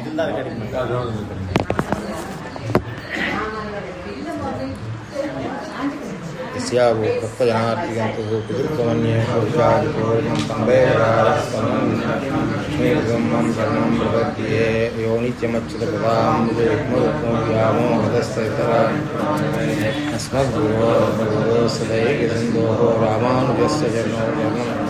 இருந்தால் கிடைக்கும் यस्यावो भक्तजनार्तिगन्तुः पितृत्वमन्ये औषादिपूर्णं तम्बेरास्मन्मेघं मम शरणं प्रपद्ये यो नित्यमच्युतपदां निजयुग्मरुक्मोद्यामो हदस्तरा अस्मद्गुरो सदैकसिन्धोः रामानुजस्य चरणो चरणं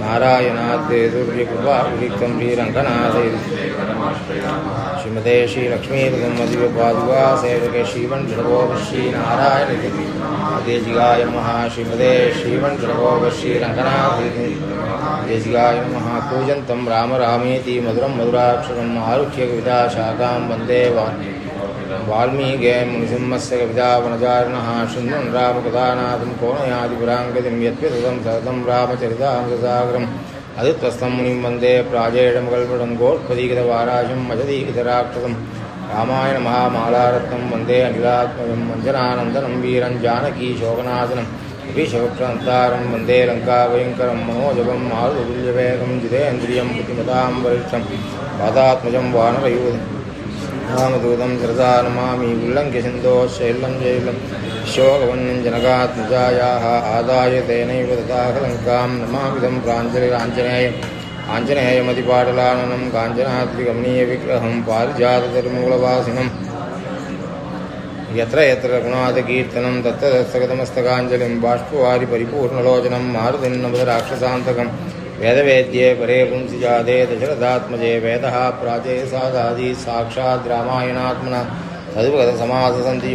नारायणाद्ये सूर्यकृपा उदितं श्रीरङ्गनाथे श्रीमते श्रीलक्ष्मीपदुपादुका सेवके श्रीवण्डभोगश्रीनारायणति देशिकाय महा श्रीमते राम रामेति मधुरं मधुराक्षरम् आरुह्य कविता शाखां वंदे वाणी वाल्मीके मुनिसिंहस्य कवितावनचारिणः शृण्वन् रामकथानाथं कोणयादिपुराङ्गतिं यद्विदं सततं रामचरितामृतसागरम् अदित्वस्तं मुनिं वन्दे प्राजेडमकल्पटं गोत्पदीकृतवाराशं मजदीकृतराक्षसं रामायणमहामालारत्नं वन्दे अनिलात्मजं मञ्जनानन्दनं वीरं जानकी शोकनाशनं विशोक्षन्तारं वन्दे लङ्काभयङ्करं मनोजवं मारुतुल्यवेगं जितेन्द्रियं बुद्धिमतां वरिष्ठं पादात्मजं वानरयूधम् रामदूतं सरदा नमामि उल्लङ्घ्य सिन्धोश्चैलं जैलं शोकवन्नं जनकात्मजायाः आदाय तेनैव तथाकलङ्कां नमामिदं प्राञ्जलिराञ्जनेयम् आञ्जनेयमतिपाटलाननं काञ्चनाद्रिगमनीयविग्रहं पारिजातधर्मूलवासिनं यत्र यत्र रघुनाथकीर्तनं तत्र तत्सगतमस्तकाञ्जलिं बाष्पवारि परिपूर्णलोचनं मारुतिं नमद राक्षसान्तकं वेदवेद्ये परे पुंसि जाते दशरथात्मजे वेदः प्राचे सादादि साक्षात् रामायणात्मना तदुपगतसमाससन्ति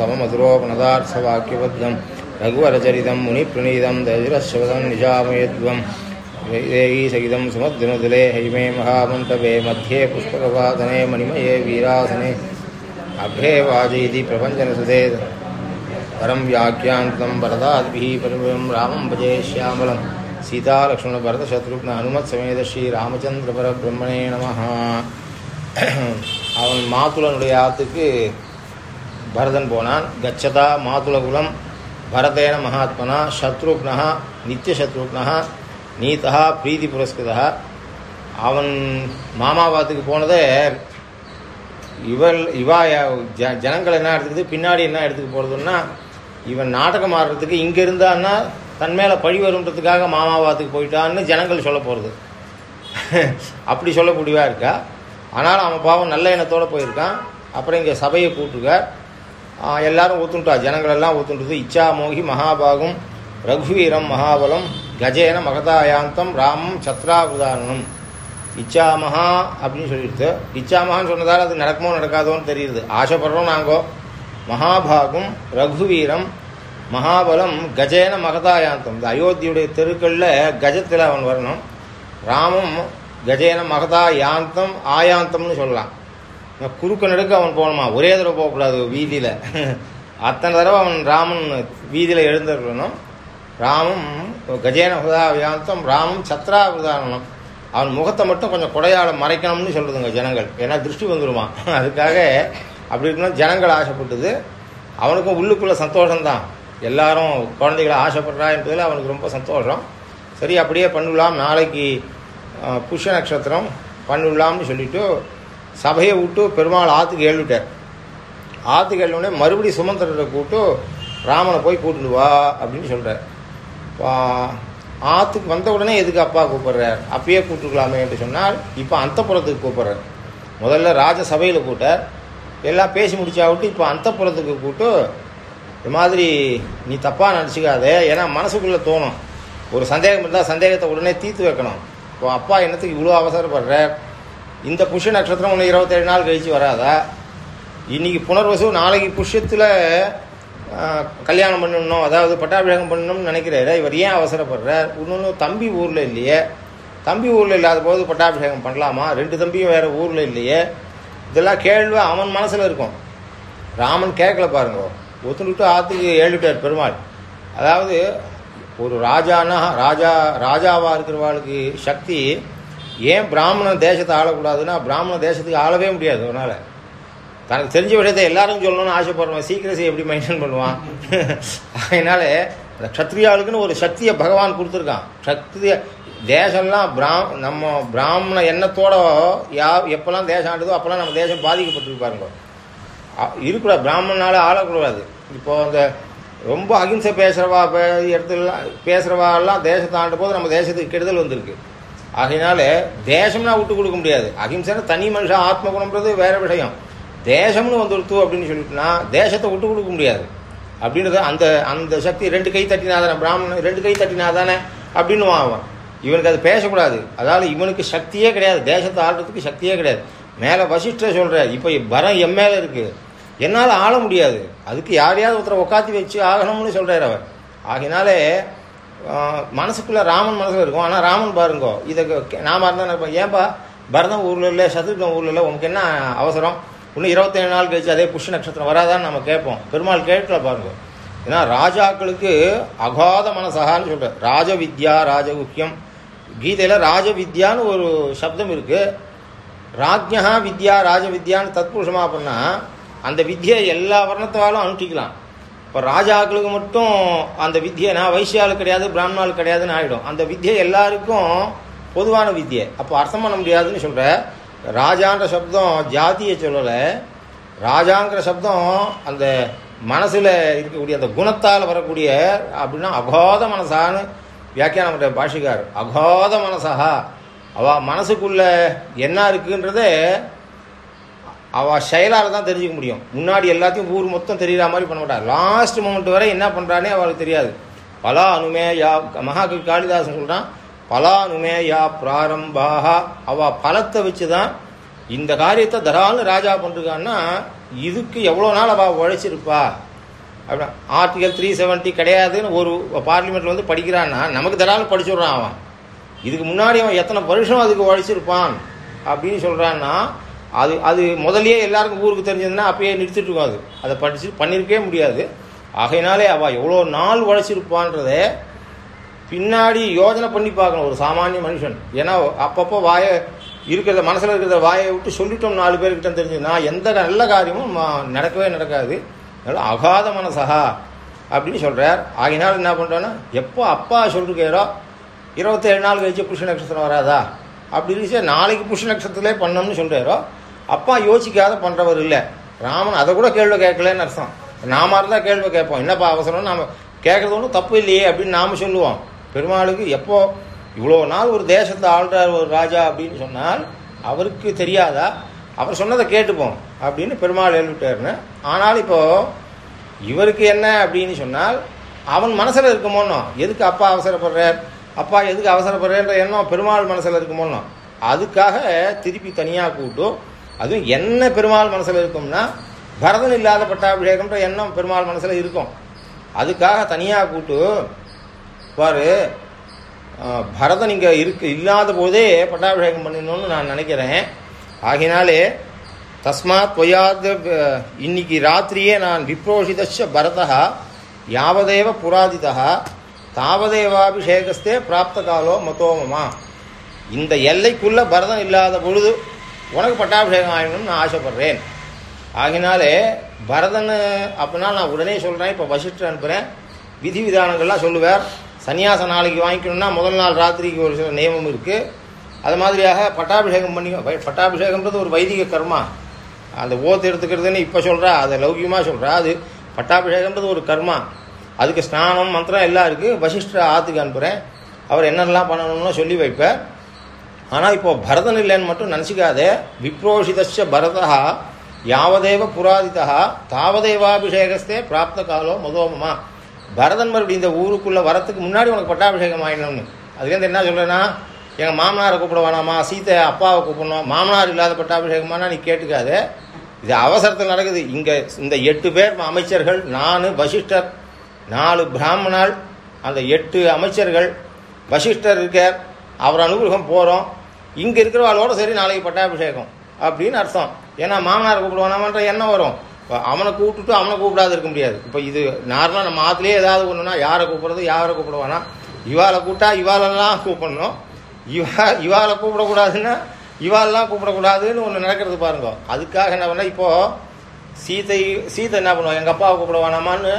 सममधुरोपनदार्थवाक्यबद्धं रघुवरचरितं मुनिप्रणीतं दशरशवदं निशामयद्वं वैदेहीसहितं सुमद्विनुदले हैमे महामण्डपे मध्ये पुष्पकवादने मणिमये वीरासने अभ्रे वाजयति प्रपञ्चनसुधे परं व्याख्यान्तं वरदाद्भिः परमं रामं भजे श्यामलं சீதாலக்ஷ்மணபரதசத்ருக்ன அனுமத் சமேத ஸ்ரீ ராமச்சந்திர பரபிரம்மணே நம அவன் மாதுளனுடைய ஆத்துக்கு பரதன் போனான். கச்சதா மாதுளகுலம் பரதேன மகாத்மனா சத்ருக்னா நித்தியசத்ருக்னா நீதா பிரீதி புரஸ்கிருதா அவன் மாமாபாத்துக்கு போனதே இவள் இவா ஜ ஜனங்கள் என்ன எடுத்துக்குது? பின்னாடி என்ன எடுத்துக்க போகிறதுன்னா இவன் நாடகம் ஆடுறதுக்கு இங்கே இருந்தான்னா தன் மேலே பழி வருன்றதுக்காக மாமாபாத்துக்கு போயிட்டான்னு ஜனங்கள் சொல்ல போகிறது அப்படி சொல்லக்கூடியவா இருக்கா? ஆனாலும் அவன் பாவம் நல்ல எண்ணத்தோடு போயிருக்கான். அப்புறம் இங்கே சபையை கூட்டுக்க எல்லாரும் ஒத்துண்டா? ஜனங்களெல்லாம் ஊத்துன்றது இச்சாமோகி இச்சா மகாபாகும் ரகுவீரம் மகாபலம் கஜேன மகதாயாந்தம் ராமம் சத்ராபுதாரணம் இச்சாமஹா அப்படின்னு சொல்லிடுது இச்சாமஹான்னு சொன்னதால் அது நடக்குமோ நடக்காதோன்னு தெரியுது. ஆசைப்படுறோம் நாங்கோ. மகாபாகும் ரகுவீரம் மகாபலம் கஜேன மகதாயாந்தம். இந்த அயோத்தியுடைய தெருக்களில் கஜத்தில் அவன் வரணும். ராமம் கஜேன மகதா யாந்தம் ஆயாந்தம்னு சொல்லலாம். குறுக்க நடுக்க அவன் போகணுமா? ஒரே தடவை போகக்கூடாது வீதியில். அத்தனை தடவை அவன் ராமன் வீதியில் எழுந்திருக்கணும். ராமம் கஜேன மகதா யாந்தம் ராமம் சத்ராபிரதானம் அவன் முகத்தை மட்டும் கொஞ்சம் கொடையால மறைக்கணும்னு சொல்லுதுங்க ஜனங்கள். ஏன்னா திருஷ்டி வந்துடுமா அதுக்காக அப்படி இருக்கணும் ஜனங்கள் ஆசைப்பட்டது. அவனுக்கும் உள்ளுக்குள்ளே சந்தோஷம்தான். எல்லாரும் குழந்தைகளை ஆசைப்படுறா என்பதில் அவனுக்கு ரொம்ப சந்தோஷம். சரி அப்படியே பண்ணலாம் நாளைக்கு புஷ்ய நட்சத்திரம் பண்ணலாம்னு சொல்லிவிட்டு சபையை விட்டு பெருமாள் ஆற்றுக்கு எழுவிட்டார் ஆற்றுக்கு எழுவுனே மறுபடி சுமந்திரரை கூப்பிட்டு ராமனை போய் கூட்டிட்டு வா அப்படின்னு சொல்கிறார் ஆற்றுக்கு வந்த உடனே எதுக்கு அப்பா கூப்பிட்றார்? அப்பயே கூப்பிட்டுக்கலாமே என்று சொன்னால் இப்போ அந்தப்புறத்துக்கு கூப்பிட்றார். முதல்ல ராஜசபையில் கூட்டார் எல்லாம் பேசி முடிச்சா விட்டு இப்போ அந்தப்புறத்துக்கு கூப்பிட்டு இது மாதிரி நீ தப்பாக நினச்சிக்காத. ஏன்னா மனசுக்குள்ளே தோணும். ஒரு சந்தேகம் இருந்தால் சந்தேகத்தை உடனே தீர்த்து வைக்கணும். இப்போ அப்பா என்னத்துக்கு இவ்வளோ அவசரப்படுறார் இந்த புஷ்ய நட்சத்திரம் ஒன்று இருபத்தேழு நாள் கழித்து வராதா? இன்னைக்கு புனர்வசு நாளைக்கு புஷ்யத்தில் கல்யாணம் பண்ணணும் அதாவது பட்டாபிஷேகம் பண்ணணும்னு நினைக்கிறாரு. இவர் ஏன் அவசரப்படுறார்? இன்னொன்று தம்பி ஊரில் இல்லையே. தம்பி ஊரில் இல்லாத போது பட்டாபிஷேகம் பண்ணலாமா? ரெண்டு தம்பியும் வேறு ஊரில் இல்லையே. இதெல்லாம் கேள்வி அவன் மனசில் இருக்கும். ராமன் கேட்கல பாருங்க. ஒத்துணுட்டு ஆற்றுக்கு ஏழுட்டார் பெருமாள். அதாவது ஒரு ராஜானா ராஜா ராஜாவாக இருக்கிறவாளுக்கு சக்தி ஏன் பிராமணன் தேசத்தை ஆளக்கூடாதுன்னா பிராமண தேசத்துக்கு ஆளவே முடியாது அதனால் தனக்கு தெரிஞ்ச விஷயத்தை எல்லாரும் சொல்லணும்னு ஆசைப்படுறவன் சீக்கிரசி எப்படி மெயின்டைன் பண்ணுவான்? அதனால அந்த க்ஷத்ரியாளுக்குன்னு ஒரு சக்தியை பகவான் கொடுத்துருக்கான். சக்திய தேசம்லாம் பிரா நம்ம பிராமண எண்ணத்தோட யா எப்போல்லாம் தேசம் ஆண்டுதோ அப்போல்லாம் நம்ம தேசம் பாதிக்கப்பட்டிருப்பாருங்க இருக்கக்கூடாது. பிராமணனால ஆளக்கூடாது. இப்போ அந்த ரொம்ப அகிம்சை பேசுகிறவா இடத்துல பேசுகிறவா எல்லாம் தேசத்தை ஆண்ட போது நம்ம தேசத்துக்கு கெடுதல் வந்திருக்கு. ஆகையினால தேசம்னா விட்டு கொடுக்க முடியாது. அகிம்சைன்னா தனி மனுஷன் ஆத்ம குணம்ன்றது வேற விஷயம். தேசம்னு வந்துடுத்து அப்படின்னு சொல்லிட்டுனா தேசத்தை விட்டு கொடுக்க முடியாது. அப்படின்றது அந்த அந்த சக்தி ரெண்டு கை தட்டினாதானே பிராமணன் ரெண்டு கை தட்டினாதானே அப்படின்னு அவன். இவனுக்கு அது பேசக்கூடாது. அதாவது இவனுக்கு சக்தியே கிடையாது. தேசத்தை ஆடுறதுக்கு சக்தியே கிடையாது. மேலே வசிஷ்டர் சொல்ற இப்போ பரம் எம் மேலே இருக்கு. என்னால் ஆள முடியாது. அதுக்கு யாரையாவது ஒருத்தரை உட்காத்தி வச்சு ஆகணும்னு சொல்கிறார் அவர். ஆகினாலே மனசுக்குள்ளே ராமன் மனசில் இருக்கும். ஆனால் ராமன் பாருங்கோ இதை நாம இருந்தால் ஏன்பா பரதம் ஊரில் இல்லை சத்ருகன் ஊரில் இல்லை உனக்கு என்ன அவசரம்? இன்னும் இருபத்தேழு நாள் கழிச்சு அதே புஷ்ய நட்சத்திரம் வராதான்னு நம்ம கேட்போம். பெருமாள் கேட்கல பாருங்க. ஏன்னா ராஜாக்களுக்கு அகாத மனசகான்னு சொல்கிறார் ராஜ வித்யா ராஜகுக்கியம் கீதையில் ராஜ வித்யான்னு ஒரு சப்தம் இருக்குது ராஜ்யா வித்யா ராஜ வித்யான்னு தத்புருஷமாக பண்ணா அந்த வித்தியை எல்லா வர்ணத்தாலும் அனுஷ்டிக்கலாம் இப்போ ராஜாக்களுக்கு மட்டும் அந்த வித்தியை நான் வைசியாளுக்கு கிடையாது பிராமணாளுக்கு கிடையாதுன்னு ஆகிடும் அந்த வித்தியை எல்லாருக்கும் பொதுவான வித்தியை. அப்போ அர்த்தம் பண்ண முடியாதுன்னு சொல்கிற ராஜான்ற சப்தம் ஜாதியை சொல்லலை. ராஜாங்கிற சப்தம் அந்த மனசில் இருக்கக்கூடிய அந்த குணத்தால் வரக்கூடிய அப்படின்னா அகோத மனசான்னு வியாக்கியானம் பண்ணுற பாஷிகார். அகோத மனசா. அவ மனசுக்குள்ள என்ன இருக்குன்றதே அவ செயலால் தான் தெரிஞ்சுக்க முடியும். முன்னாடி எல்லாத்தையும் ஊர் மொத்தம் தெரியற மாதிரி பண்ண மாட்டாள். லாஸ்ட் மூமெண்ட் வரை என்ன பண்ணுறானே அவளுக்கு தெரியாது. பலா அனுமேயா மகாகவி காளிதாசன் சொல்கிறான் பலா அனுமேயா பிராரம்பாக அவ பலத்தை வச்சு தான் இந்த காரியத்தை தரால்னு ராஜா பண்ணிருக்கான்னா இதுக்கு எவ்வளோ நாள் அவ உழைச்சிருப்பா? அப்படின்னா ஆர்டிகல் த்ரீ செவன்ட்டி கிடையாதுன்னு ஒரு பார்லிமெண்ட்ல வந்து படிக்கிறான்னா நமக்கு தராலும் படிச்சுடுறான் அவன். இதுக்கு முன்னாடி அவன் எத்தனை வருஷம் அதுக்கு உழைச்சிருப்பான் அப்படின்னு சொல்கிறான்னா அது அது முதலே எல்லாருக்கும் ஊருக்கு தெரிஞ்சதுன்னா அப்பயே நிறுத்திட்டுருக்கோம் அது அதை படிச்சு பண்ணியிருக்கவே முடியாது. ஆகையினாலே அவள் எவ்வளோ நாள் உழைச்சிருப்பான்றதை பின்னாடி யோஜனை பண்ணி பார்க்கணும் ஒரு சாமானிய மனுஷன். ஏன்னா அப்பப்போ வாயை இருக்கிறத மனசில் இருக்கிறத வாயை விட்டு சொல்லிட்டோம் நாலு பேர்கிட்ட தெரிஞ்சு நான் எந்த நல்ல காரியமும் நடக்கவே நடக்காது. அதனால் அகாத மனசகா அப்படின்னு சொல்கிறார் ஆகினால் என்ன பண்ணுறோன்னா எப்போ அப்பா சொல்லிருக்காரோ இருபத்தேழு நாள் கழிச்சு புருஷ நட்சத்திரம் வராதா? அப்படி இருந்துச்சு நாளைக்கு புருஷ நட்சத்திரத்திலே பண்ணோம்னு சொல்கிறாரோ அப்பா யோசிக்காத பண்றவர் இல்லை. ராமன் அதை கூட கேள்வி கேட்கலன்னு அர்த்தம். நாம இருந்தா கேள்வி கேட்போம். என்னப்பா அவசரம் நாம கேட்கறது ஒன்றும் தப்பு இல்லையே அப்படின்னு நாம சொல்லுவோம். பெருமாளுக்கு எப்போ இவ்வளோ நாள் ஒரு தேசத்தை ஆள்றார் ஒரு ராஜா அப்படின்னு சொன்னால் அவருக்கு தெரியாதா? அவர் சொன்னதை கேட்டுப்போம் அப்படின்னு பெருமாள் எழுதிட்டாருன்னு ஆனால் இப்போ இவருக்கு என்ன அப்படின்னு சொன்னால் அவன் மனசில் இருக்குமோன்னோ எதுக்கு அப்பா அவசரப்படுறார்? அப்பா எதுக்கு அவசரப்படுறேன்ற எண்ணம் பெருமாள் மனசில் இருக்குமோன்னோ அதுக்காக திருப்பி தனியாக கூட்டு அதுவும் என்ன பெருமாள் மனசில் இருக்கும்னா பரதன் இல்லாத பட்டாபிஷேகம்ன்ற எண்ணம் பெருமாள் மனசில் இருக்கும். அதுக்காக தனியாக கூட்டு பாரு பரதன் இங்கே இருக்கு இல்லாத போதே பட்டாபிஷேகம் பண்ணிடணும்னு நான் நினைக்கிறேன். ஆகினாலே தஸ்மாத் பொய்யாத இன்னைக்கு ராத்திரியே நான் விப்ரோஷிதச்ச பரதா யாவதேவ புராதிதா தாவதேவாபிஷேகஸ்தே பிராப்த காலோ மதோமமா. இந்த எல்லைக்குள்ளே பரதம் இல்லாத பொழுது உனக்கு பட்டாபிஷேகம் ஆகணும்னு நான் ஆசைப்படுறேன். ஆகினாலே பரதன் அப்படின்னா நான் உடனே சொல்கிறேன் இப்போ வசிஷ்டர் அனுப்புகிறேன் விதி விதானங்கள்லாம் சொல்லுவார். சன்னியாசம் நாளைக்கு வாங்கிக்கணும்னா முதல் நாள் ராத்திரிக்கு ஒரு சில நியமம் இருக்குது அது மாதிரியாக பட்டாபிஷேகம் பண்ணி பட்டாபிஷேகம்ன்றது ஒரு வைதிக கர்மா. அந்த ஓத்து எடுத்துக்கிறதுன்னு இப்போ சொல்கிறா அதை லௌகியமாக சொல்கிறா அது பட்டாபிஷேகம்ன்றது ஒரு கர்மா. அதுக்கு ஸ்நானம் மந்திரம் எல்லாம் இருக்குது வசிஷ்டர் ஆற்றுக்கு அனுப்புகிறேன் அவர் என்னெல்லாம் பண்ணணும்னு சொல்லி வைப்பேன். ஆனால் இப்போ பரதன் இல்லைன்னு மட்டும் நினச்சிக்காதே. விப்ரோஷிதஸ்ய பரதா யாவதேவ புராதிதா தாவதேவாபிஷேகஸ்தே பிராப்த காலோ மதோமமா பரதன் மறுபடியும் இந்த ஊருக்குள்ள வரத்துக்கு முன்னாடி உனக்கு பட்டாபிஷேகம் ஆயிடணும்னு. அதுலேருந்து என்ன சொல்றேன்னா எங்கள் மாமனாரை கூப்பிட வேணாமா சீத்தை அப்பாவை கூப்பிடணும் மாமனார் இல்லாத பட்டாபிஷேகமானா நீ கேட்டுக்காதே. இது அவசரத்தில் நடக்குது. இங்க இந்த எட்டு பேர் அமைச்சர்கள் நான் வசிஷ்டர் நாலு பிராமணால் அந்த எட்டு அமைச்சர்கள் வசிஷ்டர் இருக்கார். அவர் அனுகிரகம் போகிறோம் இங்கே இருக்கிறவாளோட சரி நாளைக்கு பட்டாபிஷேகம் அப்படின்னு அர்த்தம். ஏன்னா மாமனார் கூப்பிடுவானாமன்ற எண்ணம் வரும். இப்போ அவனை கூப்பிட்டுட்டு அவனை கூப்பிடாது இருக்க முடியாது. இப்போ இது நார்மலாக நம்ம ஆற்றுலேயே ஏதாவது ஒன்றுனா யாரை கூப்பிடுறது யாரை கூப்பிடுவானா? இவாளை கூப்பிட்டா இவாளெல்லாம் கூப்பிடணும். இவா இவாளை கூப்பிடக்கூடாதுன்னா இவாளெல்லாம் கூப்பிடக்கூடாதுன்னு ஒன்று நடக்கிறது பாருங்க. அதுக்காக என்ன பண்ணால் இப்போது சீத்தை சீத்தை என்ன பண்ணுவோம் எங்கள் அப்பாவை கூப்பிட வேணாமான்னு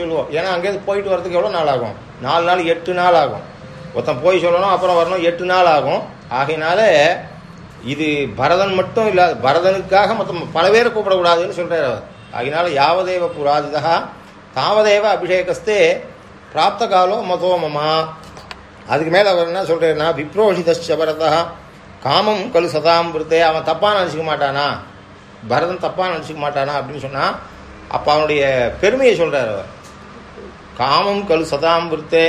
சொல்லுவோம் ஏன்னா அங்கேருந்து போயிட்டு வரதுக்கு எவ்வளோ நாள் ஆகும்? நாலு நாள் எட்டு நாள் ஆகும். ஒருத்தன் போய் சொல்லணும் அப்புறம் வரணும் எட்டு நாள் ஆகும். ஆகையினால இது பரதன் மட்டும் இல்லாத பரதனுக்காக மொத்தம் பல பேரை கூப்பிடக்கூடாதுன்னு சொல்கிறார் அவர். ஆகினால யாவதேவ புராதிதா தாவதேவ அபிஷேகஸ்தே பிராப்த காலோ மதோமமா அதுக்கு மேலே அவர் என்ன சொல்கிறாருன்னா விப்ரோஷிதஸ்ச பரதா காமம் கழு சதாம்பிருத்தே அவன் தப்பாக நினச்சிக்க மாட்டானா? பரதன் தப்பாக நினச்சிக்க மாட்டானா அப்படின்னு சொன்னால் அப்போ அவனுடைய பெருமையை சொல்கிறார் அவர். காமம் கலு சதாம்பிருத்தே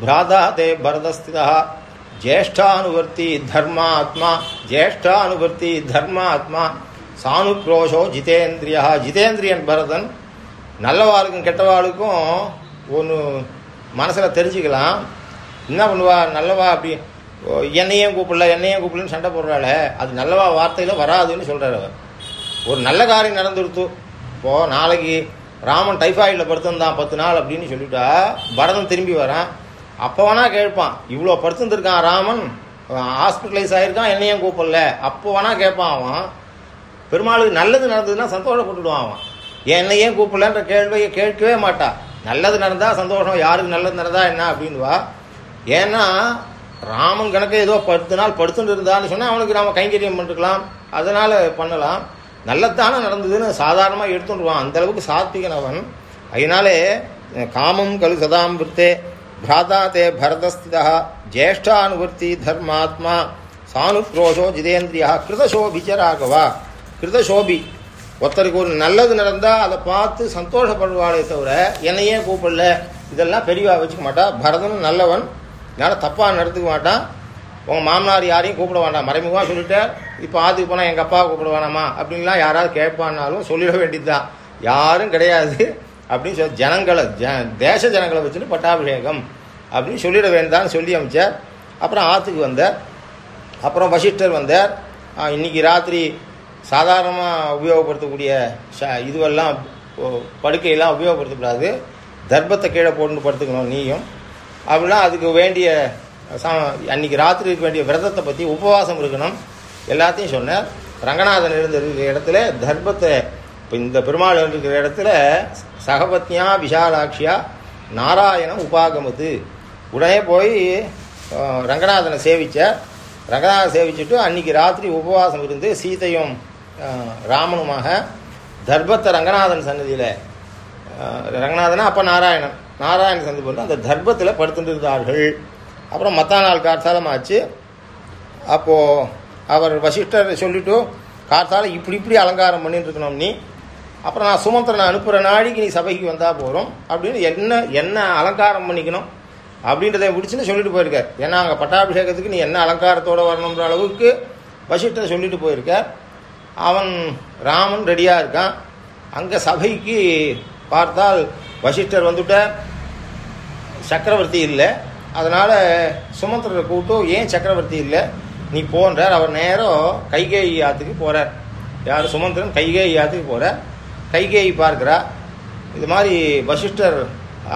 பிராதா ते भरतस्थितः ज्येष्ठानुवर्ती धर्मात्मा ज्येष्ठानुवर्ती धर्मात्मा சானுக்ரோஷோ ஜிதேந்திரியா ஜிதேந்திரியன் பரதன் நல்லவாளுக்கும் கெட்டவாளுக்கும் ஒன்று மனசில் தெரிஞ்சுக்கலாம். என்ன பண்ணுவா? நல்லவா அப்படி என்னையும் கூப்பிடல என்னையும் கூப்பிடலன்னு சண்டை போடுறாள. அது நல்லவா வார்த்தையில் வராதுன்னு சொல்கிறார் அவர். ஒரு நல்ல காரியம் நடந்துடுத்து இப்போது நாளைக்கு ராமன் டைஃபாய்டில் படுத்திருந்தான் பத்து நாள் அப்படின்னு சொல்லிட்டா பரதன் திரும்பி வரான். அப்போ வேணா கேட்பான். இவ்வளோ படுத்துருந்துருக்கான் ராமன். ஹாஸ்பிட்டலைஸ் ஆகிருக்கான் என்னையும் கூப்பிடல. அப்போ வேணா கேட்பான் அவன். பெருமாளுக்கு நல்லது நடந்ததுன்னா சந்தோஷப்பட்டுடுவான் அவன். என்னை ஏன் கூப்பிடலன்ற கேள்வியை கேட்கவே மாட்டான் நல்லது நடந்தால் சந்தோஷம் யாருக்கு நல்லது நடந்தா என்ன அப்படின்வா ஏன்னா ராமன் கணக்கு ஏதோ பத்து நாள் படுத்துட்டு இருந்தான்னு சொன்னால் அவனுக்கு நாம் கைங்கரியம் பண்ணிருக்கலாம். அதனால் பண்ணலாம். நல்லதானே நடந்ததுன்னு சாதாரணமாக எடுத்துட்டுருவான் அந்தளவுக்கு சாத்திகன் அவன். அதனாலே காமம் கலு சதாம்பிருத்தே பிராதா தே भरतस्थितः ज्येष्ठानुवृत्ति தர்மாத்மா சானுக்ரோஷோ ஜிதேந்திரியா கிருதசோபிச்சராகவா கிருதசோபி ஒருத்தருக்கு ஒரு நல்லது நடந்தால் அதை பார்த்து சந்தோஷப்படுவாளே தவிர என்னையே கூப்பிடல. இதெல்லாம் பெரியவா வச்சுக்க மாட்டான் பரதனும் நல்லவன். அதனால் தப்பாக நடத்துக்க மாட்டான் உங்கள் மாமனார் யாரையும் கூப்பிட வேண்டாம். மறைமுகமாக சொல்லிட்டார். இப்போ ஆத்துக்கு போனால் எங்கள் அப்பாவை கூப்பிட வேணாமா? அப்படின்லாம் யாராவது கேட்பான்னாலும் சொல்லிட வேண்டியது தான் யாரும் கிடையாது. அப்படின்னு சொல்லி ஜனங்களை ஜ தேச ஜனங்களை வச்சுட்டு பட்டாபிஷேகம் அப்படின்னு சொல்லிட வேண்டாம்னு சொல்லி அமைச்சார். அப்புறம் ஆற்றுக்கு வந்தார். அப்புறம் வசிஷ்டர் வந்தார். இன்றைக்கி இன்னைக்கு ராத்திரி சாதாரணமாக உபயோகப்படுத்தக்கூடிய ஷ இதுவெல்லாம் படுக்கையெல்லாம் உபயோகப்படுத்தக்கூடாது தர்ப்பத்தை கீழே போட்டு படுத்துக்கணும் நீயும். அப்படின்னா அதுக்கு வேண்டிய சா அன்னைக்கு ராத்திரி இருக்க வேண்டிய விரதத்தை பற்றி உபவாசம் இருக்கணும். எல்லாத்தையும் சொன்னார். ரங்கநாதன் இருந்த இருக்கிற இடத்துல தர்ப்பத்தை இப்போ இந்த பெருமாள் இருக்கிற இடத்துல சகபத்னியா விஷாலாட்சியா நாராயணம் உபாகமத்து உடனே போய் ரங்கநாதனை சேவித்தார் ரங்கநாதனை சேவிச்சுட்டு அன்னைக்கு ராத்திரி உபவாசம் இருந்து சீதையும் ராமனுமாக தர்பத்தை ரங்கநாதன் சன்னதியில் ரங்கநாதனா அப்போ நாராயணன். நாராயண சந்தி போட்டு அந்த தர்பத்தில் படுத்துட்டுருந்தார்கள் அப்புறம் மத்தா நாள் கார்த்தாலம் ஆச்சு அப்போது அவர் வசிஷ்டர் சொல்லிவிட்டு கார்த்தால இப்படி இப்படி அலங்காரம் பண்ணிட்டு இருக்கணும் நீ. அப்புறம் நான் சுமந்திரனை அனுப்புகிற நாளைக்கு நீ சபைக்கு வந்தால் போகிறோம் அப்படின்னு என்ன என்ன அலங்காரம் பண்ணிக்கணும்? அப்படின்றத முடிச்சுன்னு சொல்லிட்டு போயிருக்கார். ஏன்னா அங்கே பட்டாபிஷேகத்துக்கு நீ என்ன அலங்காரத்தோட வரணுன்ற அளவுக்கு வசிஷ்டர் சொல்லிட்டு போயிருக்கார். அவன் ராமன் ரெடியாக இருக்கான். அங்கே சபைக்கு பார்த்தால் வசிஷ்டர் வந்துட்டார். சக்கரவர்த்தி இல்லை. அதனால் சுமந்திரரை கூப்பிட்டு ஏன் சக்கரவர்த்தி இல்லை? நீ போன்றார். அவர் நேரம் கைகேயி ஆற்றுக்கு போகிறார் யார்? சுமந்திரன் கைகேயி ஆற்றுக்கு போகிறார் கைகேயி பார்க்கிறா. இது மாதிரி வசிஷ்டர்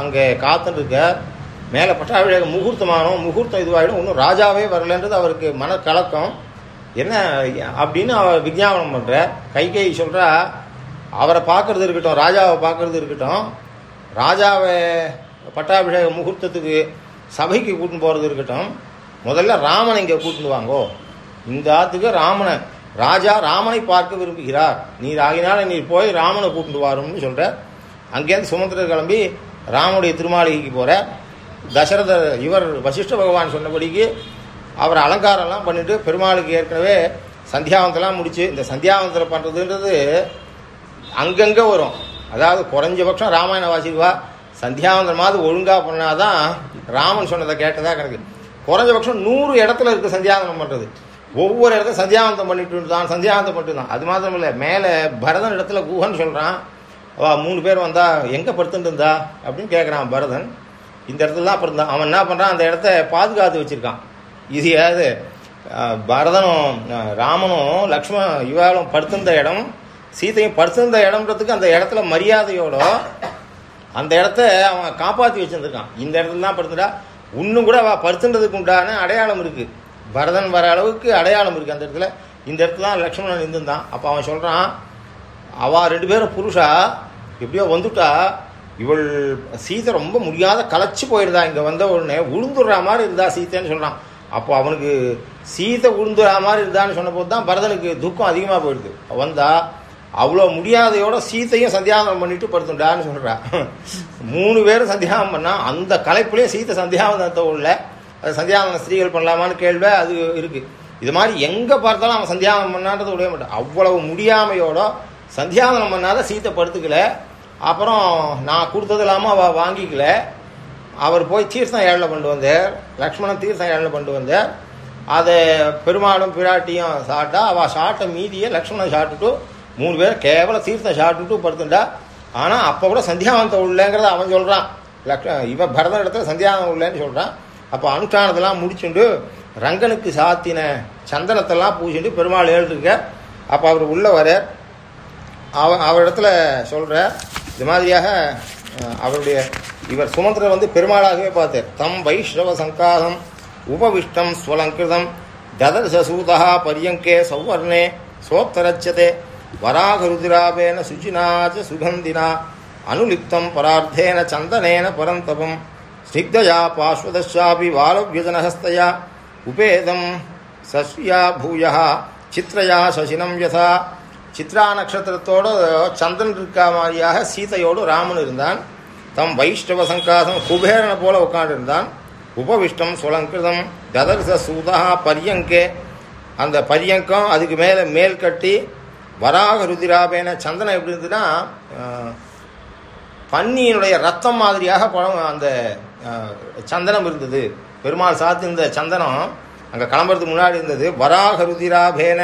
அங்கே காத்துட்டு மேலே பட்டாபிஷேகம் முகூர்த்தமானோம். முகூர்த்தம் இதுவாகிடும் இன்னும் ராஜாவே வரலன்றது அவருக்கு மன கலக்கம் என்ன அப்படின்னு அவர் விஞ்ஞாபனம் பண்ணுற கைகேயி சொல்கிறா அவரை பார்க்கறது இருக்கட்டும் ராஜாவை பார்க்கறது இருக்கட்டும். ராஜாவை பட்டாபிஷேக முகூர்த்தத்துக்கு சபைக்கு கூட்டின்னு போகிறது இருக்கட்டும். முதல்ல ராமனை இங்கே கூட்டின்னு வாங்கோ. இந்த ஆற்றுக்கு ராமனை ராஜா ராமனை பார்க்க விரும்புகிறார். நீர் ஆகினால நீர் போய் ராமனை கூப்பிட்டு வாரும்னு சொல்கிற அங்கேருந்து சுமந்திரர் கிளம்பி ராமனுடைய திருமாளிகைக்கு போகிற தசரதர் இவர் வசிஷ்ட பகவான் சொன்னபடிக்கு அவர் அலங்காரம்லாம் பண்ணிட்டு பெருமாளுக்கு ஏற்கனவே சந்தியாவந்தெல்லாம் முடிச்சு இந்த சந்தியாவந்தத்தில் பண்ணுறதுன்றது அங்கங்கே வரும். அதாவது குறைஞ்சபட்சம் ராமாயண வாசிக்குவா சந்தியாவந்தனமாவது ஒழுங்காக பண்ணாதான் ராமன் சொன்னதை கேட்டதாக கணக்கு. குறைஞ்சபட்சம் நூறு இடத்துல இருக்குது சந்தியாவந்தனம் பண்ணுறது ஒவ்வொரு இடத்துல சந்தியாவந்தம் பண்ணிட்டு இருந்தான் சந்தியாவந்தம் பண்ணிட்டு இருந்தான். அது மாத்திரம் இல்லை மேலே பரதன் இடத்துல குஹன் சொல்கிறான் அவ மூணு பேர் வந்தா எங்கே படுத்துட்டு இருந்தா? அப்படின்னு கேட்குறான் பரதன். இந்த இடத்துல தான் பிறந்தான் அவன் என்ன பண்ணுறான் அந்த இடத்த பாதுகாத்து வச்சுருக்கான். இது ஏது பரதனும் ராமனும் லக்ஷ்மண் இவாளும் படுத்திருந்த இடம் சீதையும் படுத்திருந்த இடம்ன்றதுக்கு அந்த இடத்துல மரியாதையோட அந்த இடத்த அவன் காப்பாற்றி வச்சுருந்துருக்கான். இந்த இடத்துல தான் படுத்துட்டா இன்னும் கூட அவள் படுத்துன்றதுக்கு உண்டான அடையாளம் இருக்குது பரதன் வர அளவுக்கு அடையாளம் இருக்கு அந்த இடத்துல. இந்த இடத்துல தான் லக்ஷ்மணன் இருந்திருந்தான். அப்போ அவன் சொல்கிறான் அவள் ரெண்டு பேரும் புருஷா? எப்படியோ வந்துட்டா. இவள் சீதை ரொம்ப முடியாத களைச்சி போயிருந்தா இங்கே வந்த உடனே உளுந்துடுற மாதிரி இருந்தா சீத்தைன்னு சொல்கிறான் அப்போ அவனுக்கு சீதை உளுந்துடுற மாதிரி இருந்தான்னு சொன்னபோது தான் பரதனுக்கு துக்கம் அதிகமாக போயிடுது. வந்தா அவ்வளோ முடியாதையோட சீத்தையும் சந்தியாவனம் பண்ணிட்டு படுத்துட்டான்னு சொல்றா. மூணு பேரும் சந்தியாகம் பண்ணால் அந்த கலைப்புலேயும் சீத்தை சந்தியாவனத்தை உள்ள அது சந்தியாவனம் ஸ்திரீகள் பண்ணலாமான்னு கேள்வி அது இருக்கு. இது மாதிரி எங்கே பார்த்தாலும் அவன் சந்தியாவனம் பண்ணான்றது விடவே மாட்டான். அவ்வளவு முடியாமையோட சந்தியாவனம் பண்ணாத சீத்தை படுத்துக்கல. அப்புறம் நான் கொடுத்தது இல்லாமல் அவள் வாங்கிக்கல. அவர் போய் தீர்த்தம் ஏழில் கொண்டு வந்தார். லக்ஷ்மணன் தீர்த்தம் ஏழில் கொண்டு வந்தார். அதை பெருமாளும் பிராட்டியும் சாப்பிட்டா அவள் சாப்பிட்ட மீதியை லக்ஷ்மணன் சாப்பிட்டுட்டு மூணு பேர் கேவலம் தீர்த்தம் சாப்பிட்டுட்டு படுத்துட்டா. ஆனால் அப்போ கூட சந்தியாவந்தம் உள்ளேங்கிறத அவன் சொல்கிறான் லக்ஷ இவன் பரதன் இடத்துல சந்தியாவந்தம் உள்ளேன்னு சொல்கிறான் அப்போ அனுஷ்டானத்தெல்லாம் முடிச்சுண்டு ரங்கனுக்கு சாத்தின சந்தனத்தெல்லாம் பூசிட்டு பெருமாள் எழுதிருக்க அப்போ அவர் உள்ள வர அவ அவரிடத்துல சொல்கிற இது மாதிரியாக அவருடைய இவர் சுமந்திரர் வந்து பெருமாளாகவே பார்த்தார். தம் வைஷ்ணவ சங்காதம் உபவிஷ்டம் ஸ்வலங்கிருதம் ததர்சூதா பரியங்கே சௌவர்ணே சோத்தரச்சதே வராகருதிராபேன சுச்சினாச்ச சுகந்தினா அனுலிப்தம் பரார்த்தேன சந்தனேன பரந்தபம். स्निग्धया பாஸ்வதஷாபி वालव्यजनहस्तया। உபேதம் சஸ்வியா பூயா சித்ரயா சசினம் யதா சித்ரா நட்சத்திரத்தோடு சந்திரன் இருக்கா மாதிரியாக சீதையோடு ராமன் இருந்தான். தம் வைஷ்ணவ சங்காசம் குபேரனை போல உட்காண்டிருந்தான் உபவிஷ்டம் சுலங்கிருதம் ததர்ச சூதா பரியங்கே. அந்த பரியங்கம் அதுக்கு மேலே மேல் கட்டி வராக ருதிராபேன சந்தனம் எப்படி இருந்ததுன்னா பன்னியினுடைய ரத்தம் மாதிரியாக குழம்பு அந்த சந்தனம் இருந்தது. பெருமாள் சாத்தி சந்தனம் அங்கே கிளம்புறதுக்கு முன்னாடி இருந்தது. வராக ருதிராபேன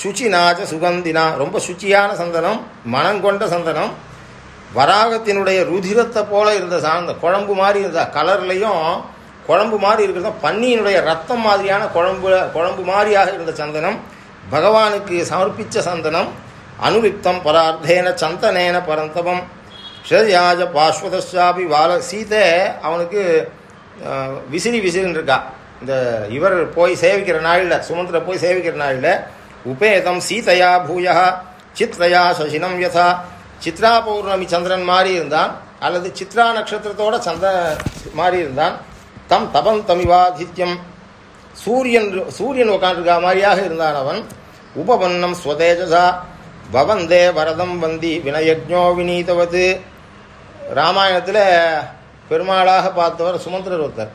சுச்சினாச்ச சுகந்தினா. ரொம்ப சுச்சியான சந்தனம் மனங்கொண்ட சந்தனம். வராகத்தினுடைய ருதிரத்தை போல இருந்த சார்ந்த குழம்பு மாதிரி இருந்த கலர்லையும் குழம்பு மாதிரி இருக்கிறத பன்னியினுடைய ரத்தம் மாதிரியான குழம்பு குழம்பு மாதிரியாக இருந்த சந்தனம். பகவானுக்கு சமர்ப்பித்த சந்தனம். அனுலிப்தம் பரார்த்தேன சந்தனேன பரந்தபம். ஷயாஜ பாஸ்வதாபி வால சீதை அவனுக்கு விசிறி விசிறின்னு இருக்கா. இந்த இவர் போய் சேவிக்கிற நாளில் சுமந்திர போய் சேவிக்கிற நாளில் உபேதம் சீதையா பூயா சித்ரயா சசினம் யதா. சித்ரா பௌர்ணமி சந்திரன் மாதிரி இருந்தான் அல்லது சித்ரா நட்சத்திரத்தோட சந்திர மாதிரி இருந்தான். தம் தபம் தமிவாதித்யம் சூரியன் சூரியன் உட்காந்துருக்கா மாதிரியாக இருந்தான் அவன். உபபன்னம் ஸ்வதேஜசா. பவந்தே வரதம் வந்தி வினயஜோ வினீதவது. ராமாயணத்தில் பெருமாளாக பார்த்தவர் சுமந்திரர் ஒருத்தர்.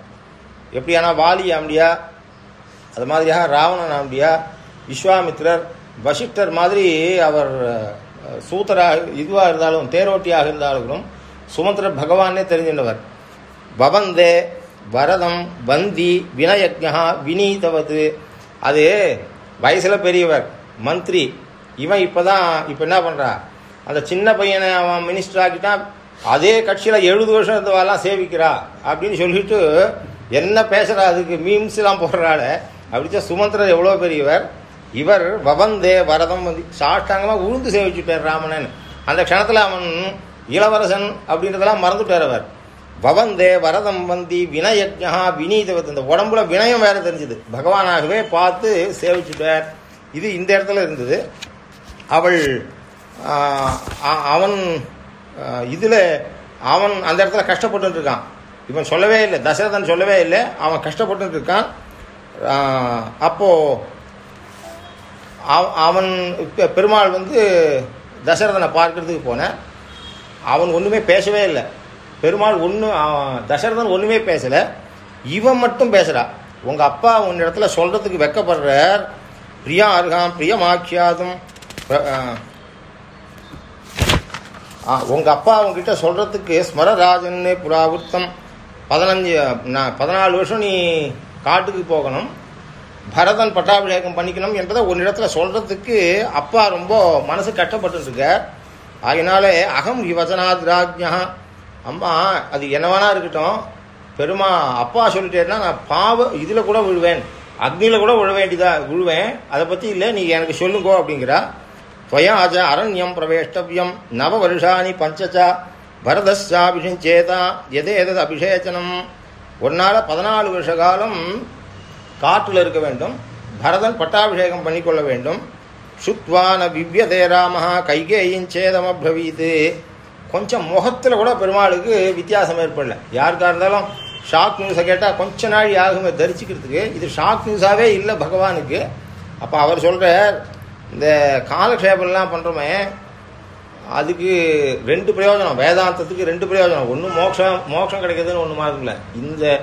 எப்படியானா வாலி ஆம்பியா அது மாதிரியாக ராவணன் ஆம்பியா விஸ்வாமித்திரர் வசிஷ்டர் மாதிரி அவர் சூத்தராக இதுவாக இருந்தாலும் தேரோட்டியாக இருந்தாலும் சுமந்திர பகவானே தெரிஞ்சின்றவர். பவந்தே வரதம் வந்தி வினயக்ஞா வினீதவது. அது வயசில் பெரியவர் மந்திரி. இவன் இப்போ தான் இப்போ என்ன பண்ணுறா அந்த சின்ன பையனை அவன் மினிஸ்டர் ஆக்கிட்டான் அதே கட்சியில் எழுபது வருஷம் இருந்தவாலாம் சேவிக்கிறா அப்படின்னு சொல்லிட்டு என்ன பேசுகிறா அதுக்கு மீம்ஸ்லாம் எல்லாம் போடுறாள. அப்படிச்சா சுமந்திரர் எவ்வளோ பெரியவர்? இவர் வவந்தே வரதம் வந்து சாஷ்டாங்கமாக உழுந்து சேவிச்சுட்டார் ராமனன். அந்த க்ஷணத்தில் அவன் இளவரசன் அப்படின்றதெல்லாம் மறந்துட்டார் அவர். பவந்தே வரதம் வந்தி வினயஜா வினீதவத். இந்த உடம்புல வினயம் வேற தெரிஞ்சது. பகவானாகவே பார்த்து சேவிச்சுட்டார். இது இந்த இடத்துல இருந்தது. அவள் அவன் இதில் அவன் அந்த இடத்துல கஷ்டப்பட்டு இருக்கான். இவன் சொல்லவே இல்லை தசரதன் சொல்லவே இல்லை அவன் கஷ்டப்பட்டு இருக்கான். ஆஹ், அவன் இப்போ பெருமாள் வந்து தசரதனை பார்க்கறதுக்கு போனேன் அவன் ஒன்றுமே பேசவே இல்லை. பெருமாள் ஒன்று தசரதன் ஒன்றுமே பேசலை. இவன் மட்டும் பேசுகிறா உங்கள் அப்பா உன் இடத்துல சொல்கிறதுக்கு வெக்கப்படுறார். பிரியா அருகாம் பிரியமாக்கியாதும். உங்கள் அப்பா உங்ககிட்ட சொல்கிறதுக்கு ஸ்மரராஜன்னு புறாவிருத்தம் பதினஞ்சு நான் பதினாலு வருஷம் நீ காட்டுக்கு போகணும். பரதன் பட்டாபிஷேகம் பண்ணிக்கணும் என்றதை ஒரு இடத்துல சொல்கிறதுக்கு அப்பா ரொம்ப மனசு கஷ்டப்பட்டு அதனாலே அகம் விவசனாத் ராஜ்யா அம்மா அது என்னவானா இருக்கட்டும். பெருமா அப்பா சொல்லிட்டேன்னா நான் பாவ இதில் கூட விழுவேன். அக்னியில் கூட விழ வேண்டியதா விழுவேன். அதை பற்றி இல்லை நீ எனக்கு சொல்லுங்கோ அப்படிங்கிறா. துவயாச்ச அரண்யம் பிரவேஷ்டவியம் नववर्षाणि पञ्च च பரதஸ்யாபிஷேதா எதேதது அபிஷேச்சனம். ஒன்னால பதினாலு வருஷ காலம் காற்றில் இருக்க வேண்டும். பரதன் பட்டாபிஷேகம் பண்ணிக்கொள்ள வேண்டும். சுத்வான விவ்யதே ராமஹா கைகேயின் சேதமப்ரவீத்து கொஞ்சம் முகத்தில் கூட பெருமாளுக்கு வித்தியாசம் ஏற்படல. யாருக்காக இருந்தாலும் ஷாக் நியூஸை கேட்டால் கொஞ்ச நாள் ஆகுமே தரிசிக்கிறதுக்கு இது ஷாக் நியூஸாகவே இல்லை பகவானுக்கு. அப்போ அவர் சொல்கிறார் இந்த காலக்ஷேபம்லாம் பண்ணுறோமே அதுக்கு ரெண்டு பிரயோஜனம். வேதாந்தத்துக்கு ரெண்டு பிரயோஜனம். ஒன்று மோட்சம் மோட்சம் கிடைக்கிறதுன்னு ஒன்று மாதிரி இல்லை. இந்த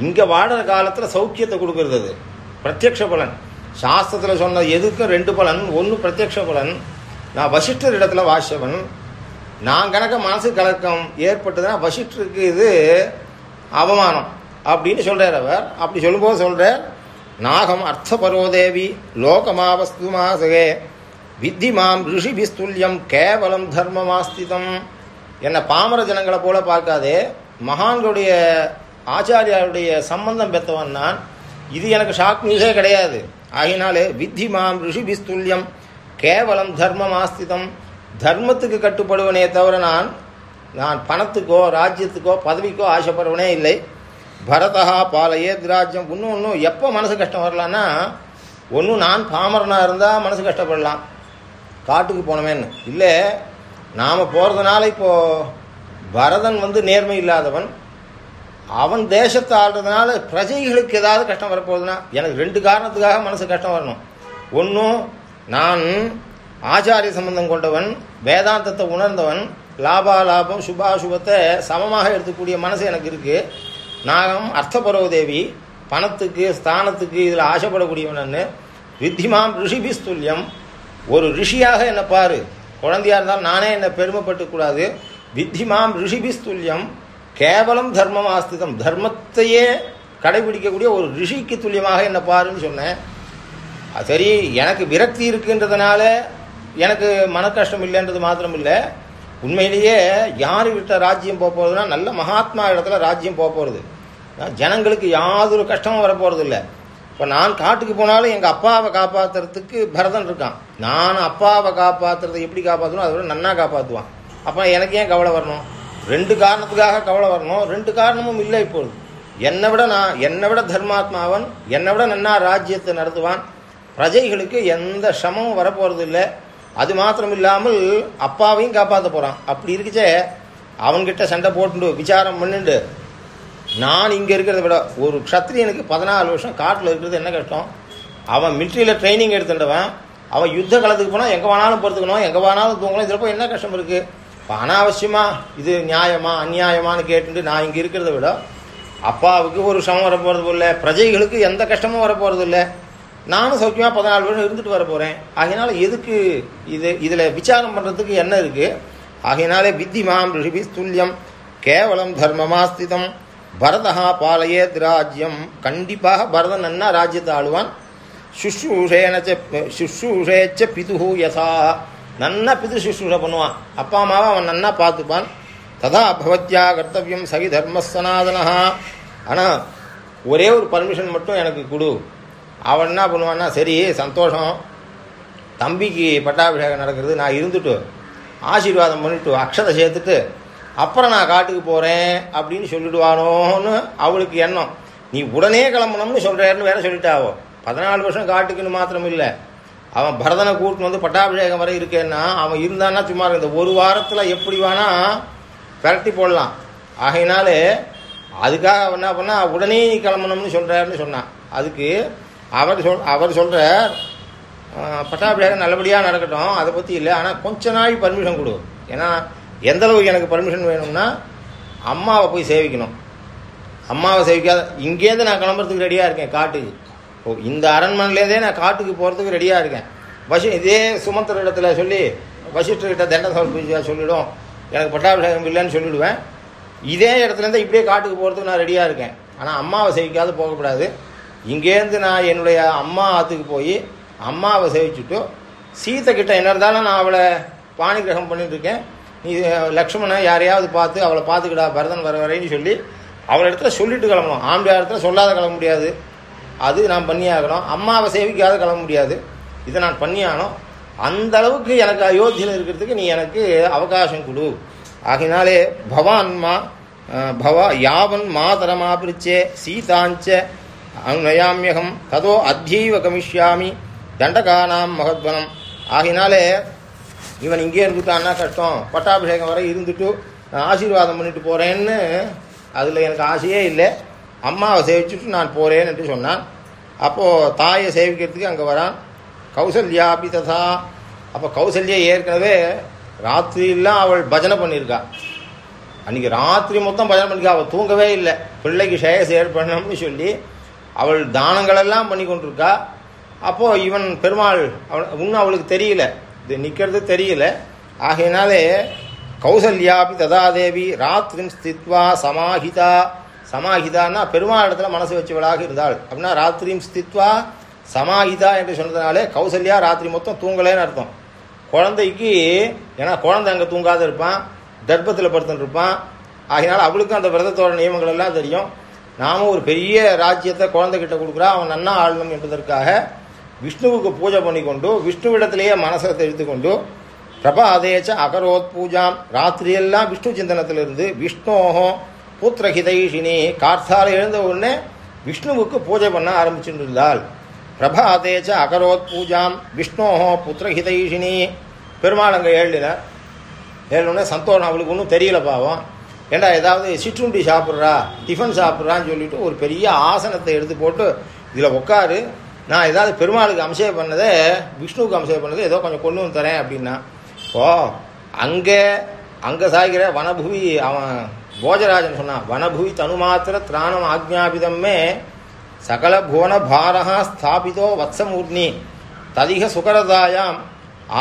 இங்கே வாடுற காலத்தில் சௌக்கியத்தை கொடுக்கறது அது. பிரத்யக்ஷ பலன். சாஸ்திரத்தில் சொன்ன எதுக்கும் ரெண்டு பலன் ஒன்று பிரத்யக்ஷ பலன். நான் வசிஷ்டர் இடத்துல வாசிச்சவன் நான் கணக்க மனசு கலக்கம் ஏற்பட்டதுன்னா வசிஷ்டருக்கு இது அவமானம். அப்படின்னு சொல்கிறார் அவர். அப்படி சொல்லும்போது சொல்கிறார் நாகம் அர்த்தபரோதேவி லோகமாவஸ்து மாசகே வித்தி மாம் ரிஷிபிஸ்துல்யம் கேவலம் தர்மமாஸ்திதம். என்னை பாமர ஜனங்களை போல பார்க்காதே மகான்களுடைய ஆச்சாரியாருடைய சம்பந்தம் பெற்றவன் நான். இது எனக்கு ஷாக் நியூஸே கிடையாது. ஆகினாலே வித்தி மாம் ரிஷிபிஸ்துல்யம் கேவலம் தர்மமாஸ்திதம். தர்மத்துக்கு கட்டுப்படுவனே தவிர நான் நான் பணத்துக்கோ ராஜ்யத்துக்கோ பதவிக்கோ ஆசைப்படுவனே இல்லை. பரதா பாலயேத் ராஜ்யம் இன்னும் ஒன்றும் எப்போ மனசு கஷ்டம் வரலான்னா ஒன்றும் நான் பாமரனாக இருந்தால் மனசு கஷ்டப்படலாம். காட்டுக்கு போனவேன்னு இல்லை நாம் போகிறதுனால இப்போது பரதன் வந்து நேர்மை இல்லாதவன். அவன் தேசத்தை ஆடுறதுனால பிரஜைகளுக்கு ஏதாவது கஷ்டம் வரப்போகுதுன்னா எனக்கு ரெண்டு காரணத்துக்காக மனசு கஷ்டம் வரணும். ஒன்றும் நான் ஆச்சாரிய சம்பந்தம் கொண்டவன் வேதாந்தத்தை உணர்ந்தவன் லாபாலாபம் சுபாசுபத்தை சமமாக எடுத்துக்கூடிய மனசு எனக்கு இருக்குது நாகம் நான் பணத்துக்கு ஸ்தானத்துக்கு இதில் ஆசைப்படக்கூடியவன் வித்திமாம் ரிஷிபிஸ்துல்யம். ஒரு ரிஷியாக என்ன பாரு. குழந்தையாக இருந்தாலும் நானே என்னை பெருமைப்பட்டுக்கூடாது வித்திமாம் ரிஷிபிஸ்துல்யம் கேவலம் தர்மம் ஆஸ்திதம். தர்மத்தையே கடைபிடிக்கக்கூடிய ஒரு ரிஷிக்கு துல்லியமாக என்ன பாருன்னு சொன்னேன். அது சரி எனக்கு விரக்தி இருக்குன்றதுனால எனக்கு மன கஷ்டம் இல்லைன்றது மாத்திரம் இல்லை உண்மையிலேயே யார் விட்ட ராஜ்யம் போக போகிறதுனா நல்ல மகாத்மா இடத்துல ராஜ்யம் போக போகிறது ஜனங்களுக்கு யாதொரு கஷ்டமும் வரப்போகிறது இல்லை. இப்போ நான் காட்டுக்கு போனாலும் எங்கள் அப்பாவை காப்பாற்றுறதுக்கு பரதன் இருக்கான். நான் அப்பாவை காப்பாற்றுறதை எப்படி காப்பாற்றணும் அதை விட நன்னா காப்பாற்றுவான் அப்போ எனக்கு ஏன் கவலை வரணும்? ரெண்டு காரணத்துக்காக கவலை வரணும். ரெண்டு காரணமும் இல்லை இப்பொழுது. என்னை விட நான் என்னை விட தர்மாத்மாவன் என்னை விட நன்னா ராஜ்யத்தை நடத்துவான். பிரஜைகளுக்கு எந்த சிரமமும் வரப்போகிறது இல்லை. அது மாத்திரம் இல்லாமல் அப்பாவையும் காப்பாற்ற போகிறான் அப்படி இருக்குச்சே. அவன்கிட்ட சண்டை போட்டுண்டு விசாரம் பண்ணிண்டு. நான் இங்கே இருக்கிறத விட ஒரு க்ஷத்ரியனுக்கு பதினாலு வருஷம் காட்டில் இருக்கிறது என்ன கஷ்டம்? அவன் மிலிட்ரியில் ட்ரைனிங் எடுத்துட்டவன். அவன் யுத்த காலத்துக்கு போனால் எங்கே வேணாலும் பொறுத்துக்கணும் எங்கே வேணாலும் தூங்கணும். இதில் போய் என்ன கஷ்டம் இருக்குது இப்போ அனாவசியமா இது நியாயமா அநியாயமான்னு கேட்டுட்டு நான் இங்கே இருக்கிறத விட அப்பாவுக்கு ஒரு சமம் வரப்போகிறது இல்லை. பிரஜைகளுக்கு எந்த கஷ்டமும் வரப்போகிறது இல்லை. நானும் சௌக்கியமாக பதினாலு வருஷம் இருந்துட்டு வர போகிறேன் ஆகையினால எதுக்கு இது இதில் விசாரம் பண்ணுறதுக்கு என்ன இருக்குது ஆகையினாலே வித்திமாம் ரிஷிபி துல்லியம். கேவலம் தர்மமாஸ்திதம். பரதா பாலையே ராஜ்யம் கண்டிப்பாக பரதன் என்ன ராஜ்யத்தை ஆளுவான். சுஷ்ரூஷேனச்ச சுஷ்ரூஷேச்ச பிதுஹு யசா. நன்னா பிது சுஷ்ரூஷ பண்ணுவான். அப்பா அம்மாவை அவன் நன்னா பார்த்துப்பான். ததா பவத்யா கர்த்தவியம் சகி தர்ம சனாதனா ஆனால் ஒரே ஒரு பர்மிஷன் மட்டும் எனக்கு கொடு. அவன் என்ன பண்ணுவான்னா சரி சந்தோஷம். தம்பிக்கு பட்டாபிஷேகம் நடக்கிறது நான் இருந்துட்டு ஆசீர்வாதம் பண்ணிட்டு அக்ஷதை சேர்த்துட்டு அப்புறம் நான் காட்டுக்கு போகிறேன் அப்படின்னு சொல்லிடுவானோன்னு அவளுக்கு எண்ணம். நீ உடனே கிளம்பணும்னு சொல்கிறேன்னு வேற சொல்லிட்டாவோ? பதினாலு வருஷம் காட்டுக்குன்னு மாத்திரம் இல்லை. அவன் பரதனை கூட்டின்னு வந்து பட்டாபிஷேகம் வரை இருக்கேன்னா அவன் இருந்தான்னா சும்மா இந்த ஒரு வாரத்தில் எப்படி வேணா விரட்டி போடலாம். ஆகையினாலே அதுக்காக அவன் என்ன பண்ணால் உடனே நீ கிளம்பணும்னு சொல்கிறாருன்னு சொன்னான். அதுக்கு அவர் சொல் அவர் சொல்கிற பட்டாபிஷேகம் நல்லபடியாக நடக்கட்டும் அதை பற்றி இல்லை. ஆனால் கொஞ்ச நாள் பர்மிஷன் கொடு. ஏன்னா எந்தளவுக்கு எனக்கு பர்மிஷன் வேணும்னா அம்மாவை போய் சேவிக்கணும். அம்மாவை சேவிக்காத இங்கேருந்து நான் கிளம்புறதுக்கு ரெடியாக இருக்கேன் காட்டுக்கு. ஓ இந்த அரண்மனையிலேருந்தே நான் காட்டுக்கு போகிறதுக்கு ரெடியாக இருக்கேன். வசி இதே சுமந்திர இடத்துல சொல்லி வசிஷ்டர்கிட்ட தண்ட சமர்ப்பிச்சா சொல்லிவிடும் எனக்கு பட்டாபிஷேகம் இல்லைன்னு சொல்லிவிடுவேன் இதே இடத்துலேருந்து இப்படியே காட்டுக்கு போகிறதுக்கு நான் ரெடியாக இருக்கேன். ஆனால் அம்மாவை சேவிக்காத போகக்கூடாது. இங்கேருந்து நான் என்னுடைய அம்மா ஆற்றுக்கு போய் அம்மாவை சேவிச்சுட்டு சீத்தை கிட்ட என்ன இருந்தாலும் நான் அவளை பாணிகிரகம் பண்ணிட்டு இருக்கேன் நீ லக்ஷ்மணை யாரையாவது பார்த்து அவளை பார்த்துக்கிடா பரதன் வர வரைன்னு சொல்லி அவளை இடத்துல சொல்லிட்டு கிளம்பணும். ஆம்பியார் இடத்துல சொல்லாத கிளம்ப முடியாது. அது நான் பண்ணியாகணும் அம்மாவை சேவிக்காத கிளம்ப முடியாது. இதை நான் பண்ணியாகணும் அந்த அளவுக்கு எனக்கு அயோத்தியில் இருக்கிறதுக்கு நீ எனக்கு அவகாசம் கொடு. ஆகினாலே பவான்மா பவா யாவன் மாதரமாபிரிச்சே சீதாஞ்ச நயாமியகம் ததோ அத்தியைவ கமிஷ்யாமி தண்டகானாம் மகத்வனம். ஆகினாலே இவன் இங்கே இருந்துட்டான்னா கஷ்டம். பட்டாபிஷேகம் வரை இருந்துட்டு நான் ஆசீர்வாதம் பண்ணிட்டு போகிறேன்னு அதில் எனக்கு ஆசையே இல்லை. அம்மாவை சேவிச்சுட்டு நான் போறேன் என்று சொன்னான். அப்போது தாயை சேவிக்கிறதுக்கு அங்கே வரான். கௌசல்யா அப்படி ததா. அப்போ கௌசல்யா ஏற்கனவே ராத்திரியெல்லாம் அவள் பஜனை பண்ணியிருக்கா அன்னைக்கு ராத்திரி மொத்தம் பஜனை பண்ணியிருக்கா அவள் தூங்கவே இல்லை. பிள்ளைக்கு ஷேஸ் ஏற்படணும்னு சொல்லி அவள் தானங்களெல்லாம் பண்ணி கொண்டிருக்கா. அப்போ இவன் பெருமாள் அவள் இன்னும் அவளுக்கு தெரியல. இது நிற்கிறது தெரியல. ஆகையினாலே கௌசல்யாபி ததாதேவி ராத்திரிம் ஸ்தித்வா சமாஹிதா. சமாஹிதான்னா பெருமாள் இடத்துல மனசு வச்சவளாக இருந்தாள். அப்படின்னா ராத்திரியும் ஸ்தித்வா சமாஹிதா என்று சொன்னதுனாலே கௌசல்யா ராத்திரி மொத்தம் தூங்கலேன்னு அர்த்தம். குழந்தைக்கு ஏன்னா குழந்தை அங்கே தூங்காத இருப்பான் தர்ப்பத்தில் படுத்துட்டு இருப்பான் ஆகினால அவளுக்கும் அந்த விரதத்தோட நியமங்கள் எல்லாம் தெரியும். நாம ஒரு பெரிய ராஜ்யத்தை குழந்தைகிட்ட கொடுக்குறா அவன் நன்னா ஆளணும் என்பதற்காக விஷ்ணுவுக்கு பூஜை பண்ணி கொண்டு விஷ்ணுவிடத்திலேயே மனசை தெரிந்து கொண்டு பிரபாதேச்ச அகரோத் பூஜாம் ராத்திரியெல்லாம் விஷ்ணு சிந்தனத்திலிருந்து விஷ்ணோஹோ பூத்திரஹிதைஷினி கார்த்தால எழுந்த உடனே விஷ்ணுவுக்கு பூஜை பண்ண ஆரம்பிச்சுருந்தாள். பிரபாதேச்ச அகரோத் பூஜாம் விஷ்ணோஹோ புத்திரஹிதைஷினி. பெருமாள் அங்கே ஏழினார் ஏழுனே சந்தோஷம் அவளுக்கு ஒன்றும் தெரியல பாவம். ஏண்டா ஏதாவது சிற்றுண்டி சாப்பிட்றா டிஃபன் சாப்பிட்றான்னு சொல்லிட்டு ஒரு பெரிய ஆசனத்தை எடுத்து போட்டு இதில் உட்காரு நான் ஏதாவது பெருமாளுக்கு அம்சே பண்ணதை விஷ்ணுவுக்கு அபிஷேகம் பண்ணதை ஏதோ கொஞ்சம் கொண்டு வந்து தரேன் அப்படின்னா. ஓ அங்கே அங்கே சாய்கிற வனபுவி அவன் போஜராஜன் சொன்னான் வனபுவி தனுமாத்திர திராணம் ஆக்ஞாபிதமே சகல புவன பாரகா ஸ்தாபிதோ வத்சமூர்ணி ததிக சுகரதாயாம்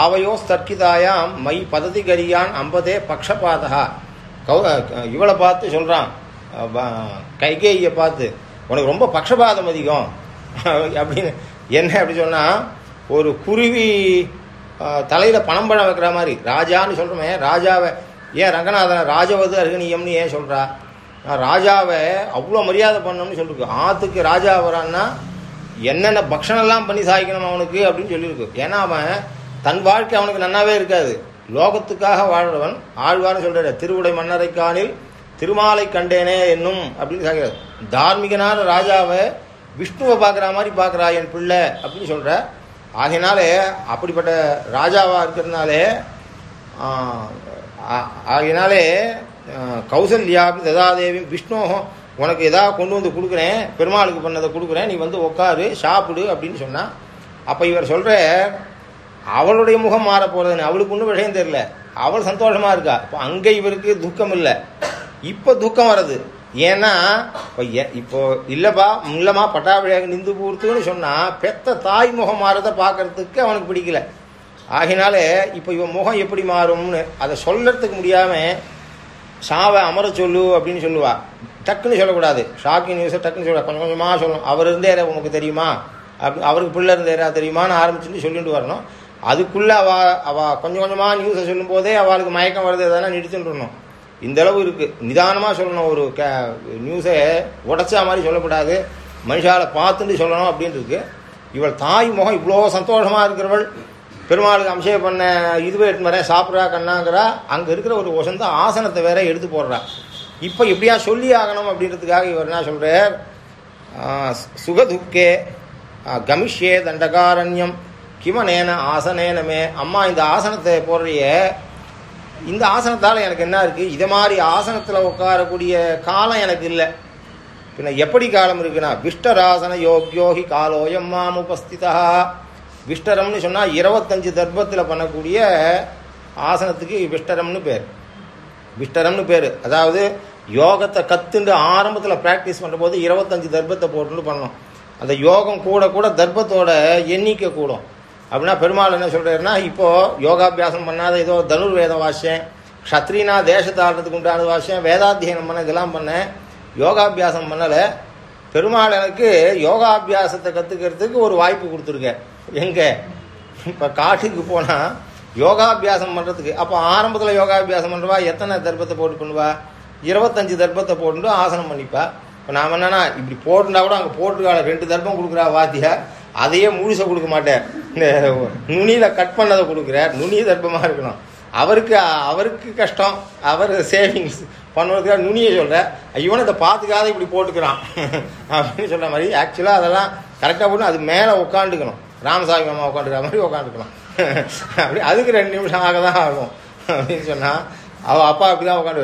ஆவயோஸ்தர்க்கிதாயாம் மை பததி கரியான் அம்பதே பக்ஷபாதா கௌ இவளை பார்த்து சொல்கிறான் கைகேயை பார்த்து உனக்கு ரொம்ப பக்ஷபாதம் அதிகம். அப்படின்னு என்ன? அப்படி சொன்னால் ஒரு குருவி தலையில் பணம் பழம் வைக்கிற மாதிரி. ராஜான்னு சொல்கிறோமே ராஜாவை. ஏன் ரங்கநாதன் ராஜவது அருகணியம்னு ஏன் சொல்கிறா நான் ராஜாவை அவ்வளோ மரியாதை பண்ணணும்னு சொல்லியிருக்கு ஆற்றுக்கு ராஜா வரான்னா என்னென்ன பக்ஷணம்லாம் பண்ணி சாய்க்கணும் அவனுக்கு? அப்படின்னு சொல்லியிருக்கு ஏன்னா அவன் தன் வாழ்க்கை அவனுக்கு நன்னாவே இருக்காது. லோகத்துக்காக வாழ்ந்தவன் ஆழ்வார்னு சொல்றாரு திருவுடை மன்னரைக்கானில் திருமாலை கண்டேனே என்னும் அப்படின்னு சாக்கிறார் தார்மீகனான ராஜாவை விஷ்ணுவை பார்க்குற மாதிரி பார்க்குறா என் பிள்ளை அப்படின்னு சொல்கிற ஆகையினாலே அப்படிப்பட்ட ராஜாவாக இருக்கிறதுனாலே ஆகையினாலே கௌசல்யாபி ததாதேவி விஷ்ணுவும் உனக்கு எதாவது கொண்டு வந்து கொடுக்குறேன் பெருமாளுக்கு பண்ணதை கொடுக்குறேன் நீ வந்து உட்காரு சாப்பிடு அப்படின்னு சொன்னான் அப்போ இவர் சொல்கிற அவளுடைய முகம் மாற போகிறதுன்னு அவளுக்கு ஒன்றும் விஷயம் தெரியல. அவள் சந்தோஷமா இருக்கா? இப்போ அங்கே இவருக்கு துக்கம் இல்லை. இப்போ துக்கம் வருது ஏன்னா இப்போ இப்போ இல்லைப்பா இல்லைம்மா பட்டாபிஷேகம் நிந்து பூர்த்துன்னு சொன்னால் பெத்த தாய் முகம் மாறதை பார்க்கறதுக்கு அவனுக்கு பிடிக்கல. ஆகினால இப்போ இவன் முகம் எப்படி மாறும்னு அதை சொல்கிறதுக்கு முடியாமல் சாவை அமர சொல்லு அப்படின்னு சொல்லுவா. டக்குன்னு சொல்லக்கூடாது. ஷாக்கிங் நியூஸை டக்குன்னு சொல்ல கொஞ்சம் கொஞ்சமாக சொல்லணும் அவர் இருந்தே உனக்கு தெரியுமா? அப்படி அவருக்கு பிள்ளை இருந்தேரா தெரியுமான்னு ஆரம்பிச்சுட்டு சொல்லிட்டு வரணும். அதுக்குள்ளே அவ அவ கொஞ்சம் கொஞ்சமாக நியூஸை சொல்லும் போதே அவளுக்கு மயக்கம் வருது எதனா நிறுத்திட்டுருணும் இந்த அளவு இருக்கு. நிதானமாக சொல்லணும். ஒரு க நியூஸை உடச்சா மாதிரி சொல்லக்கூடாது. மனுஷால பார்த்துட்டு சொல்லணும் அப்படின்னு இருக்கு இவள் தாய் முகம் இவ்வளோ சந்தோஷமாக இருக்கிறவள். பெருமாளுக்கு அம்சே பண்ண இதுவே எடுத்து வரேன். சாப்பிட்றா கண்ணாங்கிறா. அங்கே இருக்கிற ஒரு வசந்த ஆசனத்தை வேற எடுத்து போடுறா. இப்போ இப்படியா சொல்லி ஆகணும் அப்படின்றதுக்காக இவர் என்ன சொல்கிறார் சுகதுக்கே கமிஷ்யே தண்டகாரண்யம். கிமனேன ஆசனேனமே. அம்மா இந்த ஆசனத்தை போடுறிய. இந்த ஆசனத்தால் எனக்கு என்ன இருக்குது இதை மாதிரி ஆசனத்தில் உட்காரக்கூடிய காலம் எனக்கு இல்லை. பின்ன எப்படி காலம் இருக்குன்னா விஷ்டராசன யோக்யோகி காலோயம் மாம் உபஸ்திதா. விஷ்டரம்னு சொன்னால் இருபத்தஞ்சு தர்ப்பத்தில் பண்ணக்கூடிய ஆசனத்துக்கு விஷ்டரம்னு பேர். விஷ்டரம்னு பேர். அதாவது யோகத்தை கத்துண்டு ஆரம்பத்தில் ப்ராக்டிஸ் பண்ணும்போது இருபத்தஞ்சு தர்ப்பத்தை போட்டுன்னு பண்ணணும். அந்த யோகம் கூட கூட தர்ப்பத்தோட எண்ணிக்கை கூடும். அப்படின்னா பெருமாள் என்ன சொல்கிறாருன்னா இப்போது யோகாபியாசம் பண்ணாத ஏதோ தனுர் வேதம் வாசியேன் க்ஷத்ரினா தேசத்தை ஆடுறதுக்கு உண்டான வாசியம் வேதாத்தியனம் பண்ண இதெல்லாம் பண்ணேன் யோகாபியாசம் பண்ணலை. பெருமாள் எனக்கு யோகாபியாசத்தை கற்றுக்கிறதுக்கு ஒரு வாய்ப்பு கொடுத்துருக்கேன் எங்கே? இப்போ காட்டுக்கு போனால் யோகாபியாசம் பண்ணுறதுக்கு அப்போ ஆரம்பத்தில் யோகாபியாசம் பண்ணுறவா எத்தனை தர்ப்பத்தை போட்டு பண்ணுவா? இருபத்தஞ்சு தர்ப்பத்தை போட்டு ஆசனம் பண்ணிப்பா. இப்போ நாம் என்னன்னா இப்படி போட்டுனா கூட அங்கே போட்டுருக்கால ரெண்டு தர்ப்பம் கொடுக்குறா வாத்தியா அதையே முழுசை கொடுக்க மாட்டேன். இந்த நுனியில் கட் பண்ணதை கொடுக்குறார். நுனி தர்ப்பமாக இருக்கணும். அவருக்கு அவருக்கு கஷ்டம். அவர் சேவிங்ஸ் பண்ணுறதுக்காக நுனியை சொல்கிறேன் இவனை இதை பார்த்துக்காத இப்படி போட்டுக்கிறான். அப்படின்னு சொல்கிற மாதிரி ஆக்சுவலாக அதெல்லாம் கரெக்டாக போட்டு அது மேலே உட்காந்துக்கணும் ராமசாமி மாமா உட்காந்துக்கிற மாதிரி உட்காந்துக்கணும் அப்படி அதுக்கு ரெண்டு நிமிஷம் ஆக தான் ஆகும். அப்படின்னு சொன்னால் அவள் அப்பா அப்படி தான் உட்காந்து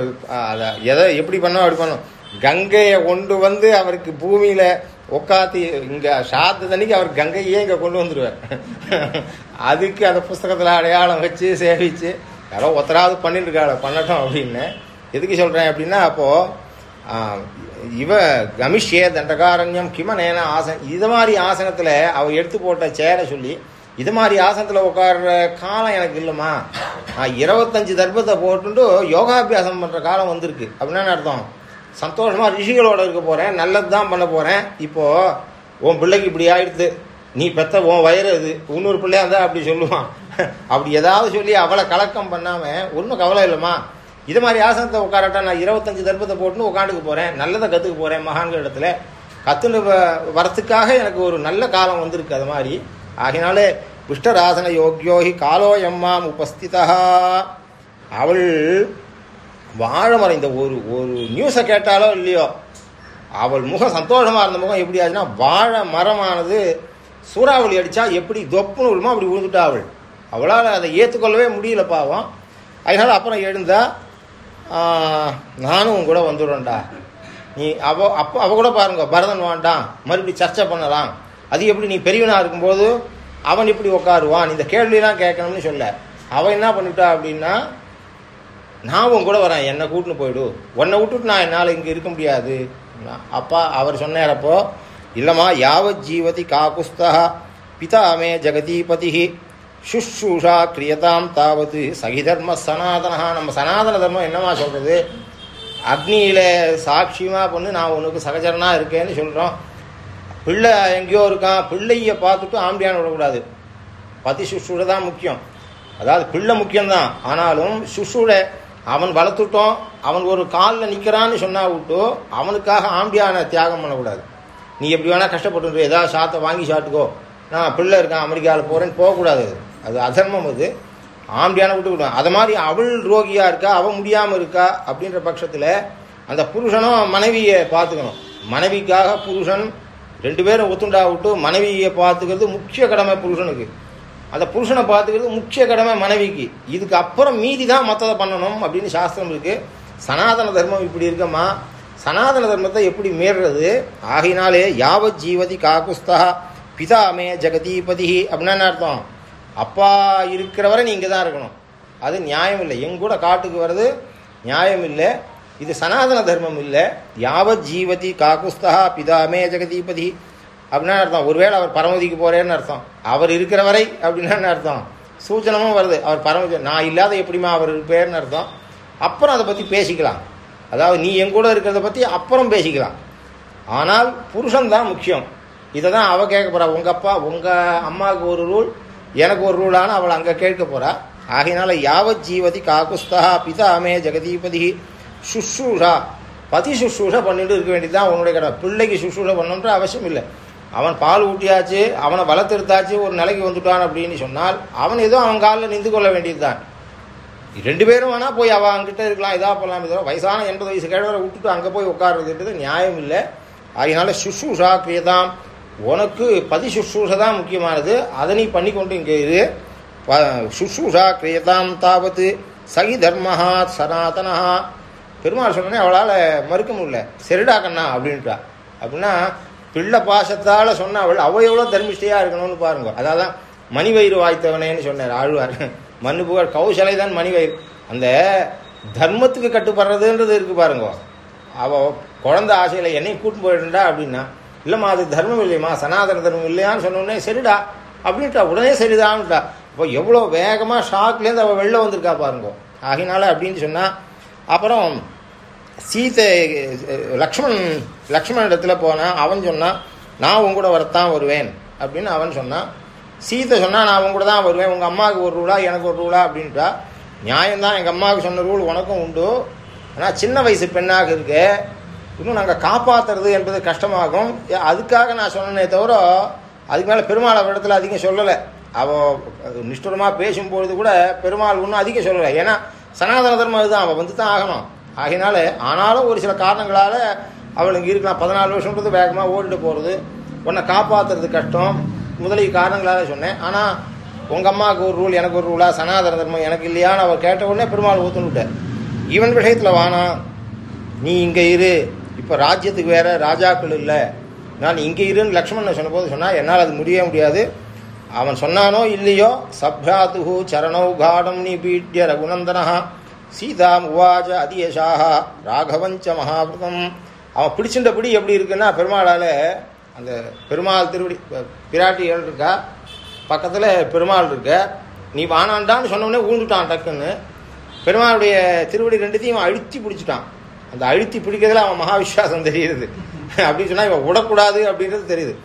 அதை எதை எப்படி பண்ணோம் அப்படி பண்ணோம் கங்கையை கொண்டு வந்து அவருக்கு பூமியில் உட்காத்தி இங்கே சாத்து தண்ணிக்கு அவர் கங்கையே இங்கே கொண்டு வந்துடுவார் அதுக்கு அந்த புஸ்தகத்தில் அடையாளம் வச்சு சேவிச்சு யாரோ ஒத்தராவது பண்ணிட்டுருக்காள் பண்ணட்டும் அப்படின்னு. எதுக்கு சொல்கிறேன் அப்படின்னா அப்போது இவ கமிஷே தண்டகாரண்யம் கிமனேன ஆசன் இது மாதிரி ஆசனத்தில் அவள் எடுத்து போட்ட சேரை சொல்லி இது மாதிரி ஆசனத்தில் உட்கார்ற காலம் எனக்கு இல்லைம்மா. நான் இருபத்தஞ்சு தர்ப்பத்தை போட்டுட்டு யோகாபியாசம் பண்ணுற காலம் வந்திருக்கு. அப்படின்னா என்ன அர்த்தம்? சந்தோஷமாக ரிஷிகளோட இருக்க போகிறேன் நல்லது தான் பண்ண போகிறேன் இப்போது உன் பிள்ளைக்கு இப்படி ஆயிடுது. நீ பெத்த உன் வயிறு இது. இன்னொரு பிள்ளையா இருந்தால் அப்படி சொல்லுவான். அப்படி ஏதாவது சொல்லி அவளை கலக்கம் பண்ணாமல் ஒன்றும் கவலை இல்லைம்மா. இது மாதிரி ஆசனத்தை உட்காரட்டா நான் இருபத்தஞ்சு தர்ப்பத்தை போட்டுன்னு உட்காந்துக்க போகிறேன் நல்லதை கற்றுக்க போகிறேன் மகான்கள் இடத்துல. கற்றுன்னு வரத்துக்காக எனக்கு ஒரு நல்ல காலம் வந்திருக்கு அது மாதிரி. ஆகினாலே விஷ்டராசன யோக்யோகி காலோயம்மாம் உபஸ்திதா. அவள் வாழமரம் இந்த ஒரு ஒரு நியூஸை கேட்டாலோ இல்லையோ அவள் முகம் சந்தோஷமாக இருந்த முகம் எப்படி ஆச்சுன்னா வாழை மரமானது சூறாவளி அடித்தா எப்படி தொப்புன்னு விழுமோ அப்படி விழுந்துட்டா அவள். அவளால் அதை ஏற்றுக்கொள்ளவே முடியல பாவம். அதனால் அப்புறம் எழுந்தா நானும் உன் கூட வந்துடுறேன்டா. நீ அவ அப்போ அவ கூட பாருங்க பரதன் வேண்டாம் மறுபடியும் சர்ச்சை பண்ணலாம். அது எப்படி நீ பெரியவனாக இருக்கும்போது அவன் இப்படி உட்காருவான். இந்த கேள்விலாம் கேட்கணும்னு சொல்ல. அவன் என்ன பண்ணிட்டா அப்படின்னா நான் உன் கூட வரேன் என்னை கூட்டின்னு போயிடு. உன்னை விட்டுட்டு நான் என்னால் இங்கே இருக்க முடியாது. அப்பா அவர் சொன்னேறப்போ இல்லைம்மா யாவத் ஜீவதி காகுஸ்தா பிதாமே ஜெகதீபதி சுஷ்ரூஷா கிரியதாம் தாவது சகிதர்ம சனாதனா நம்ம சனாதன தர்மம் என்னமா சொல்கிறது அக்னியில் சாட்சியமாக பண்ணு நான் உனக்கு சகஜரனாக இருக்கேன்னு சொல்கிறோம் பிள்ளை எங்கேயோ இருக்கான் பிள்ளைய பார்த்துட்டு ஆம்பியான் விடக்கூடாது. பதி சுஷ்ரூட தான் முக்கியம். அதாவது பிள்ளை முக்கியம்தான். ஆனாலும் சுஷ்ரூட அவன் வளர்த்துட்டோம் அவன் ஒரு காலில் நிற்கிறான்னு சொன்னா விட்டு அவனுக்காக ஆம்பியான தியாகம் பண்ணக்கூடாது. நீ எப்படி வேணால் கஷ்டப்பட்டு ஏதாவது சாத்தை வாங்கி சாப்பிட்டுக்கோ. நான் பிள்ளை இருக்கான் அமெரிக்காவில் போகிறேன்னு போகக்கூடாது. அது அதர்மம் அது. ஆம்பியான விட்டுக்கிடுவோம் அதை மாதிரி அவள் ரோகியாக இருக்கா அவள் முடியாமல் இருக்கா அப்படின்ற பட்சத்தில் அந்த புருஷனும் மனைவியை பார்த்துக்கணும். மனைவிக்காக புருஷன் ரெண்டு பேரும் ஒத்துண்டா விட்டு மனைவியை பார்த்துக்கிறது முக்கிய கடமை புருஷனுக்கு. அந்த புருஷனை பார்த்துக்கிறது முக்கிய கடமை மனைவிக்கு. இதுக்கு அப்புறம் மீதி தான் மற்றதை பண்ணணும் அப்படின்னு சாஸ்திரம் இருக்கு. சனாதன தர்மம் இப்படி இருக்கம்மா. சனாதன தர்மத்தை எப்படி மீறுறது? ஆகினாலே யாவத் ஜீவதி காகுஸ்தா பிதாமே ஜெகதீபதி அப்படின்னா என்ன அர்த்தம்? அப்பா இருக்கிறவரை நீ இங்கே தான் இருக்கணும். அது நியாயம் இல்லை. எங்கூட காட்டுக்கு வர்றது நியாயம் இல்லை. இது சனாதன தர்மம் இல்லை. யாவத் ஜீவதி காகுஸ்தா பிதாமே ஜெகதீபதி அப்படின்னா அர்த்தம்? ஒருவேளை அவர் பரமதிக்கு போகிறேன்னு அர்த்தம். அவர் இருக்கிற வரை அப்படின்னா என்ன அர்த்தம்? சூச்சனமும் வருது. அவர் பரமதி நான் இல்லாத எப்படிமா அவர் இருப்பேர்னு அர்த்தம். அப்புறம் அதை பற்றி பேசிக்கலாம். அதாவது நீ என் கூட இருக்கிறத பற்றி அப்புறம் பேசிக்கலாம். ஆனால் புருஷன் தான் முக்கியம். இதை தான் அவள் கேட்க போகிறா உங்கள் அப்பா உங்கள் அம்மாவுக்கு ஒரு ரூல் எனக்கு ஒரு ரூலான அவள் அங்கே கேட்க போகிறா ஆகையினால யாவத் ஜீவதி காகுஸ்தா பிதாமே ஜெகதீபதி சுஷ்ரூஷா பதி சுஷ்ரூஷா பண்ணிட்டு இருக்க வேண்டியதுதான் உன்னுடைய கடை பிள்ளைக்கு சுஷ்ரூஷா பண்ணணுன்ற அவசியம் இல்லை. அவன் பால் ஊட்டியாச்சு அவனை வளர்த்தெடுத்தாச்சு ஒரு நிலைக்கு வந்துட்டான் அப்படின்னு சொன்னால் அவன் ஏதோ அவன் காலில் நின்று கொள்ள வேண்டியதுதான். ரெண்டு பேரும் வேணால் போய் அவன் அங்கிட்ட இருக்கலாம் இதாக பண்ணலாம் இதோ. வயசான எண்பது வயசு கிழவரை விட்டுட்டு அங்கே போய் உட்கார்றதுன்றது நியாயம் இல்லை. அதனால சுஷ்ரூஷா கிரியதாம் உனக்கு பதி சுஷ்ரூஷ தான் முக்கியமானது. அதை நீ பண்ணிக்கொண்டு இங்கே இங்கே இரு சுஷ்ரூஷா கிரியதாம் தாவத்து. சகி தர்மஹா சனாதனஹா. பெருமாள் சொன்னே அவளால் மறுக்க முடியல. செருடா கண்ணா அப்படின்ட்டா அப்படின்னா பிள்ளை பாசத்தால் சொன்ன அவள் அவள் எவ்வளோ தர்மிஷ்டையாக இருக்கணும்னு பாருங்க. அதான் மணிவயிறு வாய்த்தவனேன்னு சொன்னார் ஆழ்வார். மண்ணு புகழ் கௌசலை தான் மணிவயிறு. அந்த தர்மத்துக்கு கட்டுப்படுறதுன்றது இருக்குது பாருங்க. அவள் குழந்தை ஆசையில் என்னையும் கூட்டு போயிடுண்டா அப்படின்னா இல்லைம்மா அது தர்மம் இல்லையம்மா சனாதன தர்மம் இல்லையான்னு சொன்னோடனே சரிடா அப்படின்ட்டா உடனே சரிதான்ட்டா. இப்போ எவ்வளோ வேகமாக ஷாக்லேருந்து அவள் வெளில வந்திருக்கா பாருங்க. ஆகினால அப்படின்னு சொன்னால் அப்புறம் சீதை லக்ஷ்மண் லக்ஷ்மண இடத்துல போனான் அவன் சொன்னான் நான் உன் கூட வரத்தான் வருவேன். அப்படின்னு அவன் சொன்னான் சீதை சொன்னால் நான் உன் கூட தான் வருவேன். உங்கள் அம்மாவுக்கு ஒரு ரூலா எனக்கு ஒரு ரூலா அப்படின்ட்டா நியாயம்தான் எங்கள் அம்மாவுக்கு சொன்ன ரூல் உனக்கும் உண்டு. ஆனால் சின்ன வயசு பெண்ணாக இருக்கு இன்னும் நாங்கள் காப்பாற்றுறது என்பது கஷ்டமாகும். அதுக்காக நான் சொன்னனே தவிர அதுக்கு மேலே பெருமாள் இடத்துல அதிகம் சொல்லலை. அவள் நிஷ்டூரமாக பேசும்பொழுது கூட பெருமாள் ஒன்றும் அதிகம் சொல்லலை. ஏன்னா சனாதன தர்மம் அதுதான். அவள் வந்து தான் ஆகணும். ஆகினால ஆனாலும் ஒரு சில காரணங்களால் அவளுக்கு இங்கே இருக்கலாம். பதினாலு வருஷம்ன்றது வேகமாக ஓடிட்டு போகிறது உன்னை காப்பாற்றுறது கஷ்டம். முதலிய காரணங்களால் சொன்னேன். ஆனால் உங்கள் அம்மாவுக்கு ஒரு ரூல் எனக்கு ஒரு ரூலா சனாதன தர்மம் எனக்கு இல்லையான்னு அவர் கேட்ட உடனே பெருமாள் ஊத்துன்னு விட்டார். இவன் விஷயத்தில் வானா? நீ இங்கே இரு. இப்போ ராஜ்யத்துக்கு வேற ராஜாக்கள் இல்லை. நான் இங்கே இருன்னு லக்ஷ்மணன் சொன்னபோது சொன்னால் என்னால் அது முடியவே முடியாது. அவன் சொன்னானோ இல்லையோ சப்ராத்து சரணௌ காடம் நீ பீட்ய ரகுநந்தனா சீதாம் உவாச்ச அதியசாக ராகவஞ்ச மகாபிரதம் அவன் பிடிச்சின்றபடி எப்படி இருக்குன்னா பெருமாளால் அந்த பெருமாள் திருவடி பிராட்டிகள் இருக்கா? பக்கத்தில் பெருமாள் இருக்க. நீ வானாண்டான்னு சொன்னோடனே ஊழ்ந்துட்டான் டக்குன்னு. பெருமாளுடைய திருவடி ரெண்டுத்தையும் அவன் அழுத்தி பிடிச்சிட்டான். அந்த அழுத்தி பிடிக்கிறதுல அவன் மகாவிஸ்வாசம் தெரியுது. அப்படின்னு சொன்னால் இவன் விடக்கூடாது அப்படின்றது தெரியுது.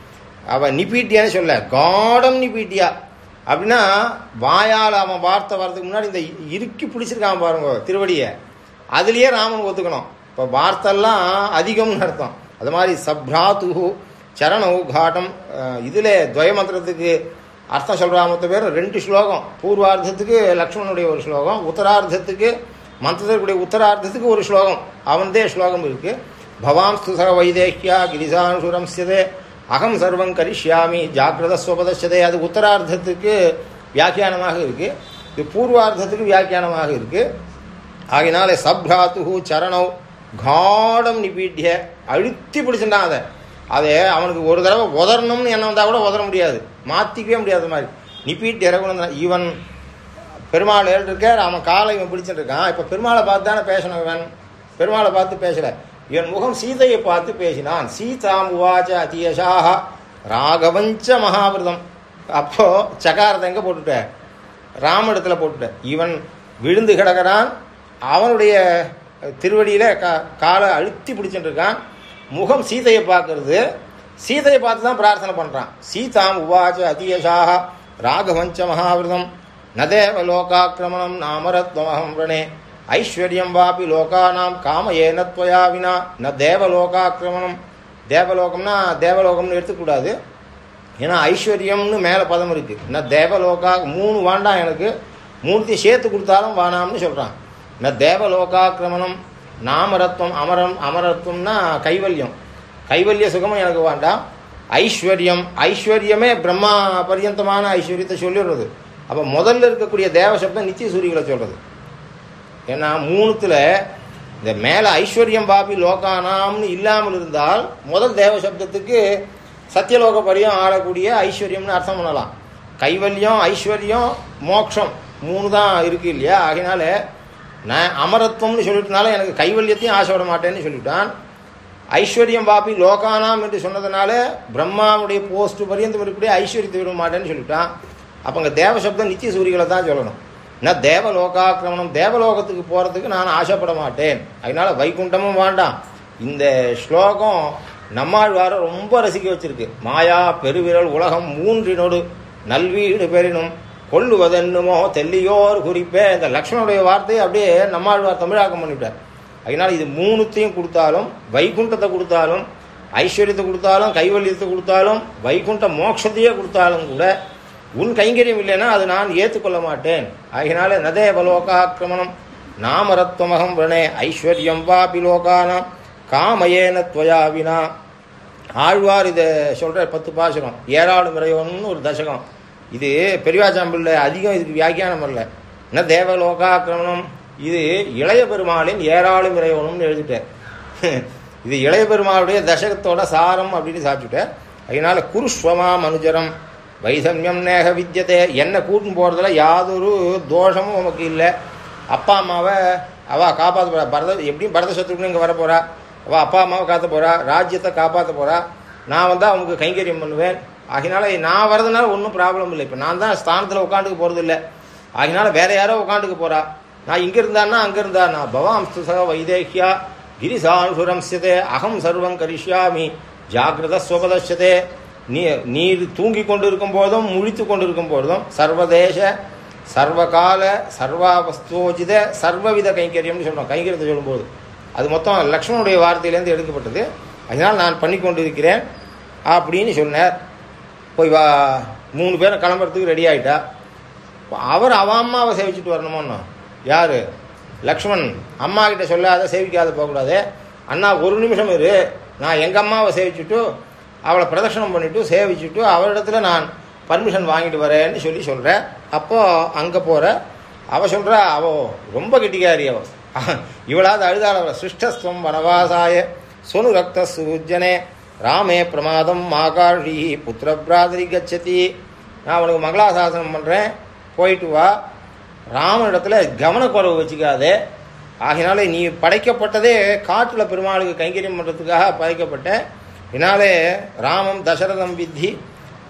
அவன் நிப்பீட்டியான்னு சொல்ல காடம் நிப்பீட்டியா. அப்படின்னா வாயால் அவன் வார்த்தை வர்றதுக்கு முன்னாடி இந்த இறுக்கி பிடிச்சிருக்கான் பாருங்க திருவடியை. அதுலேயே ராமன் ஒத்துக்கணும். இப்போ வார்த்தைலாம் அதிகம்னு அர்த்தம். அது மாதிரி சப்ராத்து சரணவு காட்டம் இதில் துவயமந்திரத்துக்கு அர்த்தம் சொல்றா மொத்த பேர் ரெண்டு ஸ்லோகம். பூர்வார்த்தத்துக்கு லக்ஷ்மணனுடைய ஒரு ஸ்லோகம் உத்தரார்த்தத்துக்கு மந்திரத்திற்குடைய உத்தரார்த்தத்துக்கு ஒரு ஸ்லோகம். அவன்தே ஸ்லோகம் இருக்குது பவாம்ஸ்து சக வைதேக்கியா கிரிசானுசுரம் சிதே அகம் சர்வம் கரிஷ்யாமி ஜாக்கிரத ஸ்வபதச்சதே அது உத்தரார்த்தத்துக்கு வியாக்கியானமாக இருக்கு. இது பூர்வார்த்தத்துக்கு வியாக்கியானமாக இருக்கு. ஆகினாலே சப்ராத்து சரணவ் காடம் நிபீட்டிய அழுத்தி பிடிச்சிட்டான் அதை. அதே அவனுக்கு ஒரு தடவை உதறணும்னு என்ன வந்தால் கூட உதற முடியாது. மாற்றிக்கவே முடியாத மாதிரி. நிப்பீட்டு இறங்கணும் இவன் பெருமாள் ஏழு அவன் காலை இவன் பிடிச்சிட்டு இருக்கான். இப்போ பெருமாளை பார்த்து தானே பேசணும் இவன்? பெருமாளை பார்த்து பேசலை. என் முகம் சீதையை பார்த்து பேசினான். சீதாம் உவாச்ச அதியசாக ராகவஞ்ச மகாவிரதம். அப்போ சகாரத்தை எங்கே போட்டுட்ட? ராமஇடத்துல போட்டுட்ட. இவன் விழுந்து கிடக்கிறான். அவனுடைய திருவடியில் கா காலை அழுத்தி பிடிச்சிட்டுருக்கான் முகம் சீதையை பார்க்கறது. சீதையை பார்த்து தான் பிரார்த்தனை பண்ணுறான் சீதாம் உவாச்ச அதியசாக ராகவஞ்ச மகாவிரதம். நதேவ லோகாக்கிரமணம். நாமரத்வமகம் ரணே ஐஸ்வர்யம் வாபி லோகானாம் காம ஏனத்வயா வினா ந தேவலோகாக்கிரமணம் தேவலோகம்னா தேவலோகம்னு எடுத்துக்கூடாது। ஏன்னா ஐஸ்வர்யம்னு மேலே பதம் இருக்குது ந தேவலோகா மூணு வாண்டாம் எனக்கு। மூணுத்தையும் சேர்த்து கொடுத்தாலும் வானாம்னு சொல்கிறான் நான் தேவலோகாக்கிரமணம் நாமரத்வம் அமரம் அமரத்வம்னா கைவல்யம். கைவல்ய சுகமும் எனக்கு வேண்டாம் ஐஸ்வர்யம் ஐஸ்வர்யமே பிரம்மா பரியந்தமான ஐஸ்வர்யத்தை சொல்லிடுறது. அப்போ முதல்ல இருக்கக்கூடிய தேவசப்தம் நித்திய சூரியகளை சொல்கிறது ஏன்னா மூணுத்துல இந்த மேல ஐஸ்வர்யம் பாபி லோகானாம்னு இல்லாமல் இருந்தால் முதல் தேவ சப்தத்துக்கு சத்தியலோக பரியம் ஆடக்கூடிய ஐஸ்வர்யம்னு அர்த்தம் பண்ணலாம். கைவல்யம் ஐஸ்வர்யம் மோட்சம் மூணு தான் இருக்கு இல்லையா? ஆகினால நான் அமரத்துவம்னு சொல்லிட்டனால எனக்கு கைவல்யத்தையும் ஆசைப்பட மாட்டேன்னு சொல்லிவிட்டான் ஐஸ்வர்யம் பாபி லோகானாம் என்று சொன்னதுனால பிரம்மாவுடைய போஸ்ட் பரியந்தம் இருக்கக்கூடிய ஐஸ்வர்யத்தை விட மாட்டேன்னு சொல்லிவிட்டான் அப்போ அங்கே தேவசப்தம் நித்திய சூரியகளை தான் சொல்லணும். நான் தேவலோகாக்கிரமணம் தேவலோகத்துக்கு போகிறதுக்கு நான் ஆசைப்பட மாட்டேன். அதனால் வைகுண்டமும் வேண்டாம். இந்த ஸ்லோகம் நம்மாழ்வாரை ரொம்ப ரசிக்க வச்சிருக்கு. மாயா பெருவிரல் உலகம் மூன்றினோடு நல்வீடு பெறினும் கொள்ளுவதென்னுமோ தெல்லியோர் குறிப்பே. இந்த லக்ஷ்மணுடைய வார்த்தையை அப்படியே நம்மாழ்வார் தமிழாக்கம் பண்ணிவிட்டார் அதனால் இது மூணுத்தையும் கொடுத்தாலும் வைகுண்டத்தை கொடுத்தாலும் ஐஸ்வர்யத்தை கொடுத்தாலும் கைவல்யத்தை கொடுத்தாலும் வைகுண்ட மோட்சத்தையே கொடுத்தாலும் கூட உன் கைங்கரியம் இல்லைன்னா அது நான் ஏற்றுக்கொள்ள மாட்டேன். ஆகினால நதேவலோகாக்கிரமணம். நாமரத்வமகம் வரணே ஐஸ்வர்யம் வா லோகானாம் காமயேன துவயா வினா. ஆழ்வார் இதை சொல்கிற பத்து பாசுரம். ஏராளம் இறைவன் ஒரு தசகம். இது பெரியவாச்சாம்பிள்ள அதிகம் இதுக்கு வியாக்கியானம் வரல. என்ன தேவலோகாக்கிரமணம் இது இளைய பெருமாளின் ஏராளம் இறைவனும்னு எழுதிட்டேன் இது இளைய பெருமாளுடைய தசகத்தோட சாரம் அப்படின்னு சாப்பிட்டுட்டேன் அதனால குருஸ்வமா மனுஜரம். வைசம்யம் நேக வித்தியத்தை என்னை கூட்டின்னு போகிறதுல யாதொரு தோஷமும் உனக்கு இல்லை. அப்பா அம்மாவை அவள் காப்பாற்ற போகிறா பரத எப்படியும் பரத சத்ருன்னு இங்கே வர போறா. அவள் அப்பா அம்மாவை காத்த போகிறா ராஜ்யத்தை காப்பாற்ற போகிறா நான் வந்து அவனுக்கு கைங்கரியம் பண்ணுவேன். ஆகினால நான் வரதுனால ஒன்றும் ப்ராப்ளம் இல்லை. இப்போ நான் தான் ஸ்தானத்தில் உட்காந்துக்க போகிறது இல்லை. ஆகினால வேறு யாரோ உட்காந்துக்க போகிறா நான் இங்கே இருந்தான்னா அங்கே இருந்தா. நான் பவாம்ஸ்து சக வைதேகியா. கிரிசானுரம்சியதே அகம் சர்வம் கரிஷ்யாமி. ஜாகிரத ஸ்வபதே நீ நீர் தூங்கி கொண்டிருக்கும் போதும் முழித்து கொண்டிருக்கும் போதும் சர்வதேச சர்வகால சர்வாவஸ்தோஜித சர்வவித கைங்கரியம்னு சொல்கிறோம் கைங்கரியத்தை சொல்லும்போது. அது மொத்தம் லக்ஷ்மணுடைய வார்த்தையிலேருந்து எடுக்கப்பட்டது. அதனால் நான் பண்ணி கொண்டிருக்கிறேன் அப்படின்னு சொன்னார். போய் வா மூணு பேரும் கிளம்புறதுக்கு ரெடி ஆகிட்டா அவர் அவ அம்மாவை சேவிச்சுட்டு வரணுமோன்னு யார்? லக்ஷ்மண். அம்மா கிட்ட சொல்லாத சேவிக்காத போகக்கூடாது. அண்ணா ஒரு நிமிஷம் இரு. நான் எங்கள் அம்மாவை சேவிச்சுட்டு அவளை பிரதட்சணம் பண்ணிவிட்டு சேவிச்சுட்டு அவரிடத்துல நான் பர்மிஷன் வாங்கிட்டு வரேன்னு சொல்லி சொல்கிறேன் அப்போது அங்கே போகிற அவள் சொல்கிறா அவள் ரொம்ப கெட்டிக்காரி அவள் இவளாவது அழுதாள். அவள் சிருஷ்டஸ்வம் வனவாசாய. சொனு ரக்த சுஜனே ராமே பிரமாதம் மாகாழி. புத்திர பிராதரி கச்சதி. நான் உனக்கு மங்களாசாசனம் பண்ணுறேன் போயிட்டு வா. ராமனிடத்தில் கவனக்குறவு வச்சுக்காதே. ஆகினாலே நீ படைக்கப்பட்டதே காட்டில் பெருமாளுக்கு கைங்கரியம் பண்ணுறதுக்காக படைக்கப்பட்ட இதனாலே ராமம் தசரதம் வித்தி.